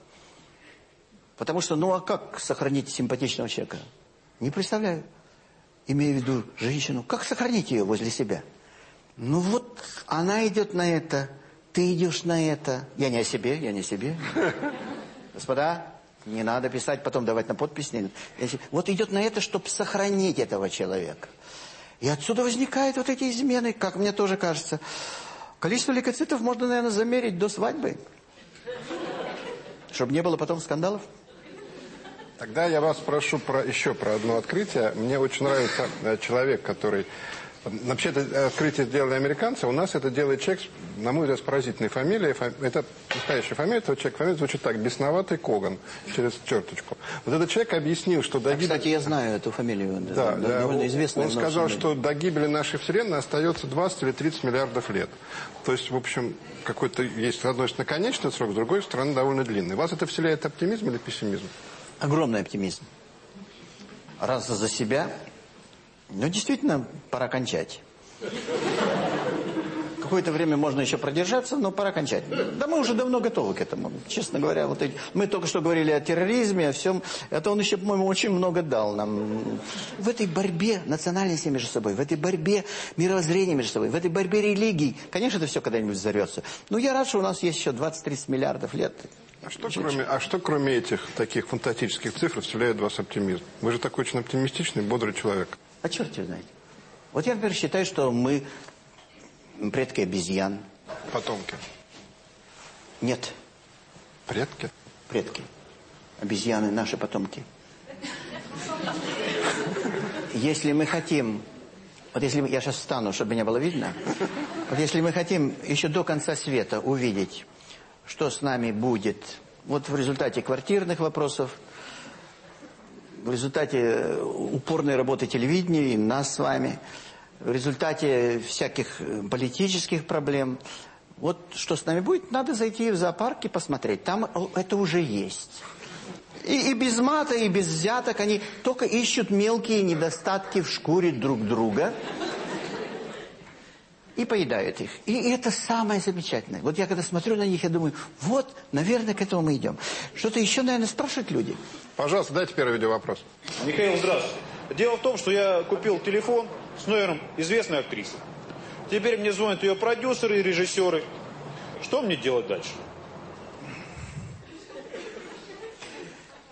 Потому что, ну а как сохранить симпатичного человека? Не представляю. Имею в виду женщину. Как сохранить ее возле себя? Ну вот она идет на это, ты идешь на это. Я не о себе, я не о себе. Господа, не надо писать, потом давать на подпись. Не, вот идет на это, чтобы сохранить этого человека. И отсюда возникают вот эти измены, как мне тоже кажется. Количество лейкоцитов можно, наверное, замерить до свадьбы. Чтобы не было потом скандалов. Тогда я вас спрошу про, еще про одно открытие. Мне очень нравится э, человек, который... Вообще, это открытие сделали американцы. У нас это делает человек, на мой взгляд, с поразительной фамилией. Это настоящая фамилия этого человека. Фамилия звучит так. Бесноватый Коган. Через черточку. Вот этот человек объяснил, что до гибели... Кстати, я знаю эту фамилию. Да, да довольно известная. Он сказал, фамилия. что до гибели нашей Вселенной остается 20 или 30 миллиардов лет. То есть, в общем, какой-то есть, с одной стороны, конечный срок, с другой стороны, довольно длинный. Вас это вселяет оптимизм или пессимизм? Огромный оптимизм. Раз за себя. Ну, действительно, пора кончать. Какое-то время можно еще продержаться, но пора кончать. Да мы уже давно готовы к этому. Честно говоря, вот эти, мы только что говорили о терроризме, о всем. Это он еще, по-моему, очень много дал нам. В этой борьбе национальности между собой, в этой борьбе мировоззрения между собой, в этой борьбе религий, конечно, это все когда-нибудь взорвется. Но я рад, что у нас есть еще 20-30 миллиардов лет. А что, кроме, а что кроме этих таких фантастических цифр вселяет вас оптимизм? Вы же такой очень оптимистичный, бодрый человек. А черт его знает. Вот я, например, считаю, что мы предки обезьян. Потомки? Нет. Предки? Предки. Обезьяны наши потомки. Если мы хотим... Вот если я сейчас встану, чтобы меня было видно. Вот если мы хотим еще до конца света увидеть что с нами будет вот в результате квартирных вопросов, в результате э, упорной работы телевидения и нас с вами, в результате всяких э, политических проблем. Вот что с нами будет, надо зайти в зоопарк и посмотреть. Там это уже есть. И, и без мата, и без взяток они только ищут мелкие недостатки в шкуре друг друга и поедают их. И это самое замечательное. Вот я когда смотрю на них, я думаю, вот, наверное, к этому мы идем. Что-то еще, наверное, спрашивают люди. Пожалуйста, дайте первый видеовопрос. Михаил, здравствуйте. Дело в том, что я купил телефон с номером известной актрисы. Теперь мне звонят ее продюсеры и режиссеры. Что мне делать дальше?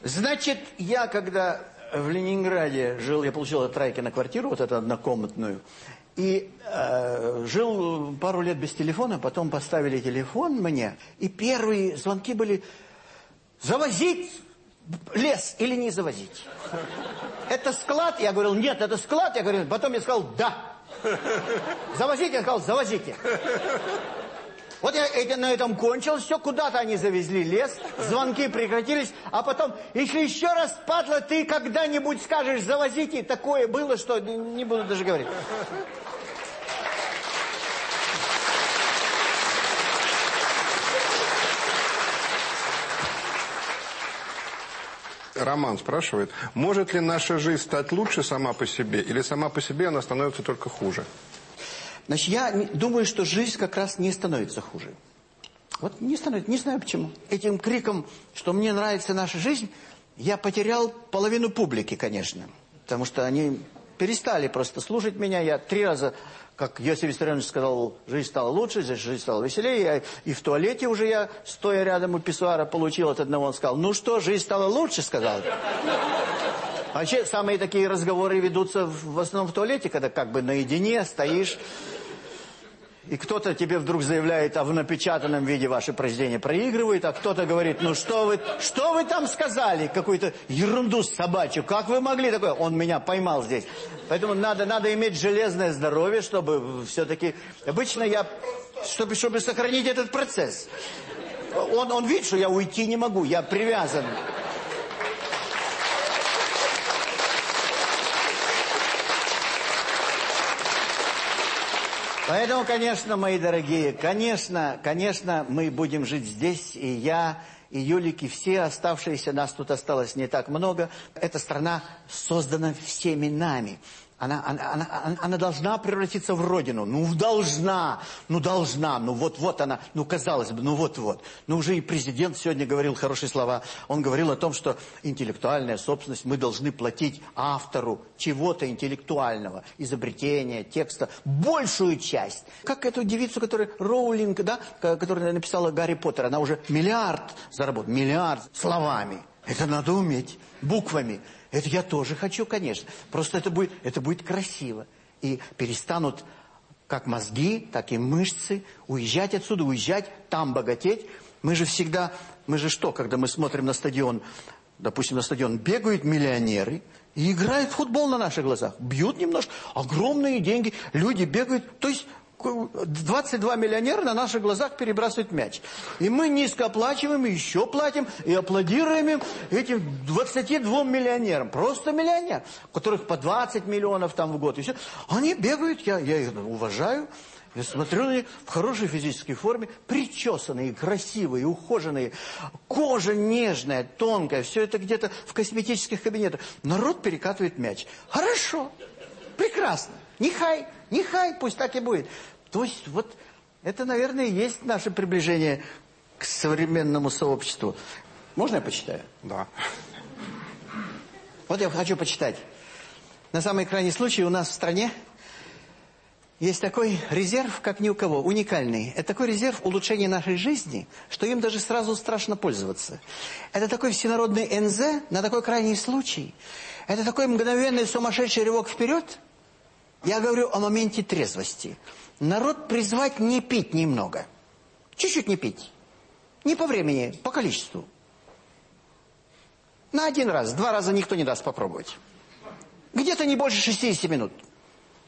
Значит, я когда в Ленинграде жил, я получил от Райки на квартиру, вот эту однокомнатную, и э, жил пару лет без телефона, потом поставили телефон мне, и первые звонки были «Завозить лес или не завозить?» «Это склад?» Я говорил «Нет, это склад». Я говорил, потом я сказал «Да». «Завозить?» Я сказал «Завозите». Вот я это, на этом кончил, все, куда-то они завезли лес, звонки прекратились, а потом, если еще раз, падла, ты когда-нибудь скажешь, завозите, такое было, что не буду даже говорить. Роман спрашивает, может ли наша жизнь стать лучше сама по себе, или сама по себе она становится только хуже? Значит, я думаю, что жизнь как раз не становится хуже. Вот не становится, не знаю почему. Этим криком, что мне нравится наша жизнь, я потерял половину публики, конечно. Потому что они перестали просто слушать меня. Я три раза как Йосиф Виссарионович сказал, жизнь стала лучше, жизнь стала веселее. И в туалете уже я, стоя рядом у писсуара, получил от одного. Он сказал, ну что, жизнь стала лучше, сказал. Вообще, самые такие разговоры ведутся в основном в туалете, когда как бы наедине стоишь и кто-то тебе вдруг заявляет, а в напечатанном виде ваше произведение проигрывает, а кто-то говорит, ну что вы, что вы там сказали, какую-то ерунду собачью, как вы могли такое? Он меня поймал здесь. Поэтому надо, надо иметь железное здоровье, чтобы все-таки... Обычно я, чтобы, чтобы сохранить этот процесс. Он, он видит, что я уйти не могу, я привязан. Поэтому, конечно, мои дорогие, конечно, конечно, мы будем жить здесь, и я, и Юлик, и все оставшиеся, нас тут осталось не так много. Эта страна создана всеми нами. Она, она, она, она должна превратиться в родину. Ну, должна, ну, должна, ну, вот-вот она, ну, казалось бы, ну, вот-вот. Ну, уже и президент сегодня говорил хорошие слова. Он говорил о том, что интеллектуальная собственность, мы должны платить автору чего-то интеллектуального, изобретения, текста, большую часть. Как эту девицу, которая, Роулинг, да, которая написала Гарри Поттер, она уже миллиард заработала, миллиард словами. Это надо уметь, буквами. Это я тоже хочу, конечно. Просто это будет, это будет красиво. и перестанут как мозги, так и мышцы уезжать отсюда, уезжать, там богатеть. Мы же всегда, мы же что, когда мы смотрим на стадион, допустим, на стадион бегают миллионеры и играют в футбол на наших глазах, бьют немножко, огромные деньги, люди бегают, то есть 22 миллионера на наших глазах перебрасывают мяч. И мы низко оплачиваем, и еще платим, и аплодируем им этим 22 миллионерам. Просто миллионер, которых по 20 миллионов там в год. И все. Они бегают, я, я их уважаю. Я смотрю на них в хорошей физической форме, причесанные, красивые, ухоженные, кожа нежная, тонкая, все это где-то в косметических кабинетах. Народ перекатывает мяч. Хорошо, прекрасно, нехай, нехай, пусть так и будет. То есть вот это, наверное, и есть наше приближение к современному сообществу. Можно я почитаю? Да. Вот я хочу почитать. На самый крайний случай у нас в стране есть такой резерв, как ни у кого, уникальный. Это такой резерв улучшения нашей жизни, что им даже сразу страшно пользоваться. Это такой всенародный НЗ на такой крайний случай. Это такой мгновенный сумасшедший рывок вперед. Я говорю о моменте трезвости. Народ призвать не пить немного. Чуть-чуть не пить. Не по времени, по количеству. На один раз, два раза никто не даст попробовать. Где-то не больше 60 минут.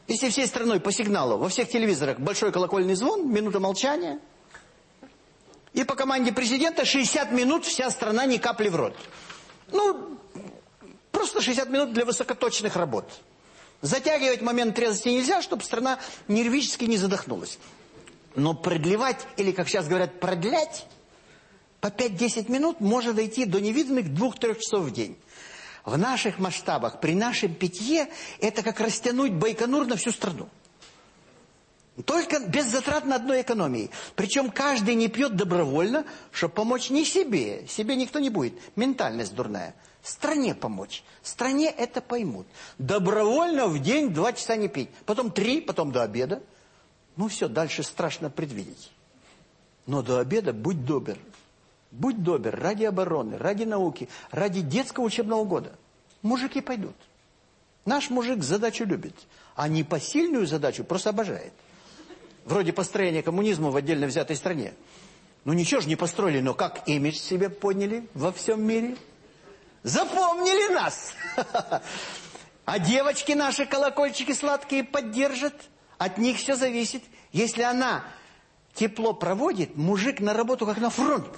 Если всей страной по сигналу, во всех телевизорах большой колокольный звон, минута молчания. И по команде президента 60 минут вся страна ни капли в рот. Ну, просто 60 минут для высокоточных работ. Затягивать момент трезвости нельзя, чтобы страна нервически не задохнулась. Но продлевать, или, как сейчас говорят, продлять, по 5-10 минут может дойти до невиданных 2-3 часов в день. В наших масштабах, при нашем питье, это как растянуть Байконур на всю страну. Только без затрат на одной экономии. Причем каждый не пьет добровольно, чтобы помочь не себе. Себе никто не будет. Ментальность дурная. Стране помочь. Стране это поймут. Добровольно в день два часа не пить. Потом три, потом до обеда. Ну все, дальше страшно предвидеть. Но до обеда будь добр. Будь добр, ради обороны, ради науки, ради детского учебного года. Мужики пойдут. Наш мужик задачу любит, а не посильную задачу просто обожает. Вроде построения коммунизма в отдельно взятой стране. Ну ничего же не построили, но как имидж себе подняли во всем мире? Запомнили нас! А девочки наши колокольчики сладкие поддержат. От них все зависит. Если она тепло проводит, мужик на работу как на фронт.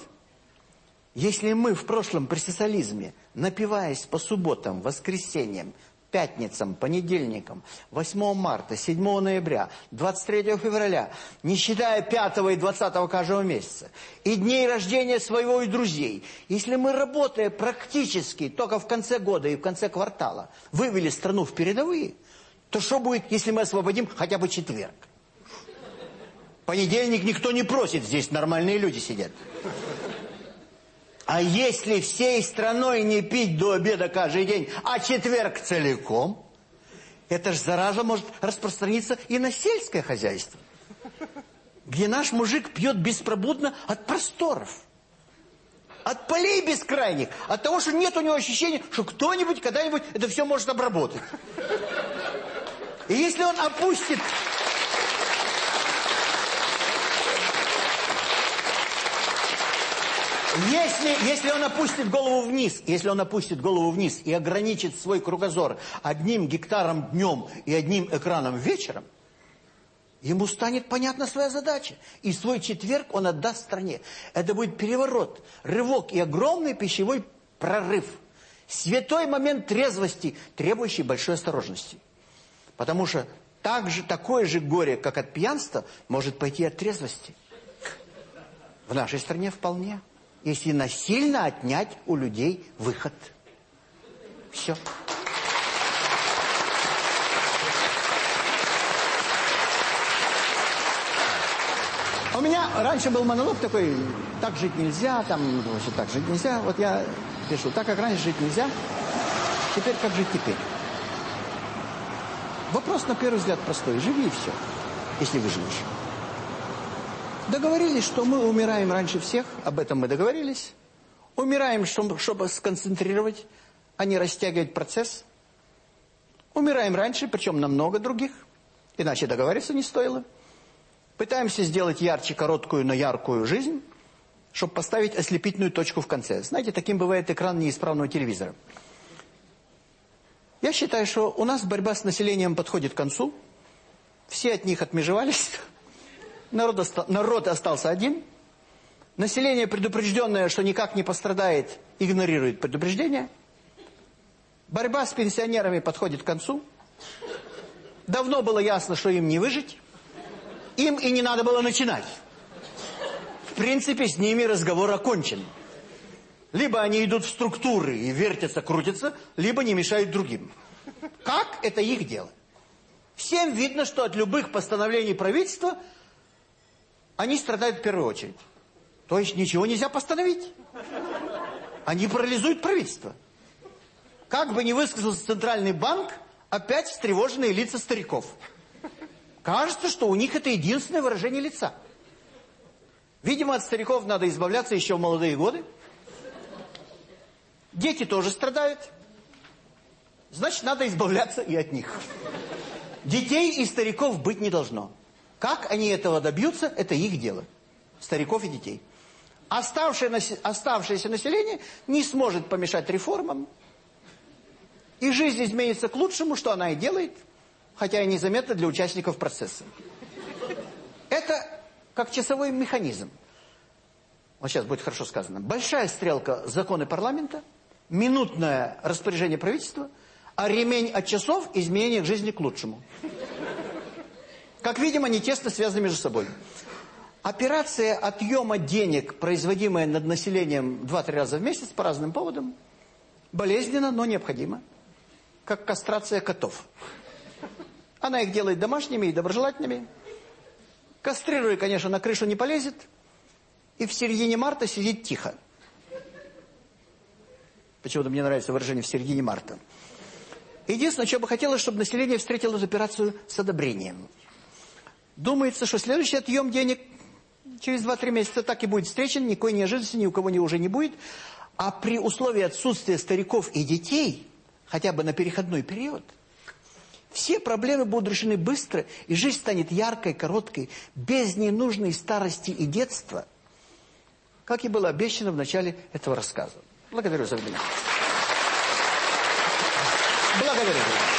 Если мы в прошлом при социализме, напиваясь по субботам, воскресеньям, пятницам, понедельникам, 8 марта, 7 ноября, 23 февраля, не считая 5 и 20 каждого месяца, и дней рождения своего и друзей, если мы, работая практически только в конце года и в конце квартала, вывели страну в передовые, то что будет, если мы освободим хотя бы четверг? Понедельник никто не просит, здесь нормальные люди сидят. А если всей страной не пить до обеда каждый день, а четверг целиком, это же зараза может распространиться и на сельское хозяйство. Где наш мужик пьет беспробудно от просторов. От полей бескрайних. От того, что нет у него ощущения, что кто-нибудь когда-нибудь это все может обработать. И если он опустит Если, если он опустит голову вниз, если он опустит голову вниз и ограничит свой кругозор одним гектаром днем и одним экраном вечером, ему станет понятна своя задача. И свой четверг он отдаст стране. Это будет переворот, рывок и огромный пищевой прорыв. Святой момент трезвости, требующий большой осторожности. Потому что так же, такое же горе, как от пьянства, может пойти от трезвости. В нашей стране вполне если насильно отнять у людей выход. Все. У меня раньше был монолог такой, так жить нельзя, там, вообще так жить нельзя. Вот я пишу, так как раньше жить нельзя, теперь как жить теперь. Вопрос, на первый взгляд, простой. Живи и все, если выживешь. Договорились, что мы умираем раньше всех, об этом мы договорились. Умираем, чтобы, чтобы сконцентрировать, а не растягивать процесс. Умираем раньше, причем намного других. Иначе договариваться не стоило. Пытаемся сделать ярче короткую, но яркую жизнь, чтобы поставить ослепительную точку в конце. Знаете, таким бывает экран неисправного телевизора. Я считаю, что у нас борьба с населением подходит к концу. Все от них отмежевались. Народ, оста народ остался один. Население, предупрежденное, что никак не пострадает, игнорирует предупреждение. Борьба с пенсионерами подходит к концу. Давно было ясно, что им не выжить. Им и не надо было начинать. В принципе, с ними разговор окончен. Либо они идут в структуры и вертятся, крутятся, либо не мешают другим. Как? Это их дело. Всем видно, что от любых постановлений правительства они страдают в первую очередь. То есть ничего нельзя постановить. Они парализуют правительство. Как бы ни высказался Центральный банк, опять встревоженные лица стариков. Кажется, что у них это единственное выражение лица. Видимо, от стариков надо избавляться еще в молодые годы. Дети тоже страдают. Значит, надо избавляться и от них. Детей и стариков быть не должно. Как они этого добьются, это их дело. Стариков и детей. Оставшееся население не сможет помешать реформам. И жизнь изменится к лучшему, что она и делает, хотя и незаметно для участников процесса. Это как часовой механизм. Вот сейчас будет хорошо сказано. Большая стрелка законы парламента, минутное распоряжение правительства, а ремень от часов изменение к жизни к лучшему. Как видим, они тесно связаны между собой. Операция отъема денег, производимая над населением 2-3 раза в месяц по разным поводам, болезненна, но необходима. Как кастрация котов. Она их делает домашними и доброжелательными. Кастрируя, конечно, на крышу не полезет. И в середине марта сидит тихо. Почему-то мне нравится выражение «в середине марта». Единственное, что бы хотелось, чтобы население встретило эту операцию с одобрением. Думается, что следующий отъем денег через 2-3 месяца так и будет встречен, никакой неожиданности ни у кого ни уже не будет. А при условии отсутствия стариков и детей, хотя бы на переходной период, все проблемы будут решены быстро, и жизнь станет яркой, короткой, без ненужной старости и детства, как и было обещано в начале этого рассказа. Благодарю за внимание. Благодарю.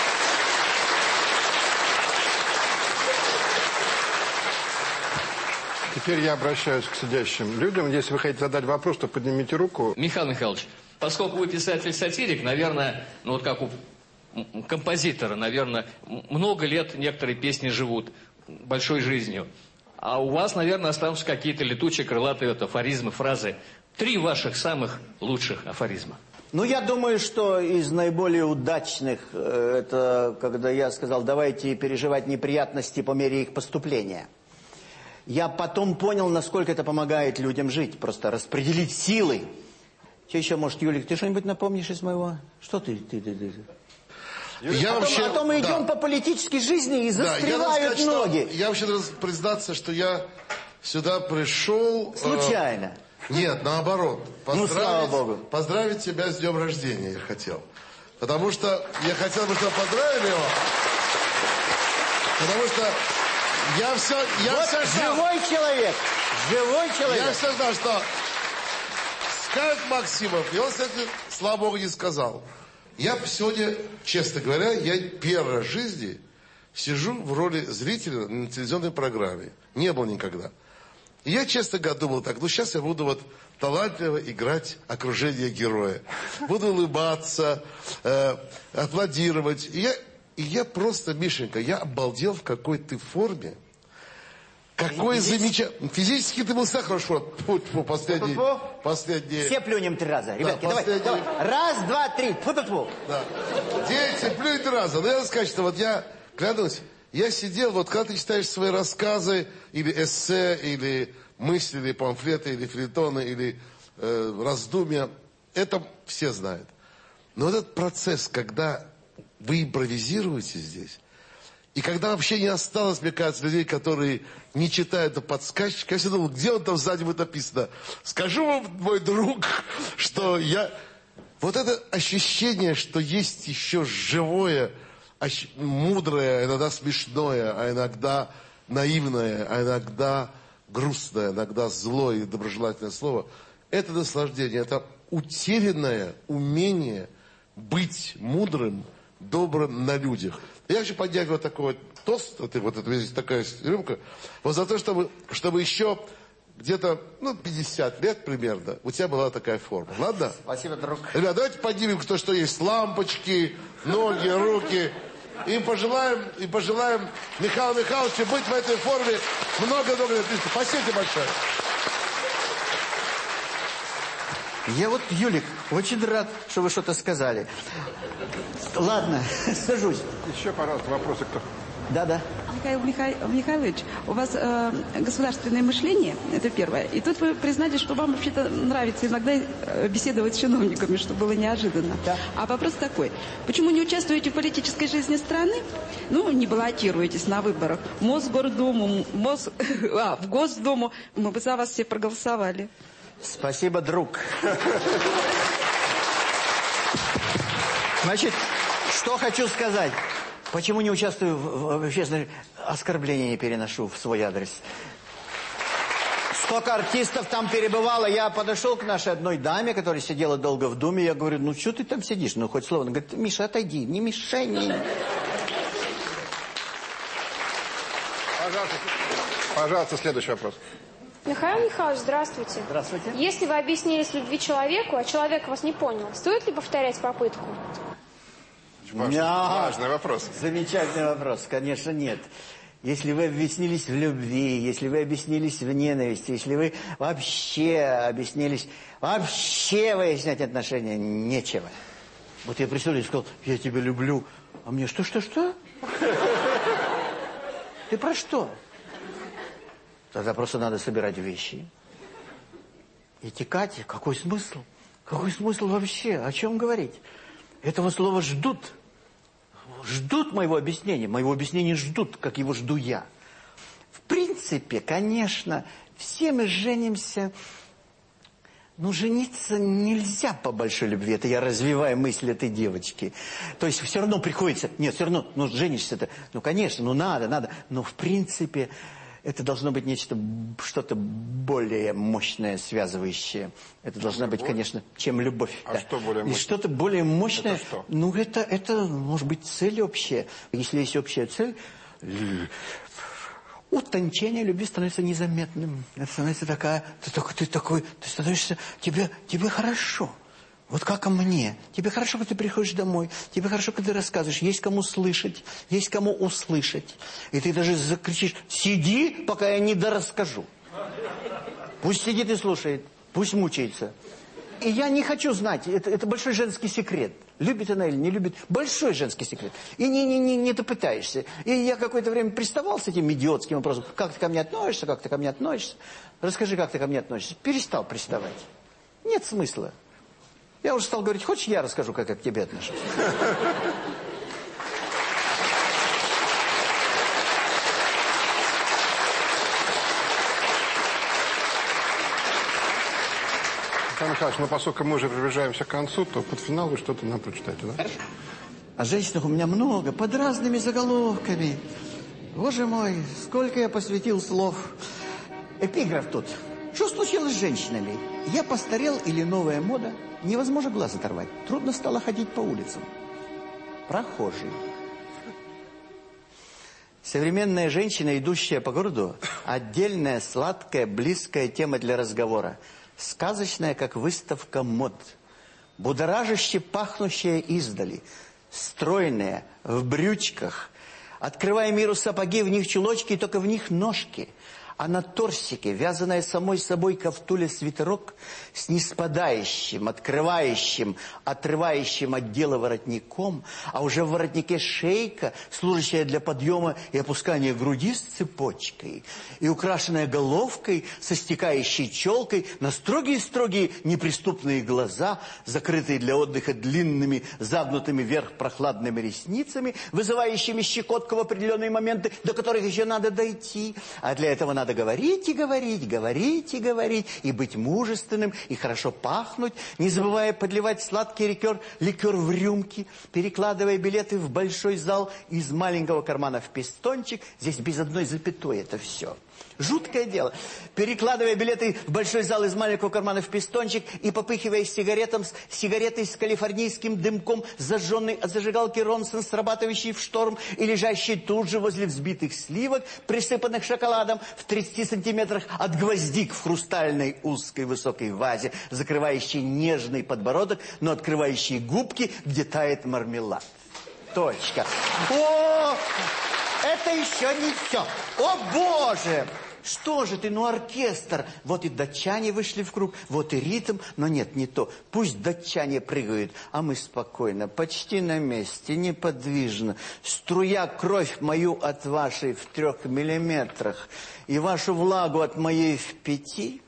Теперь я обращаюсь к сидящим людям. Если вы хотите задать вопрос, то поднимите руку. Михаил Михайлович, поскольку вы писатель-сатирик, наверное, ну вот как у композитора, наверное, много лет некоторые песни живут большой жизнью. А у вас, наверное, останутся какие-то летучие, крылатые вот, афоризмы, фразы. Три ваших самых лучших афоризма. Ну, я думаю, что из наиболее удачных, э, это когда я сказал, давайте переживать неприятности по мере их поступления. Я потом понял, насколько это помогает людям жить, просто распределить силы. Что еще, может, Юлик, ты что-нибудь напомнишь из моего? Что ты, ты, ты, ты? Я а, вообще, то, а то мы идем да. по политической жизни и Да, я, застревают должен сказать, ноги. Что, я вообще должен признаться, что я сюда пришел... э, Случайно. нет, наоборот. Ну, слава Богу. Поздравить тебя с днем рождения я хотел. Потому что я хотел бы, чтобы поздравили его. Потому что я все... Я вот все знал. живой человек. Живой человек. Я все знал, что скажет Максимов, и он, кстати, слава Богу, не сказал. Я сегодня, честно говоря, я первый раз в жизни сижу в роли зрителя на телевизионной программе. Не был никогда. И я, честно говоря, думал так, ну сейчас я буду вот талантливо играть окружение героя. Буду улыбаться, э, аплодировать. И я, и я просто, Мишенька, я обалдел, в какой ты форме. Какой замечательный. Физически ты был всегда хорошо. Тьфу, тьфу, последний. Тьфу-тьфу. Последний. Все плюнем три раза. Ребятки, давай, последний. давай. Раз, два, три. Фу-фу-фу. Да. Дети, плюнь раза. Но я вам сказать, что вот я, клянусь, я сидел, вот когда ты читаешь свои рассказы, или эссе, или мысли, или памфлеты, или филитоны, или э, раздумья, это все знают. Но этот процесс, когда вы импровизируете здесь, и когда вообще не осталось, мне кажется, людей, которые не читают, а подсказчик, я всегда думал, где он там сзади будет написано? Скажу вам, мой друг, что я... Вот это ощущение, что есть еще живое мудрое, иногда смешное, а иногда наивное, а иногда грустное, иногда злое и доброжелательное слово, это наслаждение, это утерянное умение быть мудрым, добрым на людях. Я хочу поднять вот такой вот тост, вот, вот это здесь такая рюмка, вот за то, чтобы, чтобы еще где-то, ну, 50 лет примерно, у тебя была такая форма. Ладно? Спасибо, друг. Ребят, давайте поднимем кто что есть. Лампочки, ноги, руки. И пожелаем, и пожелаем Михаилу Михайловичу быть в этой форме много-много лет. Спасибо большое. Я вот, Юлик, очень рад, что вы что-то сказали. Ладно, сажусь. Еще, пожалуйста, вопросы кто? Да, да. Михаил Миха... Михайлович, у вас э, государственное мышление, это первое. И тут вы признали, что вам вообще-то нравится иногда э, беседовать с чиновниками, что было неожиданно. Да. А вопрос такой. Почему не участвуете в политической жизни страны? Ну, не баллотируетесь на выборах. Мосгордуму, Мос... а, в Госдуму. Мы бы за вас все проголосовали. Спасибо, друг. Значит, что хочу сказать. Почему не участвую в, в общественном оскорблении не переношу в свой адрес? Столько артистов там перебывало. Я подошел к нашей одной даме, которая сидела долго в Думе. Я говорю, ну что ты там сидишь? Ну хоть слово. Она говорит, Миша, отойди, не мешай мне. Пожалуйста, пожалуйста, следующий вопрос. Михаил Михайлович, здравствуйте. Здравствуйте. Если вы объяснились любви человеку, а человек вас не понял, стоит ли повторять попытку? Важный, важный вопрос. Замечательный вопрос. Конечно, нет. Если вы объяснились в любви, если вы объяснились в ненависти, если вы вообще объяснились, вообще выяснять отношения нечего. Вот я пришел и сказал, я тебя люблю. А мне что, что, что? Ты про что? Тогда просто надо собирать вещи. И текать. Какой смысл? Какой смысл вообще? О чем говорить? Этого слова ждут ждут моего объяснения. Моего объяснения ждут, как его жду я. В принципе, конечно, все мы женимся... Ну, жениться нельзя по большой любви. Это я развиваю мысль этой девочки. То есть все равно приходится... Нет, все равно, ну, женишься-то... Ну, конечно, ну, надо, надо. Но, в принципе, это должно быть нечто, что-то более мощное, связывающее. Это должна быть, конечно, чем любовь. А да. что более мощное? И что-то более мощное. Это что? Ну, это, это, может быть, цель общая. Если есть общая цель, утончение любви становится незаметным. Это становится такая, ты такой, ты такой, ты становишься, тебе, тебе хорошо. Вот как мне. Тебе хорошо, когда ты приходишь домой. Тебе хорошо, когда ты рассказываешь. Есть кому слышать, есть кому услышать. И ты даже закричишь, сиди, пока я не дорасскажу. Пусть сидит и слушает, пусть мучается. И я не хочу знать, это, это большой женский секрет. Любит она или не любит. Большой женский секрет. И не, не, не, не ты. И я какое-то время приставал с этим идиотским вопросом. Как ты ко мне относишься, как ты ко мне относишься? Расскажи, как ты ко мне относишься. Перестал приставать. Нет смысла. Я уже стал говорить, хочешь, я расскажу, как я к тебе отношусь? Михаил Михайлович, ну поскольку мы уже приближаемся к концу, то под финал вы что-то нам прочитаете, да? Хорошо. А женщинах у меня много, под разными заголовками. Боже мой, сколько я посвятил слов. Эпиграф тут. Что случилось с женщинами? Я постарел или новая мода? Невозможно глаз оторвать. Трудно стало ходить по улицам. Прохожий. Современная женщина, идущая по городу, отдельная, сладкая, близкая тема для разговора. Сказочная, как выставка мод. Будоражаще пахнущая издали. Стройная, в брючках. Открывая миру сапоги, в них чулочки, и только в них ножки – а на торсике, вязаная самой собой кафтуля свитерок с неспадающим, открывающим, отрывающим от дела воротником, а уже в воротнике шейка, служащая для подъема и опускания груди с цепочкой, и украшенная головкой со стекающей челкой на строгие-строгие неприступные глаза, закрытые для отдыха длинными, загнутыми вверх прохладными ресницами, вызывающими щекотку в определенные моменты, до которых еще надо дойти, а для этого надо надо говорить и говорить, говорить и говорить, и быть мужественным, и хорошо пахнуть, не забывая подливать сладкий ликер, ликер в рюмки, перекладывая билеты в большой зал из маленького кармана в пистончик. Здесь без одной запятой это все. Жуткое дело. Перекладывая билеты в большой зал из маленького кармана в пистончик и попыхивая сигаретом, сигаретой с калифорнийским дымком, зажженной от зажигалки Ронсон, срабатывающий в шторм и лежащий тут же возле взбитых сливок, присыпанных шоколадом в 30 сантиметрах от гвоздик в хрустальной узкой высокой вазе, закрывающей нежный подбородок, но открывающей губки, где тает мармелад. Точка. О, это еще не все. О, Боже! Что же ты, ну оркестр. Вот и датчане вышли в круг, вот и ритм, но нет, не то. Пусть датчане прыгают, а мы спокойно, почти на месте, неподвижно. Струя кровь мою от вашей в трех миллиметрах и вашу влагу от моей в пяти...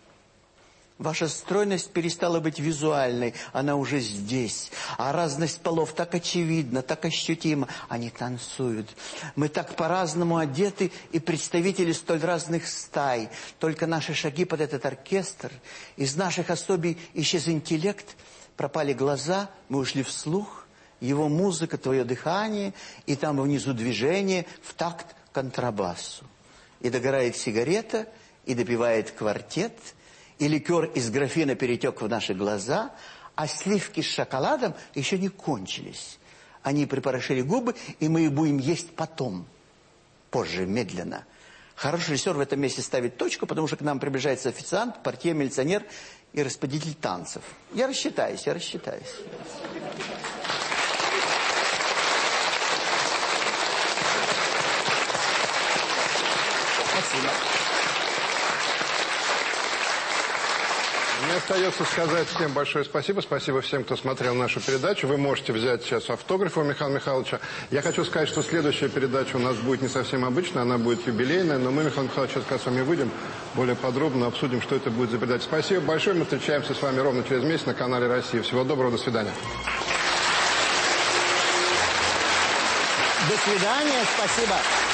Ваша стройность перестала быть визуальной, она уже здесь. А разность полов так очевидна, так ощутима. Они танцуют. Мы так по-разному одеты и представители столь разных стай. Только наши шаги под этот оркестр. Из наших особей исчез интеллект, пропали глаза, мы ушли вслух. Его музыка, твое дыхание, и там внизу движение в такт контрабасу. И догорает сигарета, и допивает квартет – и ликер из графина перетек в наши глаза, а сливки с шоколадом еще не кончились. Они припорошили губы, и мы их будем есть потом, позже, медленно. Хороший режиссер в этом месте ставит точку, потому что к нам приближается официант, партия, милиционер и распределитель танцев. Я рассчитаюсь, я рассчитаюсь. Спасибо. Мне остается сказать всем большое спасибо. Спасибо всем, кто смотрел нашу передачу. Вы можете взять сейчас автограф у Михаила Михайловича. Я хочу сказать, что следующая передача у нас будет не совсем обычная, она будет юбилейная, но мы, Михаил Михайлович, сейчас с вами выйдем, более подробно обсудим, что это будет за передача. Спасибо большое. Мы встречаемся с вами ровно через месяц на канале Россия. Всего доброго, до свидания. До свидания, спасибо.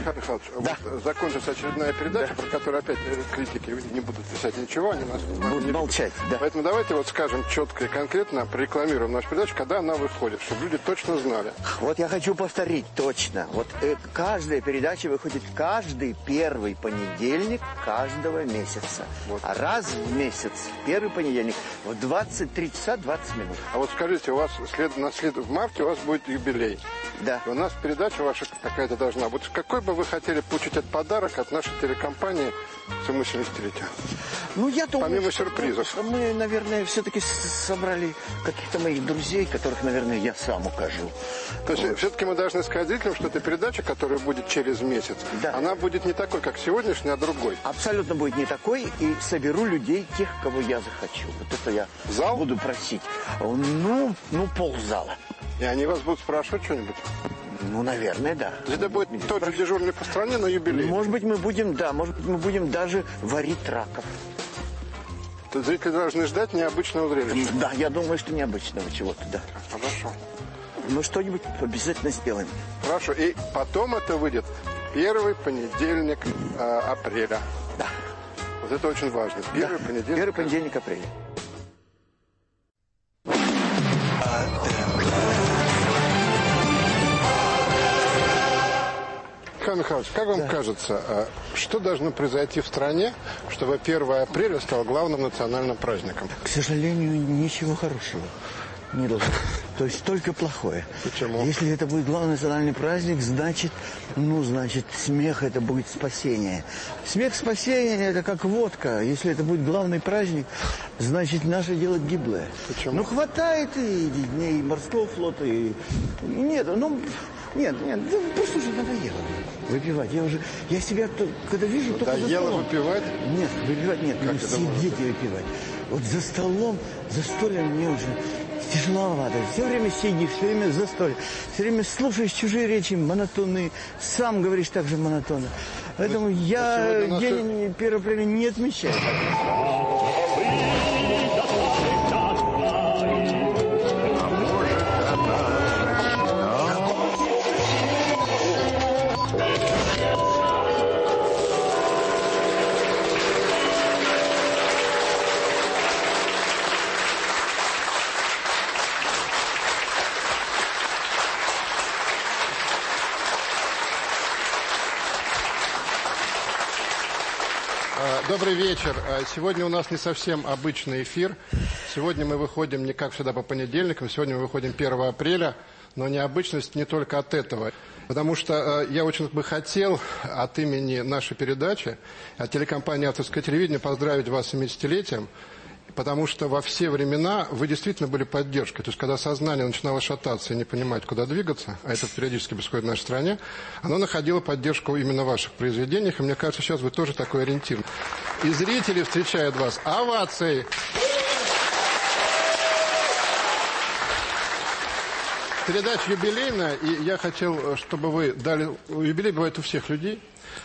Михаил Михайлович, вот закончится очередная передача, про которую опять э, критики не будут писать ничего, они нас Будут молчать, да. Поэтому давайте вот скажем четко и конкретно, прорекламируем нашу передачу, когда она выходит, чтобы люди точно знали. Вот я хочу повторить точно. Вот э, каждая передача выходит каждый первый понедельник каждого месяца. А раз в месяц, первый понедельник, в 23 часа 20 минут. А вот скажите, у вас след, на след, в марте у вас будет юбилей. Да. И у нас передача ваша какая-то должна быть. Какой бы вы хотели получить от подарок от нашей телекомпании своему 70-летию? Ну, я думаю, Помимо что сюрпризов. мы, наверное, все-таки собрали каких-то моих друзей, которых, наверное, я сам укажу. То есть все-таки мы должны сказать зрителям, что эта передача, которая будет через месяц, она будет не такой, как сегодняшняя, а другой. Абсолютно будет не такой, и соберу людей, тех, кого я захочу. Вот это я Зал? буду просить. Ну, ну, ползала. И они вас будут спрашивать что-нибудь? Ну, наверное, да. То есть это будет тот же дежурный по стране, но юбилей. Может быть, мы будем, да, может быть, мы будем даже варить раков. То зрители должны ждать необычного зрелища. Да, я думаю, что необычного чего-то, да. Хорошо. Мы что-нибудь обязательно сделаем. Хорошо. И потом это выйдет первый понедельник э, апреля. Да. Вот это очень важно. Первый понедельник. Первый понедельник апреля. Михаил Михайлович, как вам кажется, э, что должно произойти в стране, чтобы 1 апреля стал главным национальным праздником? К сожалению, ничего хорошего не должно. То есть только плохое. Почему? Если это будет главный национальный праздник, значит, ну, значит, смех это будет спасение. Смех спасение это как водка. Если это будет главный праздник, значит, наше дело гиблое. Почему? Ну, хватает и дней морского флота, и... Нет, ну, нет, нет, ну, просто уже надоело выпивать. Я уже, я себя, когда вижу, только за Надоело столом. выпивать? Нет, выпивать нет, Как не сидеть и выпивать. Вот за столом, за столем мне уже тяжеловато. Все время сидишь, все время за столик, все время слушаешь чужие речи монотонные, сам говоришь так же монотонно. Поэтому я сегодня день 1 апреля не отмечаю. Добрый вечер. А, Сегодня у нас не совсем обычный эфир. Сегодня мы выходим не как всегда по понедельникам, сегодня мы выходим 1 апреля, но необычность не только от этого. Потому что а, я очень бы хотел от имени нашей передачи, от телекомпании «Авторское телевидение» поздравить вас с 70-летием. Потому что во все времена вы действительно были поддержкой. То есть, когда сознание начинало шататься и не понимать, куда двигаться, а это периодически происходит в нашей стране, оно находило поддержку именно в ваших произведениях. И мне кажется, сейчас вы тоже такой ориентир. И зрители встречают вас овацией. Передача юбилейная, и я хотел, чтобы вы дали... Юбилей бывает у всех людей.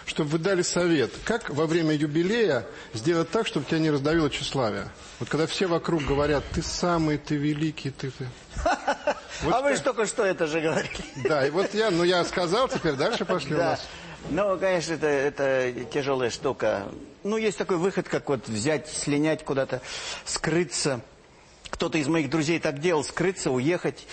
Чтобы вы дали совет, как во время юбилея сделать так, чтобы тебя не раздавило тщеславие. Вот когда все вокруг говорят, ты самый, ты великий, ты... ты. а вы же только что это же говорили. Да, и вот я, ну я сказал, теперь дальше пошли у Да. нас. Ну, конечно, это, это тяжелая штука. Ну, есть такой выход, как вот взять, слинять куда-то, скрыться. Кто-то из моих друзей так делал, скрыться, уехать.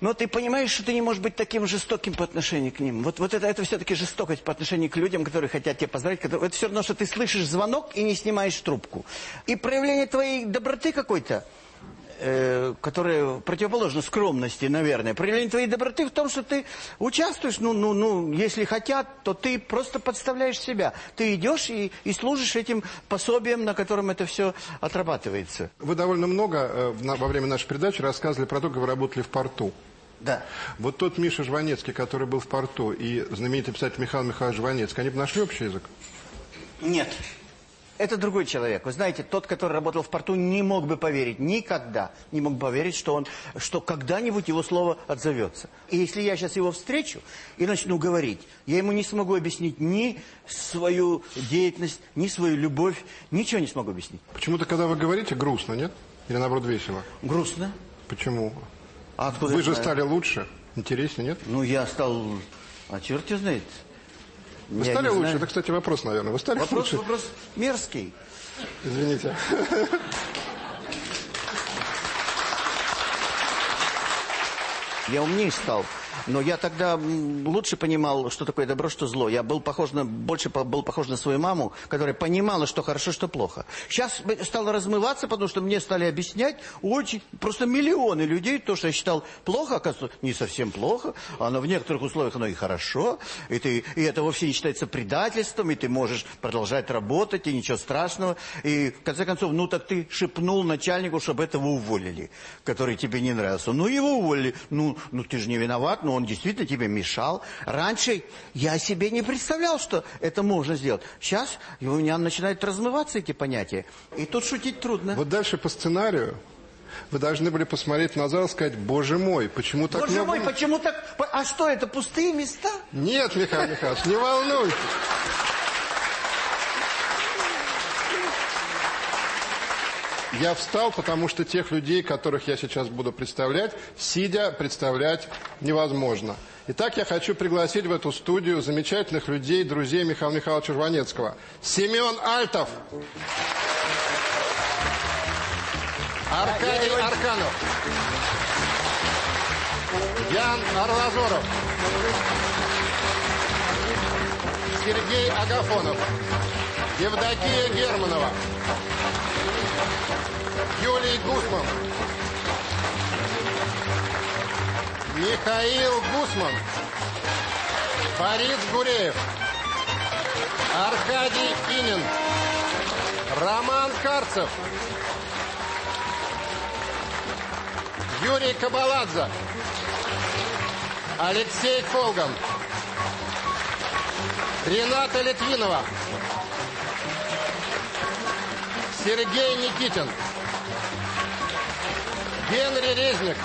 Но ты понимаешь, что ты не можешь быть таким жестоким по отношению к ним. Вот, вот это, это все-таки жестокость по отношению к людям, которые хотят тебя поздравить. Которые, это все равно, что ты слышишь звонок и не снимаешь трубку. И проявление твоей доброты какой-то, э, которая противоположна скромности, наверное. Проявление твоей доброты в том, что ты участвуешь, ну, ну, ну, если хотят, то ты просто подставляешь себя. Ты идешь и, и служишь этим пособием, на котором это все отрабатывается. Вы довольно много э, во время нашей передачи рассказывали про то, как вы работали в порту. Да. Вот тот Миша Жванецкий, который был в порту, и знаменитый писатель Михаил Михайлович Жванецкий, они бы нашли общий язык? Нет. Это другой человек. Вы знаете, тот, который работал в порту, не мог бы поверить, никогда не мог бы поверить, что, он, что когда-нибудь его слово отзовется. И если я сейчас его встречу и начну говорить, я ему не смогу объяснить ни свою деятельность, ни свою любовь, ничего не смогу объяснить. Почему-то, когда вы говорите, грустно, нет? Или наоборот весело? Грустно. Почему? А откуда Вы же знаю? стали лучше, интереснее, нет? Ну, я стал... А черт его знает. Вы Я стали лучше? знаю. Это, кстати, вопрос, наверное. Вы стали Вопрос, лучше? вопрос мерзкий. Извините. Я умнее стал. Но я тогда лучше понимал, что такое добро, что зло. Я был похож на, больше был похож на свою маму, которая понимала, что хорошо, что плохо. Сейчас стало размываться, потому что мне стали объяснять очень, просто миллионы людей, то, что я считал плохо, оказывается, не совсем плохо, оно в некоторых условиях оно и хорошо, и, ты, и это вовсе не считается предательством, и ты можешь продолжать работать, и ничего страшного. И, в конце концов, ну так ты шепнул начальнику, чтобы этого уволили, который тебе не нравился. Ну, его уволили. Ну, ну ты же не виноват, но он действительно тебе мешал. Раньше я себе не представлял, что это можно сделать. Сейчас у меня начинают размываться эти понятия. И тут шутить трудно. Вот дальше по сценарию вы должны были посмотреть на зал и сказать, боже мой, почему так Боже мой, почему так? А что, это пустые места? Нет, Михаил Михайлович, не волнуйтесь. Я встал, потому что тех людей, которых я сейчас буду представлять, сидя представлять невозможно. Итак, я хочу пригласить в эту студию замечательных людей, друзей Михаила Михайловича Жванецкого. Семен Альтов. Аркадий Арканов. Ян Арлазоров. Сергей Агафонов. Евдокия Германова. Юлий Гусман. Михаил Гусман. Борис Гуреев. Аркадий Инин. Роман Карцев. Юрий Кабаладзе. Алексей Колган. Рената Литвинова. Сергей Никитин. Генри Резник.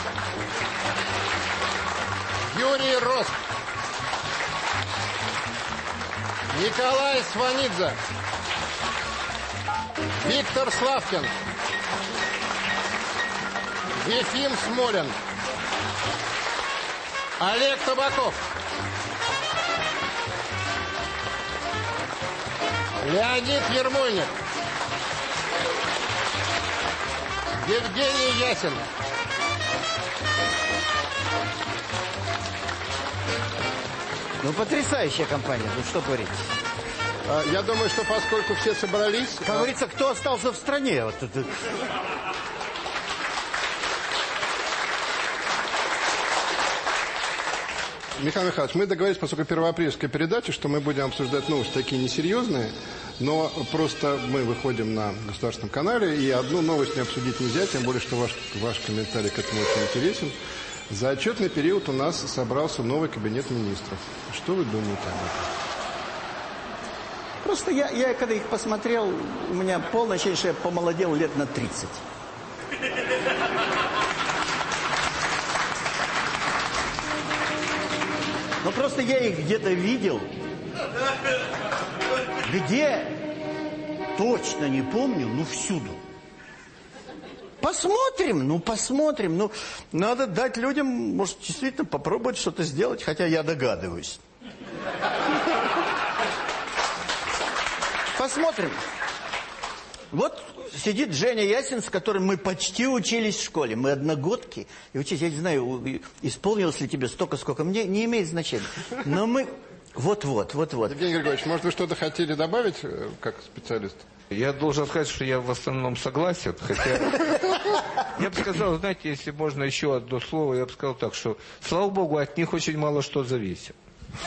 Юрий Рост. Николай Сванидзе. Виктор Славкин. Ефим Смолин. Олег Табаков. Леонид Ермойник. Евгений Ясин. Ну, потрясающая компания, ну что говорить. А, Я думаю, что поскольку все собрались... Как говорится, кто остался в стране? Вот это. Михаил Михайлович, мы договорились, поскольку первоапрельская передача, что мы будем обсуждать новости такие несерьезные, но просто мы выходим на государственном канале, и одну новость не обсудить нельзя, тем более, что ваш, ваш комментарий к этому очень интересен. За отчетный период у нас собрался новый кабинет министров. Что вы думаете об этом? Просто я, я когда их посмотрел, у меня полное ощущение, что я помолодел лет на 30. Но просто я их где-то видел. Где? Точно не помню, но всюду. Посмотрим, ну посмотрим. Ну, надо дать людям, может, действительно попробовать что-то сделать, хотя я догадываюсь. Посмотрим. Вот сидит Женя Ясин, с которым мы почти учились в школе. Мы одногодки. И учить, я не знаю, исполнилось ли тебе столько, сколько мне, не имеет значения. Но мы... Вот-вот, вот-вот. Евгений Григорьевич, может, вы что-то хотели добавить, э, как специалист? Я должен сказать, что я в основном согласен, хотя я бы сказал, знаете, если можно еще одно слово, я бы сказал так, что, слава богу, от них очень мало что зависит.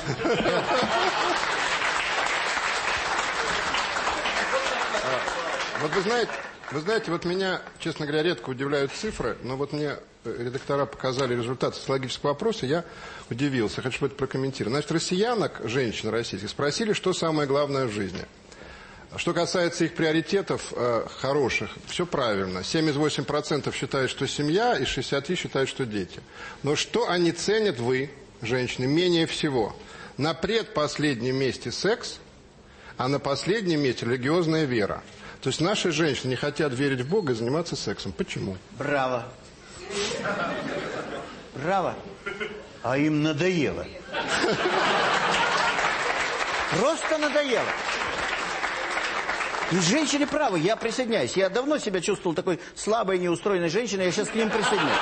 Вот вы знаете, вы знаете, вот меня, честно говоря, редко удивляют цифры, но вот мне э, редактора показали результат социологического опроса, я удивился, хочу это прокомментировать. Значит, россиянок, женщин российских, спросили, что самое главное в жизни. Что касается их приоритетов э, хороших, все правильно. 78% считают, что семья, и 63% считают, что дети. Но что они ценят, вы, женщины, менее всего? На предпоследнем месте секс, а на последнем месте религиозная вера. То есть наши женщины не хотят верить в Бога и заниматься сексом. Почему? Браво. Браво. А им надоело. Просто надоело. И женщины правы, я присоединяюсь. Я давно себя чувствовал такой слабой, неустроенной женщиной, я сейчас к ним присоединяюсь.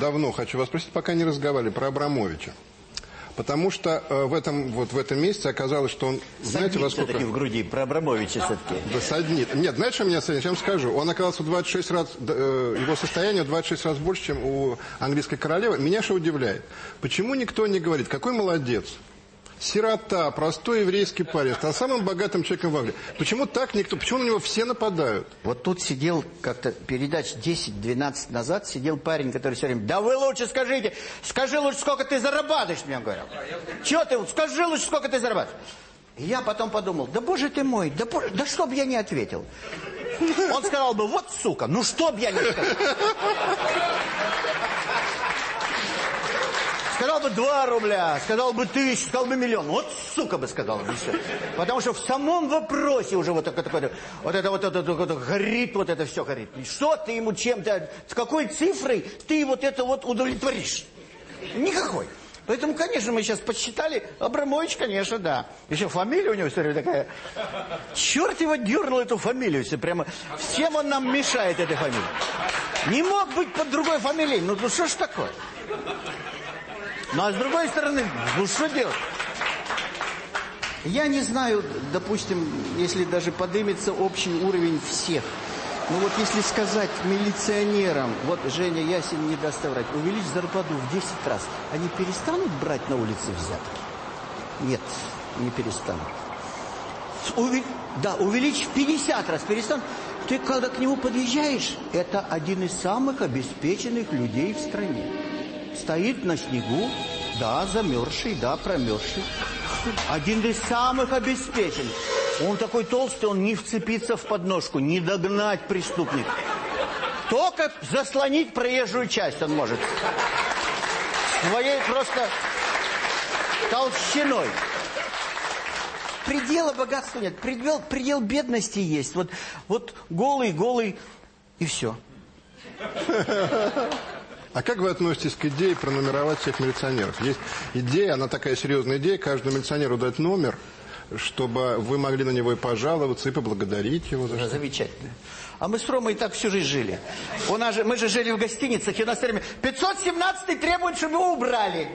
Давно хочу вас спросить, пока не разговаривали, про Абрамовича. Потому что э, в, этом, вот в этом месяце оказалось, что он, знаете, во Саднит сколько... в груди, про Абрамовича все-таки. Да саднит. Нет, знаешь, что меня саднит? Я вам скажу. Он оказался в 26 раз, э, его состояние в 26 раз больше, чем у английской королевы. Меня что удивляет? Почему никто не говорит, какой молодец? Сирота, простой еврейский парень, стал самым богатым человеком в Англии. Почему так никто, почему на него все нападают? Вот тут сидел как-то передач 10-12 назад, сидел парень, который все время, да вы лучше скажите, скажи лучше, сколько ты зарабатываешь, мне говорят. Чего ты, скажи лучше, сколько ты зарабатываешь. И я потом подумал, да боже ты мой, да, боже, да что б я не ответил. Он сказал бы, вот сука, ну что б я не сказал. Сказал бы 2 рубля, сказал бы тысячу, сказал бы миллион. Вот сука бы сказал бы все. Потому что в самом вопросе уже вот такое, такое вот это вот это, вот это горит, вот это все горит. Что ты ему чем-то, с какой цифрой ты вот это вот удовлетворишь? Никакой. Поэтому, конечно, мы сейчас подсчитали, Абрамович, конечно, да. Еще фамилия у него все время такая. Черт его дернул эту фамилию. Все прямо, всем он нам мешает, этой фамилии. Не мог быть под другой фамилией. Ну, ну что ж такое? Ну, а с другой стороны, ну что делать? Я не знаю, допустим, если даже подымется общий уровень всех. Ну вот если сказать милиционерам, вот Женя Ясин не даст соврать, увеличь зарплату в 10 раз, они перестанут брать на улице взятки? Нет, не перестанут. Уве- Да, увеличь в 50 раз, перестанут. Ты когда к нему подъезжаешь, это один из самых обеспеченных людей в стране. Стоит на снегу, да, замерзший, да, промерзший. Один из самых обеспеченных. Он такой толстый, он не вцепится в подножку, не догнать преступник. Только заслонить проезжую часть он может. Своей просто толщиной. Предела богатства нет, предел, предел бедности есть. Вот, вот голый, голый и все. А как вы относитесь к идее пронумеровать всех милиционеров? Есть идея, она такая серьезная идея, каждому милиционеру дать номер, чтобы вы могли на него и пожаловаться, и поблагодарить его. За что. Замечательно. А мы с Ромой и так всю жизнь жили. У нас же, мы же жили в гостиницах, и у нас все время 517 требует, чтобы его убрали.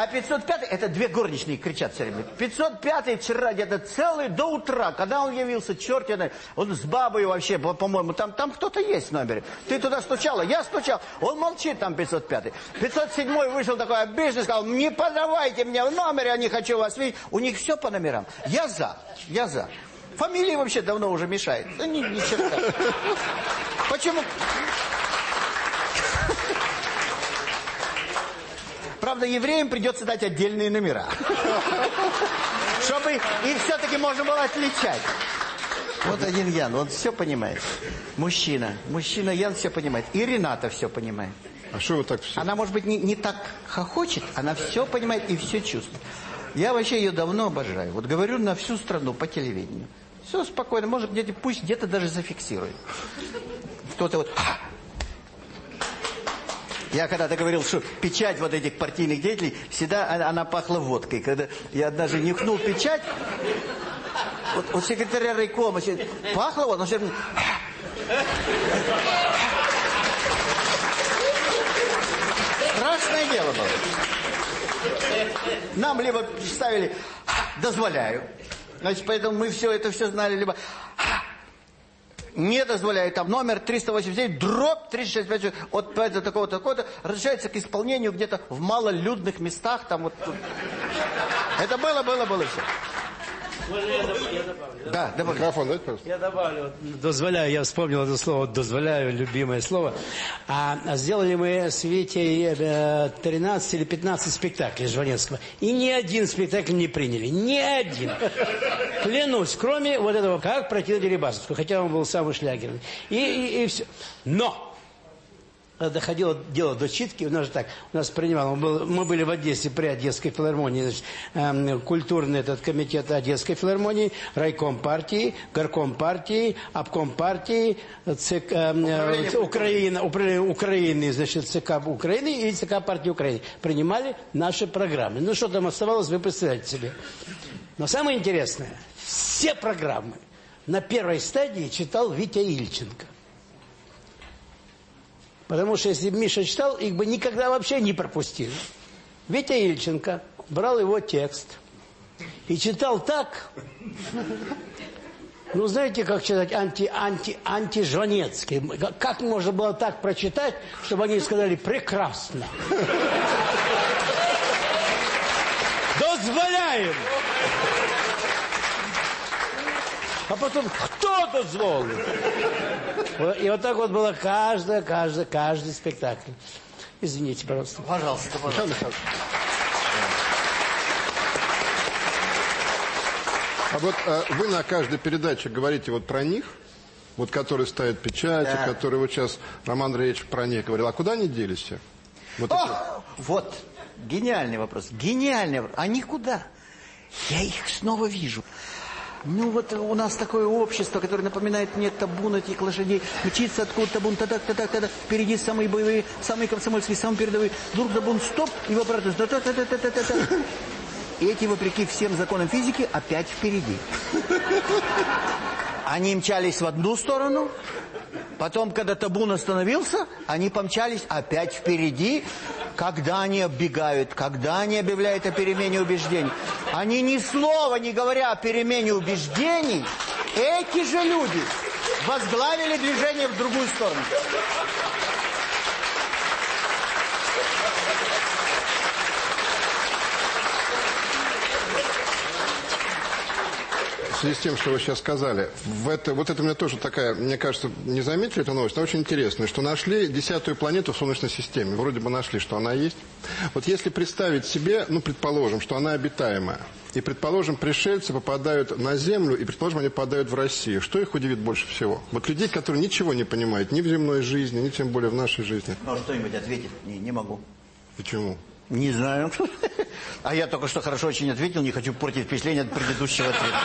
А 505 это две горничные кричат все время. 505 вчера где-то целый до утра, когда он явился, черт я он с бабой вообще, по-моему, там, там кто-то есть в номере. Ты туда стучала, я стучал, он молчит там 505 507 вышел такой обиженный, сказал, не подавайте мне в номере, я не хочу вас видеть. У них все по номерам. Я за, я за. Фамилия вообще давно уже мешает. Да ни, ни черта. Почему? Правда, евреям придется дать отдельные номера. Чтобы их все-таки можно было отличать. Вот один Ян, он все понимает. Мужчина. Мужчина Ян все понимает. И Рената все понимает. А что вы так все? Она, может быть, не, не так хохочет, она все понимает и все чувствует. Я вообще ее давно обожаю. Вот говорю на всю страну по телевидению. Все спокойно, может где-то, пусть где-то даже зафиксирует. Кто-то вот... Я когда-то говорил, что печать вот этих партийных деятелей, всегда она пахла водкой. Когда я однажды нюхнул печать, вот, вот секретаря райкома, пахло вот, но все Страшное дело было. Нам либо ставили «дозволяю», Значит, поэтому мы все это все знали, либо не дозволяет там номер 389, дробь 365, от такого-то, такого-то, разрешается к исполнению где-то в малолюдных местах, там вот. Это было, было, было все. Да, добавлю. Микрофон, дайте, пожалуйста. Я добавлю, вот, дозволяю, я вспомнил это слово, дозволяю, любимое слово. А, а сделали мы с Витей 13 или 15 спектаклей Жванецкого. И ни один спектакль не приняли. Ни один. Клянусь, кроме вот этого, как пройти на Дерибасовскую, хотя он был самый шлягерный. И, и, и все. Но! Доходило дело до читки, у нас же так, у нас принимал, был, мы были в Одессе при Одесской филармонии, значит, э, культурный этот комитет Одесской филармонии, райком партии, горком партии, обком партии, ЦК, э, Украина, управление Украины, значит, ЦК Украины и ЦК партии Украины принимали наши программы. Ну, что там оставалось, вы представляете себе. Но самое интересное, все программы на первой стадии читал Витя Ильченко. Потому что если бы Миша читал, их бы никогда вообще не пропустили. Витя Ильченко брал его текст и читал так, ну, знаете, как читать анти, анти, антижванецкий? Как можно было так прочитать, чтобы они сказали «прекрасно»? Дозволяем! А потом «кто дозволит?» И вот так вот было каждое, каждое, каждый спектакль. Извините, пожалуйста. Пожалуйста, пожалуйста. А вот а, вы на каждой передаче говорите вот про них, вот которые ставят печати, да. которые вот сейчас Роман Андреевич про них говорил. А куда они делись все? Вот, О, вот, гениальный вопрос. Гениальный вопрос. А никуда. Я их снова вижу. Ну вот у нас такое общество, которое напоминает мне табун этих лошадей. Мчится откуда табун, та так та так та Впереди самые боевые, самые комсомольские, самые передовые. Вдруг табун, стоп, в обратно. Та -та -та -та -та -та -та. И эти, вопреки всем законам физики, опять впереди. Они мчались в одну сторону, потом, когда табун остановился, они помчались опять впереди, когда они оббегают, когда они объявляют о перемене убеждений. Они ни слова не говоря о перемене убеждений, эти же люди возглавили движение в другую сторону. Связи с тем, что вы сейчас сказали. В это, вот это у меня тоже такая, мне кажется, не заметили эту новость, но очень интересная, что нашли десятую планету в Солнечной системе. Вроде бы нашли, что она есть. Вот если представить себе, ну, предположим, что она обитаемая, и, предположим, пришельцы попадают на Землю, и, предположим, они попадают в Россию. Что их удивит больше всего? Вот людей, которые ничего не понимают ни в земной жизни, ни тем более в нашей жизни. Ну, что-нибудь ответить не, не могу. Почему? Не знаю. А я только что хорошо очень ответил, не хочу портить впечатление от предыдущего ответа.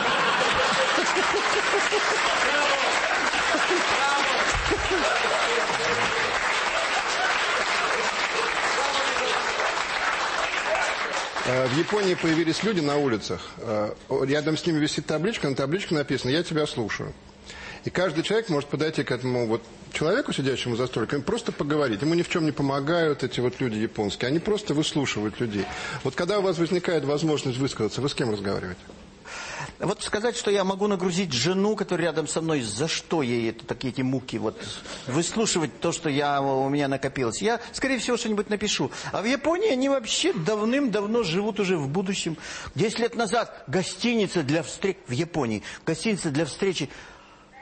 Э, В Японии появились люди на улицах. Э, Рядом с ними висит табличка, на табличке написано «Я тебя слушаю». И каждый человек может подойти к этому вот человеку, сидящему за столиком, просто поговорить. Ему ни в чем не помогают эти вот люди японские. Они просто выслушивают людей. Вот когда у вас возникает возможность высказаться, вы с кем разговариваете? Вот сказать, что я могу нагрузить жену, которая рядом со мной, за что ей это, такие эти муки, вот, выслушивать то, что я, у меня накопилось. Я, скорее всего, что-нибудь напишу. А в Японии они вообще давным-давно живут уже в будущем. Десять лет назад гостиница для встреч... В Японии гостиница для встречи...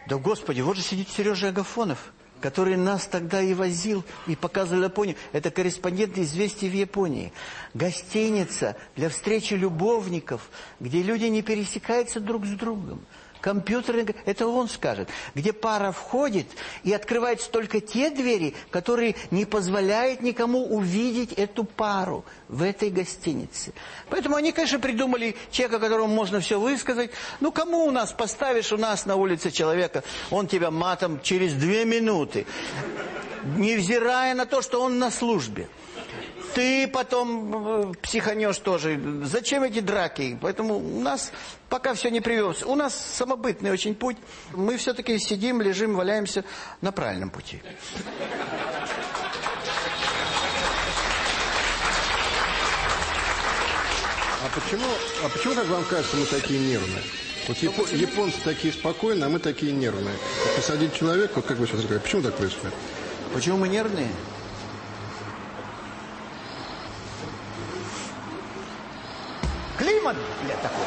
Да, господи, вот же сидит Сережа Агафонов, который нас тогда и возил, и показывал Японию. Это корреспондент «Известий» в Японии. Гостиница для встречи любовников, где люди не пересекаются друг с другом. Компьютерный, это он скажет, где пара входит и открываются только те двери, которые не позволяют никому увидеть эту пару в этой гостинице. Поэтому они, конечно, придумали человека, которому можно все высказать. Ну, кому у нас поставишь у нас на улице человека, он тебя матом через две минуты, невзирая на то, что он на службе ты потом э, психанешь тоже. Зачем эти драки? Поэтому у нас пока все не привелось. У нас самобытный очень путь. Мы все-таки сидим, лежим, валяемся на правильном пути. А почему, а почему, как вам кажется, мы такие нервные? Вот япо- японцы такие спокойные, а мы такие нервные. Посадить человека, вот как вы сейчас говорите, почему так происходит? Почему мы нервные? Климат, бля, такой.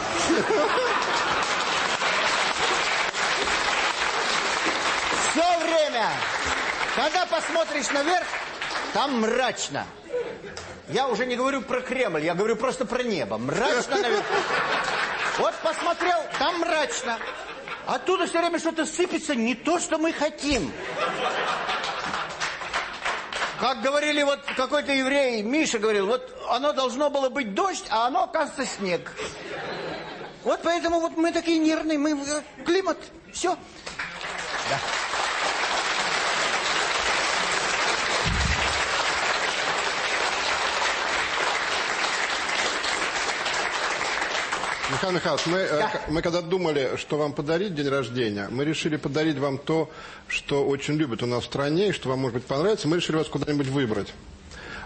Все время. Когда посмотришь наверх, там мрачно. Я уже не говорю про Кремль, я говорю просто про небо. Мрачно наверх. Вот посмотрел, там мрачно. Оттуда все время что-то сыпется, не то, что мы хотим. Как говорили вот какой-то еврей, Миша говорил, вот оно должно было быть дождь, а оно, оказывается, снег. Вот поэтому вот мы такие нервные, мы э, климат, все. Да. Михаил Михайлович, мы, э, к- мы когда думали, что вам подарить день рождения, мы решили подарить вам то, что очень любят у нас в стране, и что вам, может быть, понравится. Мы решили вас куда-нибудь выбрать.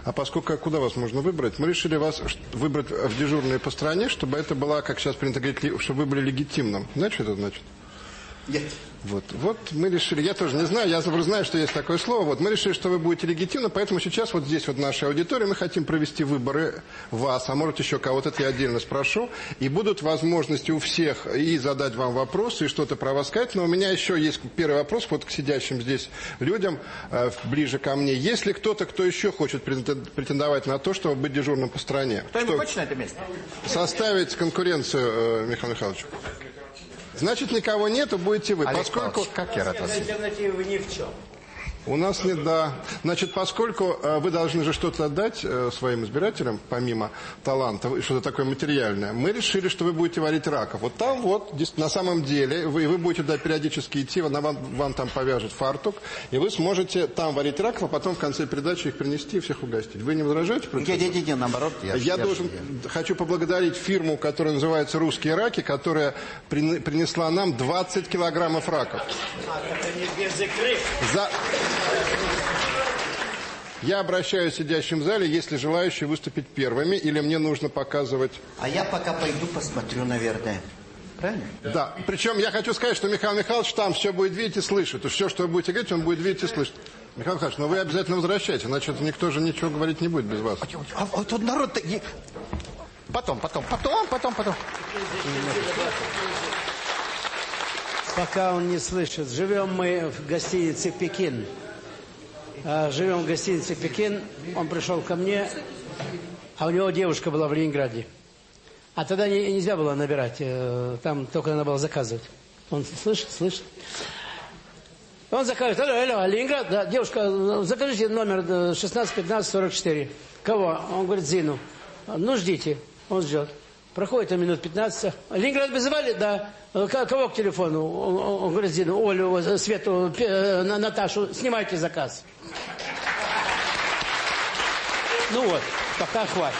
А поскольку куда вас можно выбрать, мы решили вас выбрать в дежурные по стране, чтобы это была, как сейчас принято говорить, чтобы вы были легитимным. Знаете, что это значит? Нет. Вот, вот мы решили, я тоже не знаю, я знаю, что есть такое слово, вот мы решили, что вы будете легитимны, поэтому сейчас вот здесь вот в нашей аудитории мы хотим провести выборы вас, а может еще кого-то, это я отдельно спрошу, и будут возможности у всех и задать вам вопросы, и что-то про вас сказать, но у меня еще есть первый вопрос вот к сидящим здесь людям, э, ближе ко мне. Есть ли кто-то, кто еще хочет претен- претендовать на то, чтобы быть дежурным по стране? Кто-нибудь хочет на это место? составить конкуренцию, э, Михаил Михайлович? Значит, никого нету, будете вы. поскольку... как я рад вас видеть. Альтернативы ни в чем. У нас нет, да. Значит, поскольку э, вы должны же что-то отдать э, своим избирателям, помимо таланта, и что-то такое материальное, мы решили, что вы будете варить раков. Вот там вот, на самом деле, вы, вы будете туда периодически идти, вам, вам там повяжет фартук, и вы сможете там варить раков, а потом в конце передачи их принести и всех угостить. Вы не возражаете? против Нет, этого? нет, нет, нет, наоборот. Я, Я, я- должен, хочу поблагодарить фирму, которая называется «Русские раки», которая прин- принесла нам 20 килограммов раков. А, так они без икры. За... Я обращаюсь к сидящим в зале, если желающие выступить первыми, или мне нужно показывать... А я пока пойду посмотрю, наверное. Правильно? Да, причем я хочу сказать, что Михаил Михайлович там все будет видеть и слышать. То есть все, что вы будете говорить, он будет видеть и слышать. Михаил Михайлович, но вы обязательно возвращайтесь, иначе никто же ничего говорить не будет без вас. А, а тут народ... Потом, потом, потом, потом, потом. пока он не слышит. Живем мы в гостинице «Пекин». А, Живем в гостинице «Пекин». Он пришел ко мне, а у него девушка была в Ленинграде. А тогда не- нельзя было набирать, э, там только надо было заказывать. Он слышит, слышит. Он заказывает, алло, алло, Ленинград, да, девушка, закажите номер э, 16 15 44. Кого? Он говорит, Зину. Ну, ждите. Он ждет. Проходит там минут 15. Ленинград вызывали? Да. «Э, к- Кого к телефону? Он, говорит, Зину, Олю, э, Свету, э, На- Наташу, снимайте заказ. Ну вот, пока хватит.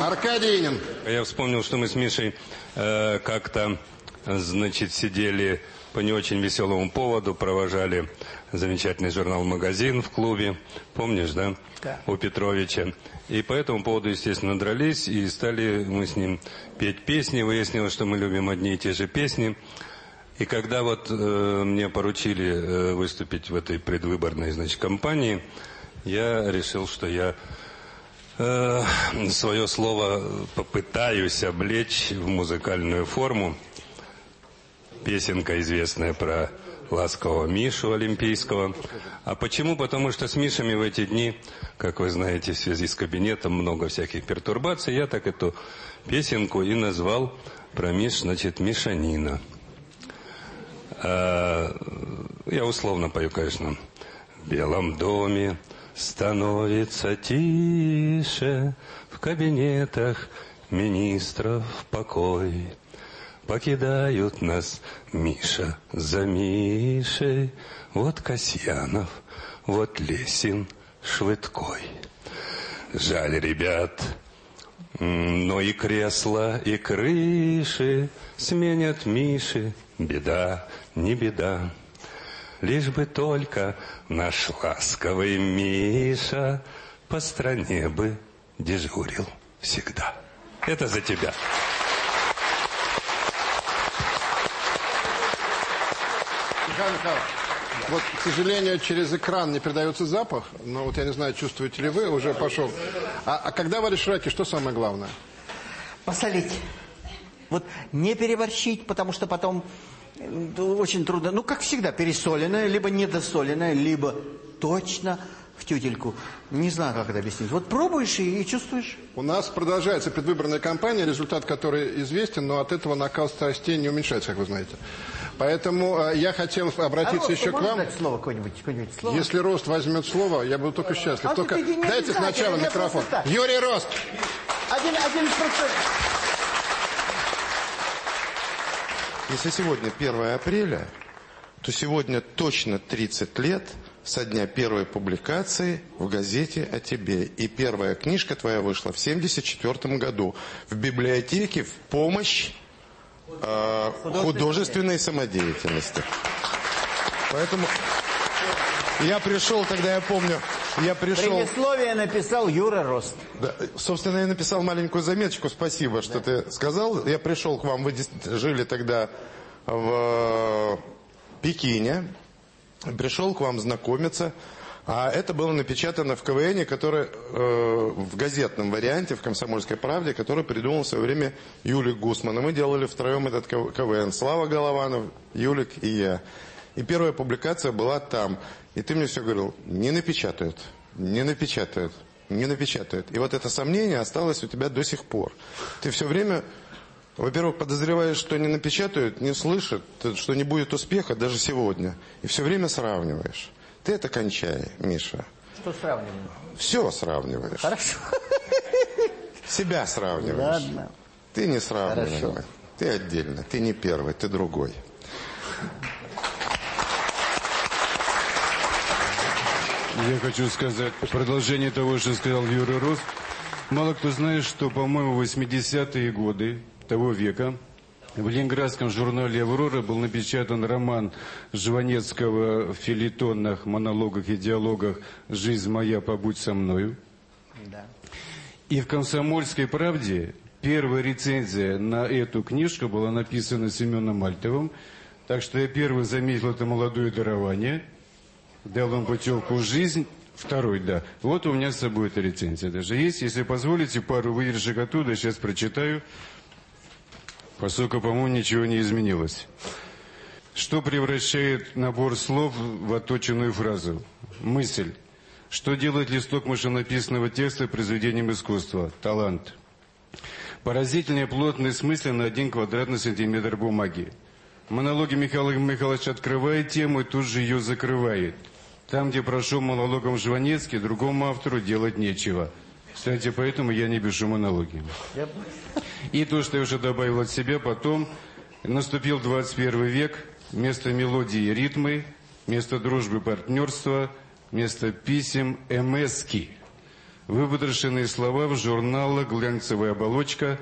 Аркадий Инин. Я вспомнил, что мы с Мишей э, как-то, значит, сидели по не очень веселому поводу, провожали замечательный журнал «Магазин» в клубе. Помнишь, да? Да. У Петровича. И по этому поводу, естественно, дрались, и стали мы с ним петь песни. Выяснилось, что мы любим одни и те же песни. И когда вот э, мне поручили э, выступить в этой предвыборной, значит, кампании, я решил, что я э, свое слово попытаюсь облечь в музыкальную форму. Песенка известная про ласкового Мишу Олимпийского. А почему? Потому что с Мишами в эти дни, как вы знаете, в связи с кабинетом много всяких пертурбаций. Я так эту песенку и назвал про Миш, значит, Мишанина. А, я условно пою, конечно. В белом доме становится тише, в кабинетах министров покой. Покидают нас Миша за Мишей, вот Касьянов, вот Лесин Швыдкой. Жаль ребят, но и кресла, и крыши сменят Миши, беда, не беда. Лишь бы только наш ласковый Миша по стране бы дежурил всегда. Это за тебя. Михаил Михайлович, вот, к сожалению, через экран не передается запах, но вот я не знаю, чувствуете ли вы, уже пошел. А, а когда варишь раки, что самое главное? Посолить. Вот не переборщить, потому что потом э, очень трудно. Ну, как всегда, пересоленное, либо недосоленное, либо точно в тютельку. Не знаю, как это объяснить. Вот пробуешь и, и чувствуешь. У нас продолжается предвыборная кампания, результат которой известен, но от этого накал страстей не уменьшается, как вы знаете. Поэтому э, я хотел обратиться а еще к вам. дать слово какое-нибудь? какое-нибудь слово? Если Рост возьмет слово, я буду только счастлив. А только дайте обязательно, сначала я микрофон. Юрий Рост! Один, один процент. Если сегодня 1 апреля, то сегодня точно 30 лет со дня первой публикации в газете о тебе. И первая книжка твоя вышла в 1974 году в библиотеке в помощь э, художественной самодеятельности. Поэтому я пришел, тогда я помню, я пришел... Предисловие написал Юра Рост. Да, собственно, я написал маленькую заметочку. Спасибо, что ты сказал. Я пришел к вам, вы жили тогда в э, Пекине. Пришел к вам знакомиться. А это было напечатано в КВН, который э, в газетном варианте, в «Комсомольской правде», который придумал в свое время Юлик Гусман. И мы делали втроем этот КВ- КВН. Слава Голованов, Юлик и я. И первая публикация была там. И ты мне все говорил, не напечатают, не напечатают, не напечатают. И вот это сомнение осталось у тебя до сих пор. Ты все время, во-первых, подозреваешь, что не напечатают, не слышат, что не будет успеха даже сегодня. И все время сравниваешь. Ты это кончай, Миша. Что сравниваем? Все сравниваешь. Хорошо. Себя сравниваешь. Ладно. Ты не сравниваешь. Хорошо. Ты отдельно. Ты не первый, ты другой. Я хочу сказать продолжение того, что сказал Юра Рос. Мало кто знает, что, по-моему, в 80-е годы того века в ленинградском журнале «Аврора» был напечатан роман Жванецкого в филитонных монологах и диалогах «Жизнь моя, побудь со мною». Да. И в «Комсомольской правде» первая рецензия на эту книжку была написана Семеном Мальтовым. Так что я первый заметил это молодое дарование, дал ему путевку в жизнь. Второй, да. Вот у меня с собой эта рецензия даже есть. Если позволите, пару выдержек оттуда сейчас прочитаю, поскольку, по-моему, ничего не изменилось. Что превращает набор слов в отточенную фразу? Мысль. Что делает листок машинописного текста произведением искусства? Талант. Поразительная плотность мысли на один квадратный сантиметр бумаги. Монологи Михаила Михайловича открывает тему и тут же ее закрывает. Там, где прошел монологом Жванецкий, другому автору делать нечего. Кстати, поэтому я не пишу монологи. И то, что я уже добавил от себя, потом наступил 21 век, вместо мелодии ритмы, вместо дружбы партнерства, вместо писем МСки. Выпотрошенные слова в журналах, глянцевая оболочка,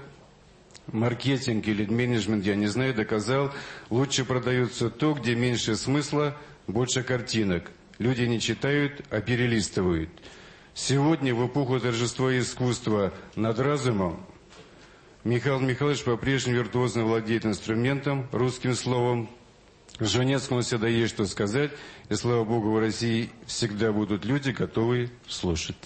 маркетинг или менеджмент, я не знаю, доказал, лучше продается то, где меньше смысла, больше картинок. Люди не читают, а перелистывают. Сегодня, в эпоху торжества искусства над разумом, Михаил Михайлович по-прежнему виртуозно владеет инструментом, русским словом. Жванецкому всегда есть что сказать, и слава Богу, в России всегда будут люди, готовые слушать.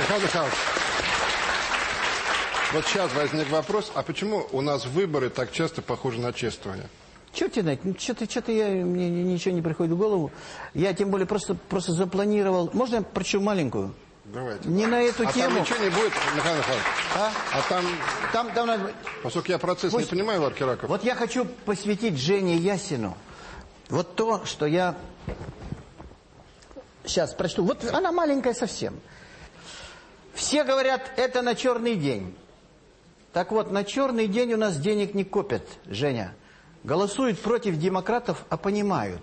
Михаил Михайлович, вот сейчас возник вопрос, а почему у нас выборы так часто похожи на чествование? Черт знает, ну, что-то что я, мне ничего не приходит в голову. Я тем более просто, просто запланировал. Можно я прочу маленькую? Давайте. Не на эту а тему. там ничего не будет, Михаил Михайлович? А? А там... Там, там надо... Поскольку я процесс Пусть... не понимаю, Ларки Раков. Вот я хочу посвятить Жене Ясину. Вот то, что я... Сейчас прочту. Вот она маленькая совсем. Все говорят, это на черный день. Так вот, на черный день у нас денег не копят, Женя. Голосуют против демократов, а понимают,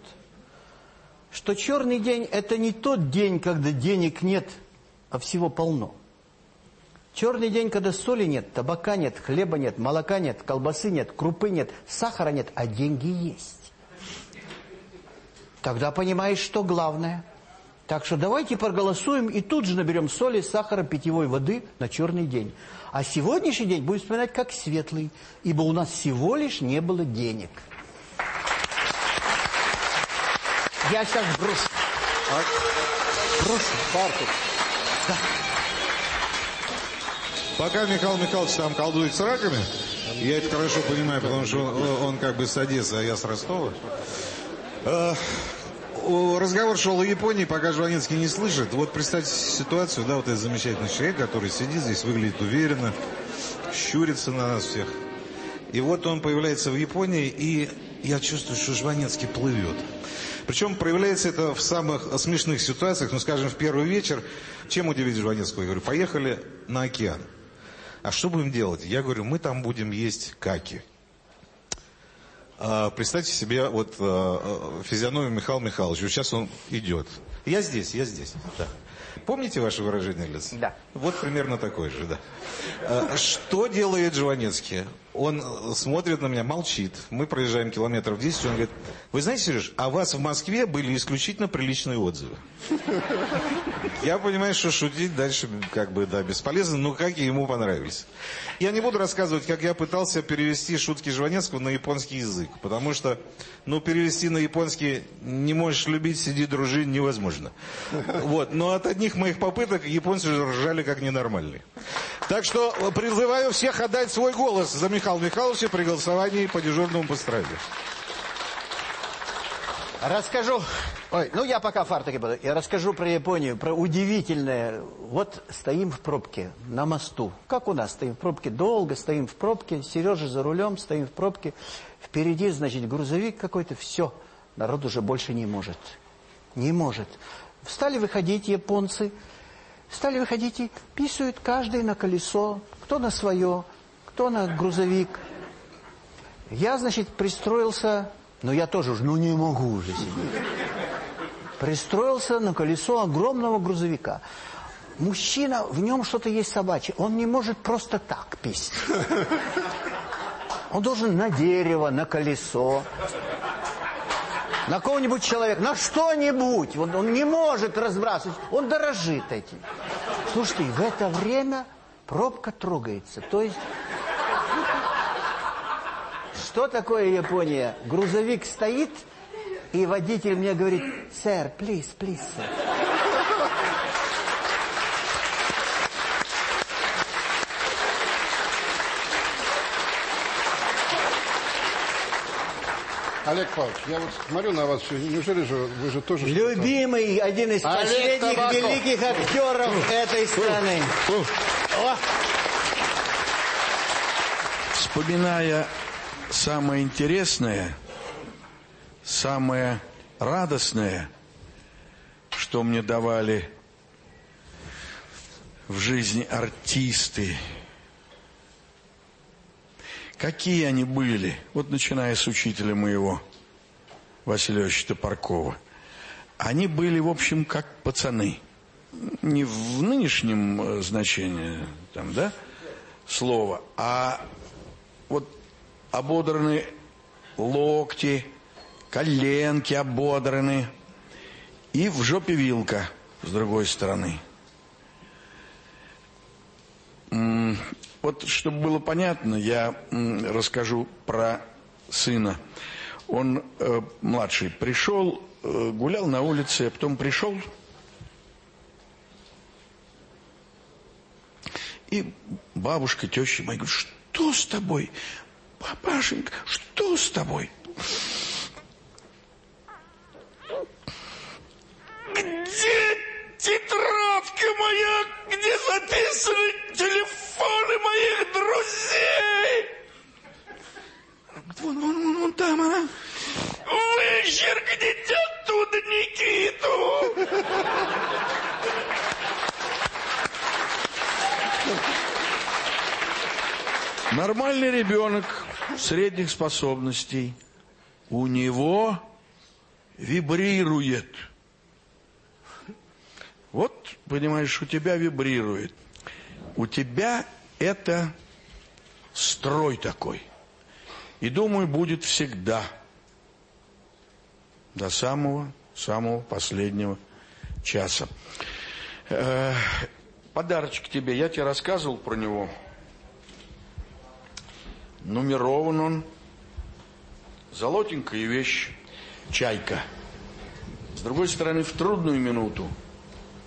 что черный день – это не тот день, когда денег нет, а всего полно. Черный день, когда соли нет, табака нет, хлеба нет, молока нет, колбасы нет, крупы нет, сахара нет, а деньги есть. Тогда понимаешь, что главное. Так что давайте проголосуем и тут же наберем соли, сахара, питьевой воды на черный день. А сегодняшний день будем вспоминать как светлый, ибо у нас всего лишь не было денег. Я сейчас брошу. А? Брошу. Фартук. Да. Пока Михаил Михайлович там колдует с раками, я это хорошо понимаю, потому что он, он как бы с Одессы, а я с Ростова. Разговор шел о Японии, пока Жванецкий не слышит. Вот представьте ситуацию, да, вот этот замечательный человек, который сидит здесь, выглядит уверенно, щурится на нас всех. И вот он появляется в Японии, и я чувствую, что Жванецкий плывет. Причем проявляется это в самых смешных ситуациях. Ну, скажем, в первый вечер. Чем удивить Жванецкого? Я говорю, поехали на океан. А что будем делать? Я говорю, мы там будем есть каки. А, представьте себе вот а, физиономию Михаила Михайловича. Сейчас он идет. Я здесь, я здесь. Да. Помните ваше выражение лица? Да. Вот примерно такое же, да. А, что делает Жванецкий? Он смотрит на меня, молчит. Мы проезжаем километров 10, он говорит, вы знаете, Сереж, о вас в Москве были исключительно приличные отзывы. Я понимаю, что шутить дальше как бы, да, бесполезно, но как ему понравились. Я не буду рассказывать, как я пытался перевести шутки Жванецкого на японский язык, потому что, ну, перевести на японский «не можешь любить, сиди, дружи» невозможно. Вот, но от одних моих попыток японцы ржали как ненормальные. Так что призываю всех отдать свой голос за Михаила Михайловича при голосовании по дежурному по. Расскажу, ой, ну я пока фартуки буду, я расскажу про Японию, про удивительное. Вот стоим в пробке на мосту, как у нас, стоим в пробке, долго стоим в пробке, Сережа за рулем, стоим в пробке, впереди, значит, грузовик какой-то, все, народ уже больше не может, не может. Стали выходить японцы, стали выходить и писают каждый на колесо, кто на свое, кто на грузовик. Я, значит, пристроился но я тоже уже, ну не могу уже сидеть. Пристроился на колесо огромного грузовика. Мужчина, в нем что-то есть собачье. Он не может просто так писать. Он должен на дерево, на колесо, на кого-нибудь человека, на что-нибудь. Он, он не может разбрасывать, он дорожит этим. Слушайте, в это время пробка трогается. То есть что такое Япония? Грузовик стоит, и водитель мне говорит, «Сэр, плиз, плиз, сэр». Олег Павлович, я вот смотрю на вас, неужели же вы же тоже... Любимый, один из Олег последних Табаков. великих актеров Фу. этой страны. Фу. Фу. Вспоминая самое интересное, самое радостное, что мне давали в жизни артисты, какие они были, вот начиная с учителя моего, Василия Ильича Топоркова, они были, в общем, как пацаны. Не в нынешнем э, значении, там, да, слова, а ободраны локти, коленки ободраны, и в жопе вилка с другой стороны. Вот, чтобы было понятно, я расскажу про сына. Он э, младший пришел, э, гулял на улице, а потом пришел и бабушка, теща моя говорит, что с тобой? Папашенька, что с тобой? Где тетрадка моя, где записаны телефоны моих друзей? Вон, вон, вон, вон там она. Вычеркните оттуда Никиту. Нормальный ребенок средних способностей. У него вибрирует. Вот, понимаешь, у тебя вибрирует. У тебя это строй такой. И думаю, будет всегда. До самого, самого последнего часа. Э, подарочек тебе. Я тебе рассказывал про него. Нумерован он. Золотенькая вещь. Чайка. С другой стороны, в трудную минуту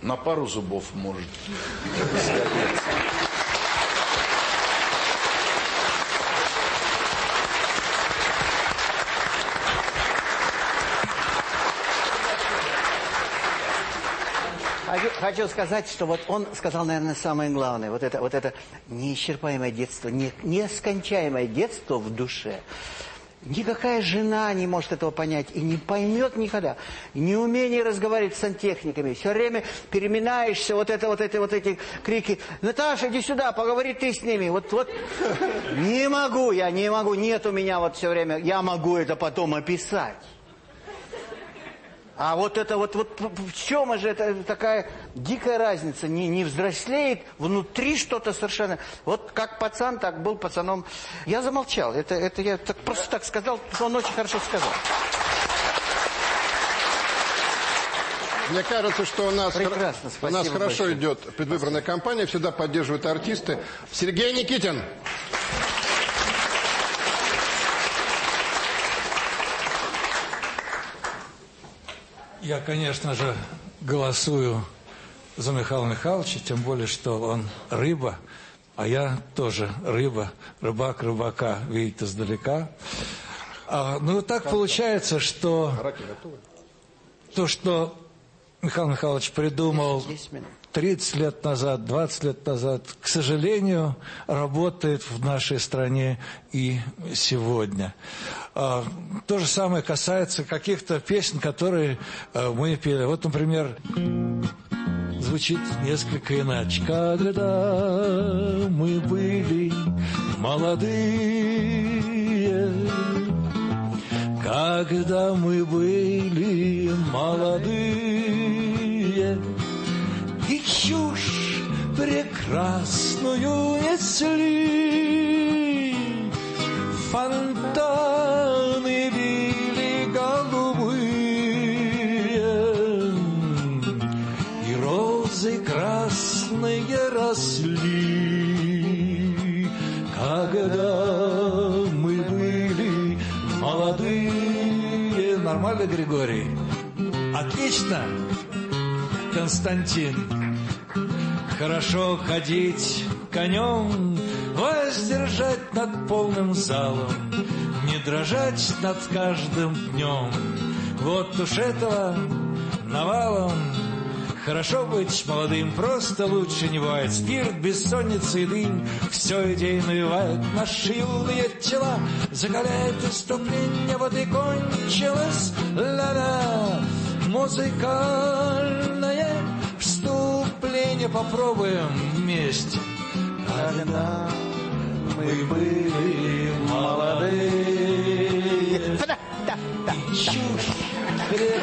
на пару зубов может сгодиться. Хочу, сказать, что вот он сказал, наверное, самое главное. Вот это, вот это неисчерпаемое детство, не, нескончаемое детство в душе. Никакая жена не может этого понять и не поймет никогда. Неумение разговаривать с сантехниками. Все время переминаешься, вот это, вот эти, вот эти крики. Наташа, иди сюда, поговори ты с ними. Вот, вот. Не могу, я не могу, нет у меня вот все время. Я могу это потом описать. А вот это вот, вот в чем же это такая дикая разница? Не, не взрослеет, внутри что-то совершенно... Вот как пацан, так был пацаном. Я замолчал. Это, это я так, просто так сказал, что он очень хорошо сказал. Мне кажется, что у нас, Прекрасно, у нас хорошо большое. идет предвыборная кампания, всегда поддерживают артисты. Сергей Никитин. Я, конечно же, голосую за Михаила Михайловича, тем более, что он рыба, а я тоже рыба, рыбак рыбака видит издалека. А, ну, так получается, что то, что Михаил Михайлович придумал 30 лет назад, 20 лет назад, к сожалению, работает в нашей стране и сегодня. А, То же самое касается каких-то песен, которые э, мы пели. Вот, например, звучит несколько иначе. Когда мы были молодые, когда мы были молодые, чушь прекрасную несли, фонтаны били голубые, и розы красные росли, когда мы были молодые. Нормально, Григорий? Отлично, Константин. Хорошо ходить конем, воздержать над полным залом, не дрожать над каждым днем. Вот уж этого навалом Хорошо быть молодым, просто лучше не бывает. Спирт, бессонница и дым, все идеи навевают наши юные тела, закаляет иступление, вот и кончилось, ла-ла, музыкальное вступление попробуем вместе. Когда мы были молодые, чушь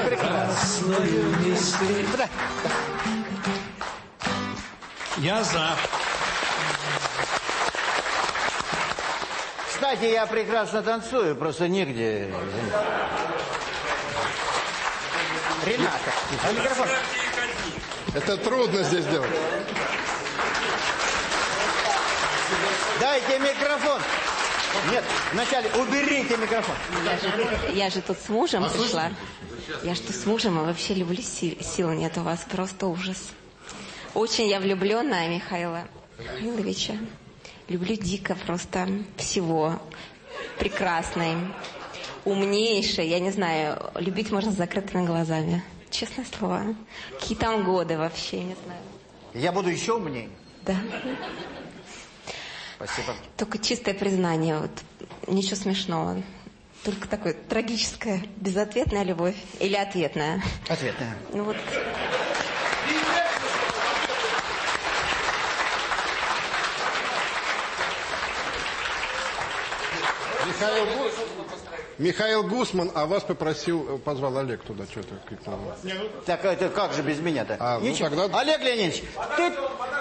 прекрасную несли. Я за. Кстати, я прекрасно танцую, просто нигде. Рената, а микрофон? Это трудно здесь делать. Дайте микрофон. Нет, вначале уберите микрофон. Я же, я же тут с мужем А пришла. Я что с мужем, а вообще люблю сил, сил нет у вас, просто ужас. Очень я влюбленная Михаила Михайловича. Люблю дико просто всего. Прекрасный, умнейший, я не знаю, любить можно с закрытыми глазами. Честное слово. Какие там годы вообще, не знаю. Я буду еще умнее. Да. Спасибо. Только чистое признание, вот ничего смешного. Только такое трагическое, безответная любовь или ответная. Ответная. Ну вот. Михаил, Гу- Михаил Гусман, а вас попросил, позвал Олег туда, что-то крикнул. Так это как же без меня-то? А, ну Ничего. тогда- Олег Леонидович, ты...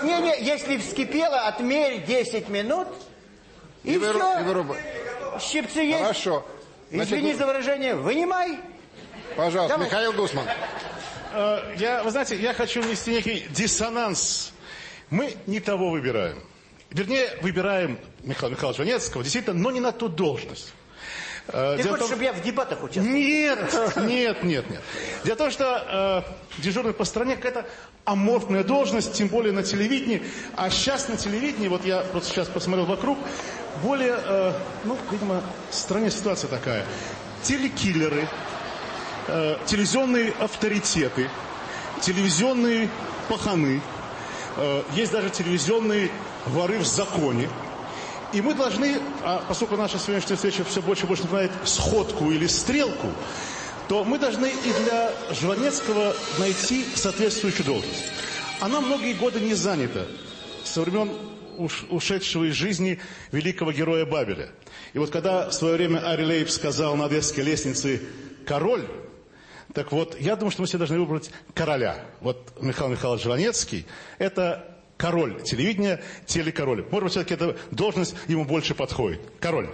Не-не, если вскипело, отмерь 10 минут, и, И выру- все. и вырубай. Щипцы есть. Хорошо. Значит, Извини ну- за выражение, вынимай. Пожалуйста, Давай. Михаил Гусман. Э, Я, вы знаете, я хочу внести некий диссонанс. Мы не того выбираем. Вернее, выбираем Михаила Михайловича Ванецкого, действительно, но не на ту должность. Э, Ты хочешь, том- чтобы я в дебатах участвовал? Нет, нет, нет, нет. Дело в том, что э, дежурный по стране какая-то аморфная должность, тем более на телевидении. А сейчас на телевидении, вот я просто сейчас посмотрел вокруг, более, э, ну, видимо, в стране ситуация такая. Телекиллеры, э, телевизионные авторитеты, телевизионные паханы, э, есть даже телевизионные воры в законе. И мы должны, а поскольку наша сегодняшняя встреча все больше и больше напоминает сходку или стрелку, то мы должны и для Жванецкого найти соответствующую должность. Она многие годы не занята со времен уш- ушедшего из жизни великого героя Бабеля. И вот когда в свое время Ари Лейб сказал на Одесской лестнице «король», так вот, я думаю, что мы все должны выбрать короля. Вот Михаил Михайлович Жванецкий – это король телевидения, телекороль. Может быть, все-таки эта должность ему больше подходит. Король.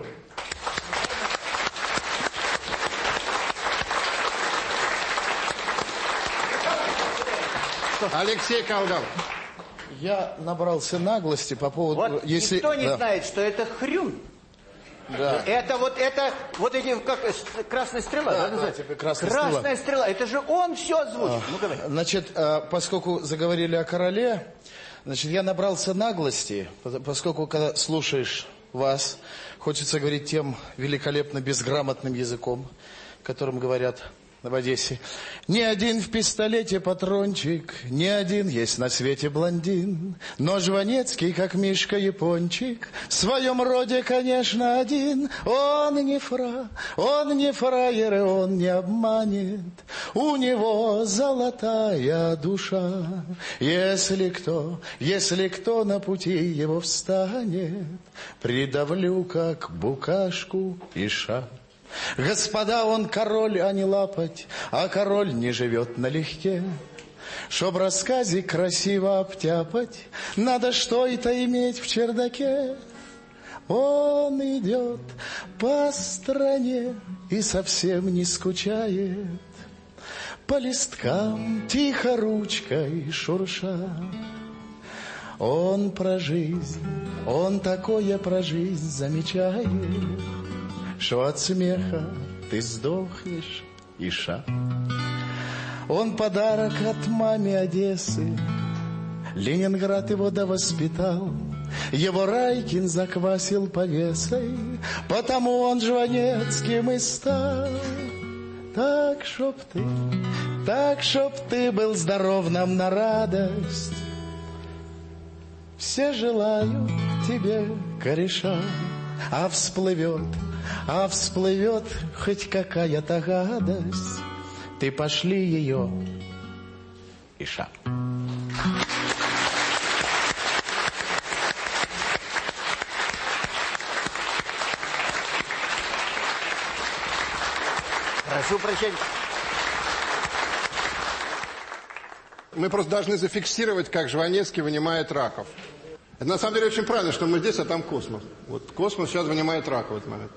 Алексей Колгал. Я набрался наглости по поводу... Вот если... никто не да. знает, что это хрюн. Да. Это вот это, вот эти, как, э, красная стрела, Да, да, типа красная красная стрела. стрела. Это же он все озвучит. Ну, говори. Значит, э, поскольку заговорили о короле, значит, я набрался наглости, пос- поскольку, когда слушаешь вас, хочется говорить тем великолепно безграмотным языком, которым говорят в Одессе. Ни один в пистолете патрончик, ни один есть на свете блондин. Но Жванецкий, как Мишка Япончик, в своем роде, конечно, один. Он не фра, он не фраер, и он не обманет. У него золотая душа. Если кто, если кто на пути его встанет, придавлю, как букашку и шаг. Господа, он король, а не лапоть, а король не живет налегке. Чтоб рассказе красиво обтяпать, надо что-то иметь в чердаке. Он идет по стране и совсем не скучает. По листкам тихо ручкой шурша. Он про жизнь, он такое про жизнь замечает, Что от смеха ты сдохнешь, Иша. Он подарок от маме Одессы, Ленинград его довоспитал, Его Райкин заквасил повесой, Потому он жванецким и стал. Так, чтоб ты, так, чтоб ты был здоров нам на радость. Все желают тебе кореша, А всплывет, а всплывет хоть какая-то гадость. Ты пошли ее, Иша. Прошу прощения. Мы просто должны зафиксировать, как Жванецкий вынимает раков. Это на самом деле очень правильно, что мы здесь, а там космос. Вот космос сейчас вынимает рак в этот момент.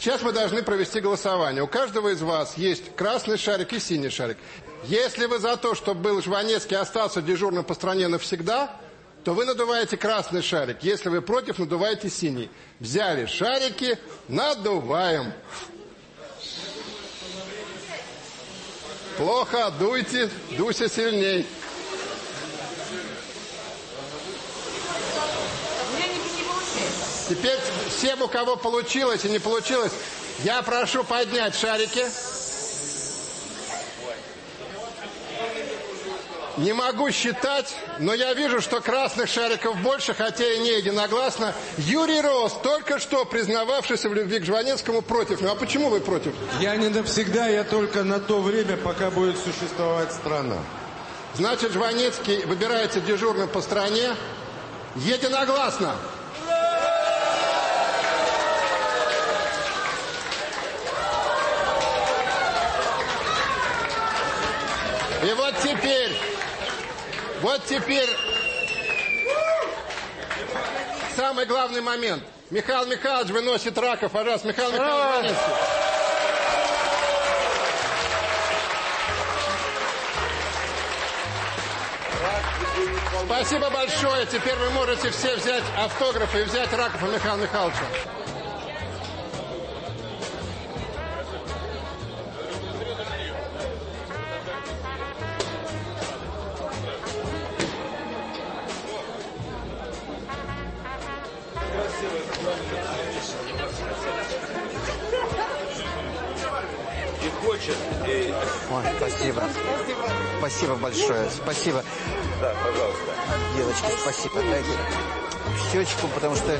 Сейчас мы должны провести голосование. У каждого из вас есть красный шарик и синий шарик. Если вы за то, чтобы был Жванецкий остался дежурным по стране навсегда, то вы надуваете красный шарик. Если вы против, надуваете синий. Взяли шарики, надуваем. Плохо, дуйте, дуйся сильней. Теперь всем, у кого получилось и не получилось, я прошу поднять шарики. Не могу считать, но я вижу, что красных шариков больше, хотя и не единогласно. Юрий Рос, только что признававшийся в любви к Жванецкому, против. Ну а почему вы против? Я не навсегда, я только на то время, пока будет существовать страна. Значит, Жванецкий выбирается дежурным по стране. Единогласно. И вот теперь, вот теперь самый главный момент. Михаил Михайлович выносит раков, пожалуйста, Михаил Михайлович Жванецкий. Спасибо большое. Теперь вы можете все взять автографы и взять раков у Михаила Михайловича. Ой, спасибо. Спасибо большое. Спасибо. Да, пожалуйста. Девочки, спасибо. Дайте щечку, потому что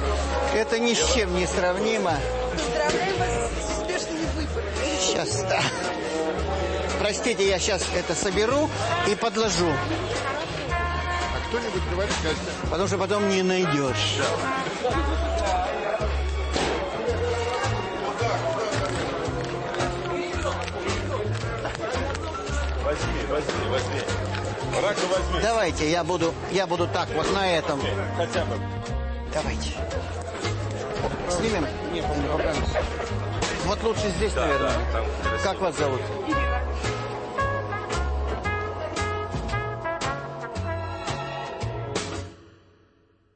это ни с чем не сравнимо. Поздравляю вас с успешными выборами. Сейчас, да. Простите, я сейчас это соберу и подложу. А кто-нибудь говорит, Костя? Потому что потом не найдешь. Возьми, возьми, возьми. Рака возьми. Давайте, я буду, я буду так, вот на этом. Хотя бы. Давайте. Снимем? Не помню, пока. Вот лучше здесь, Да, наверное. да, там как вас зовут?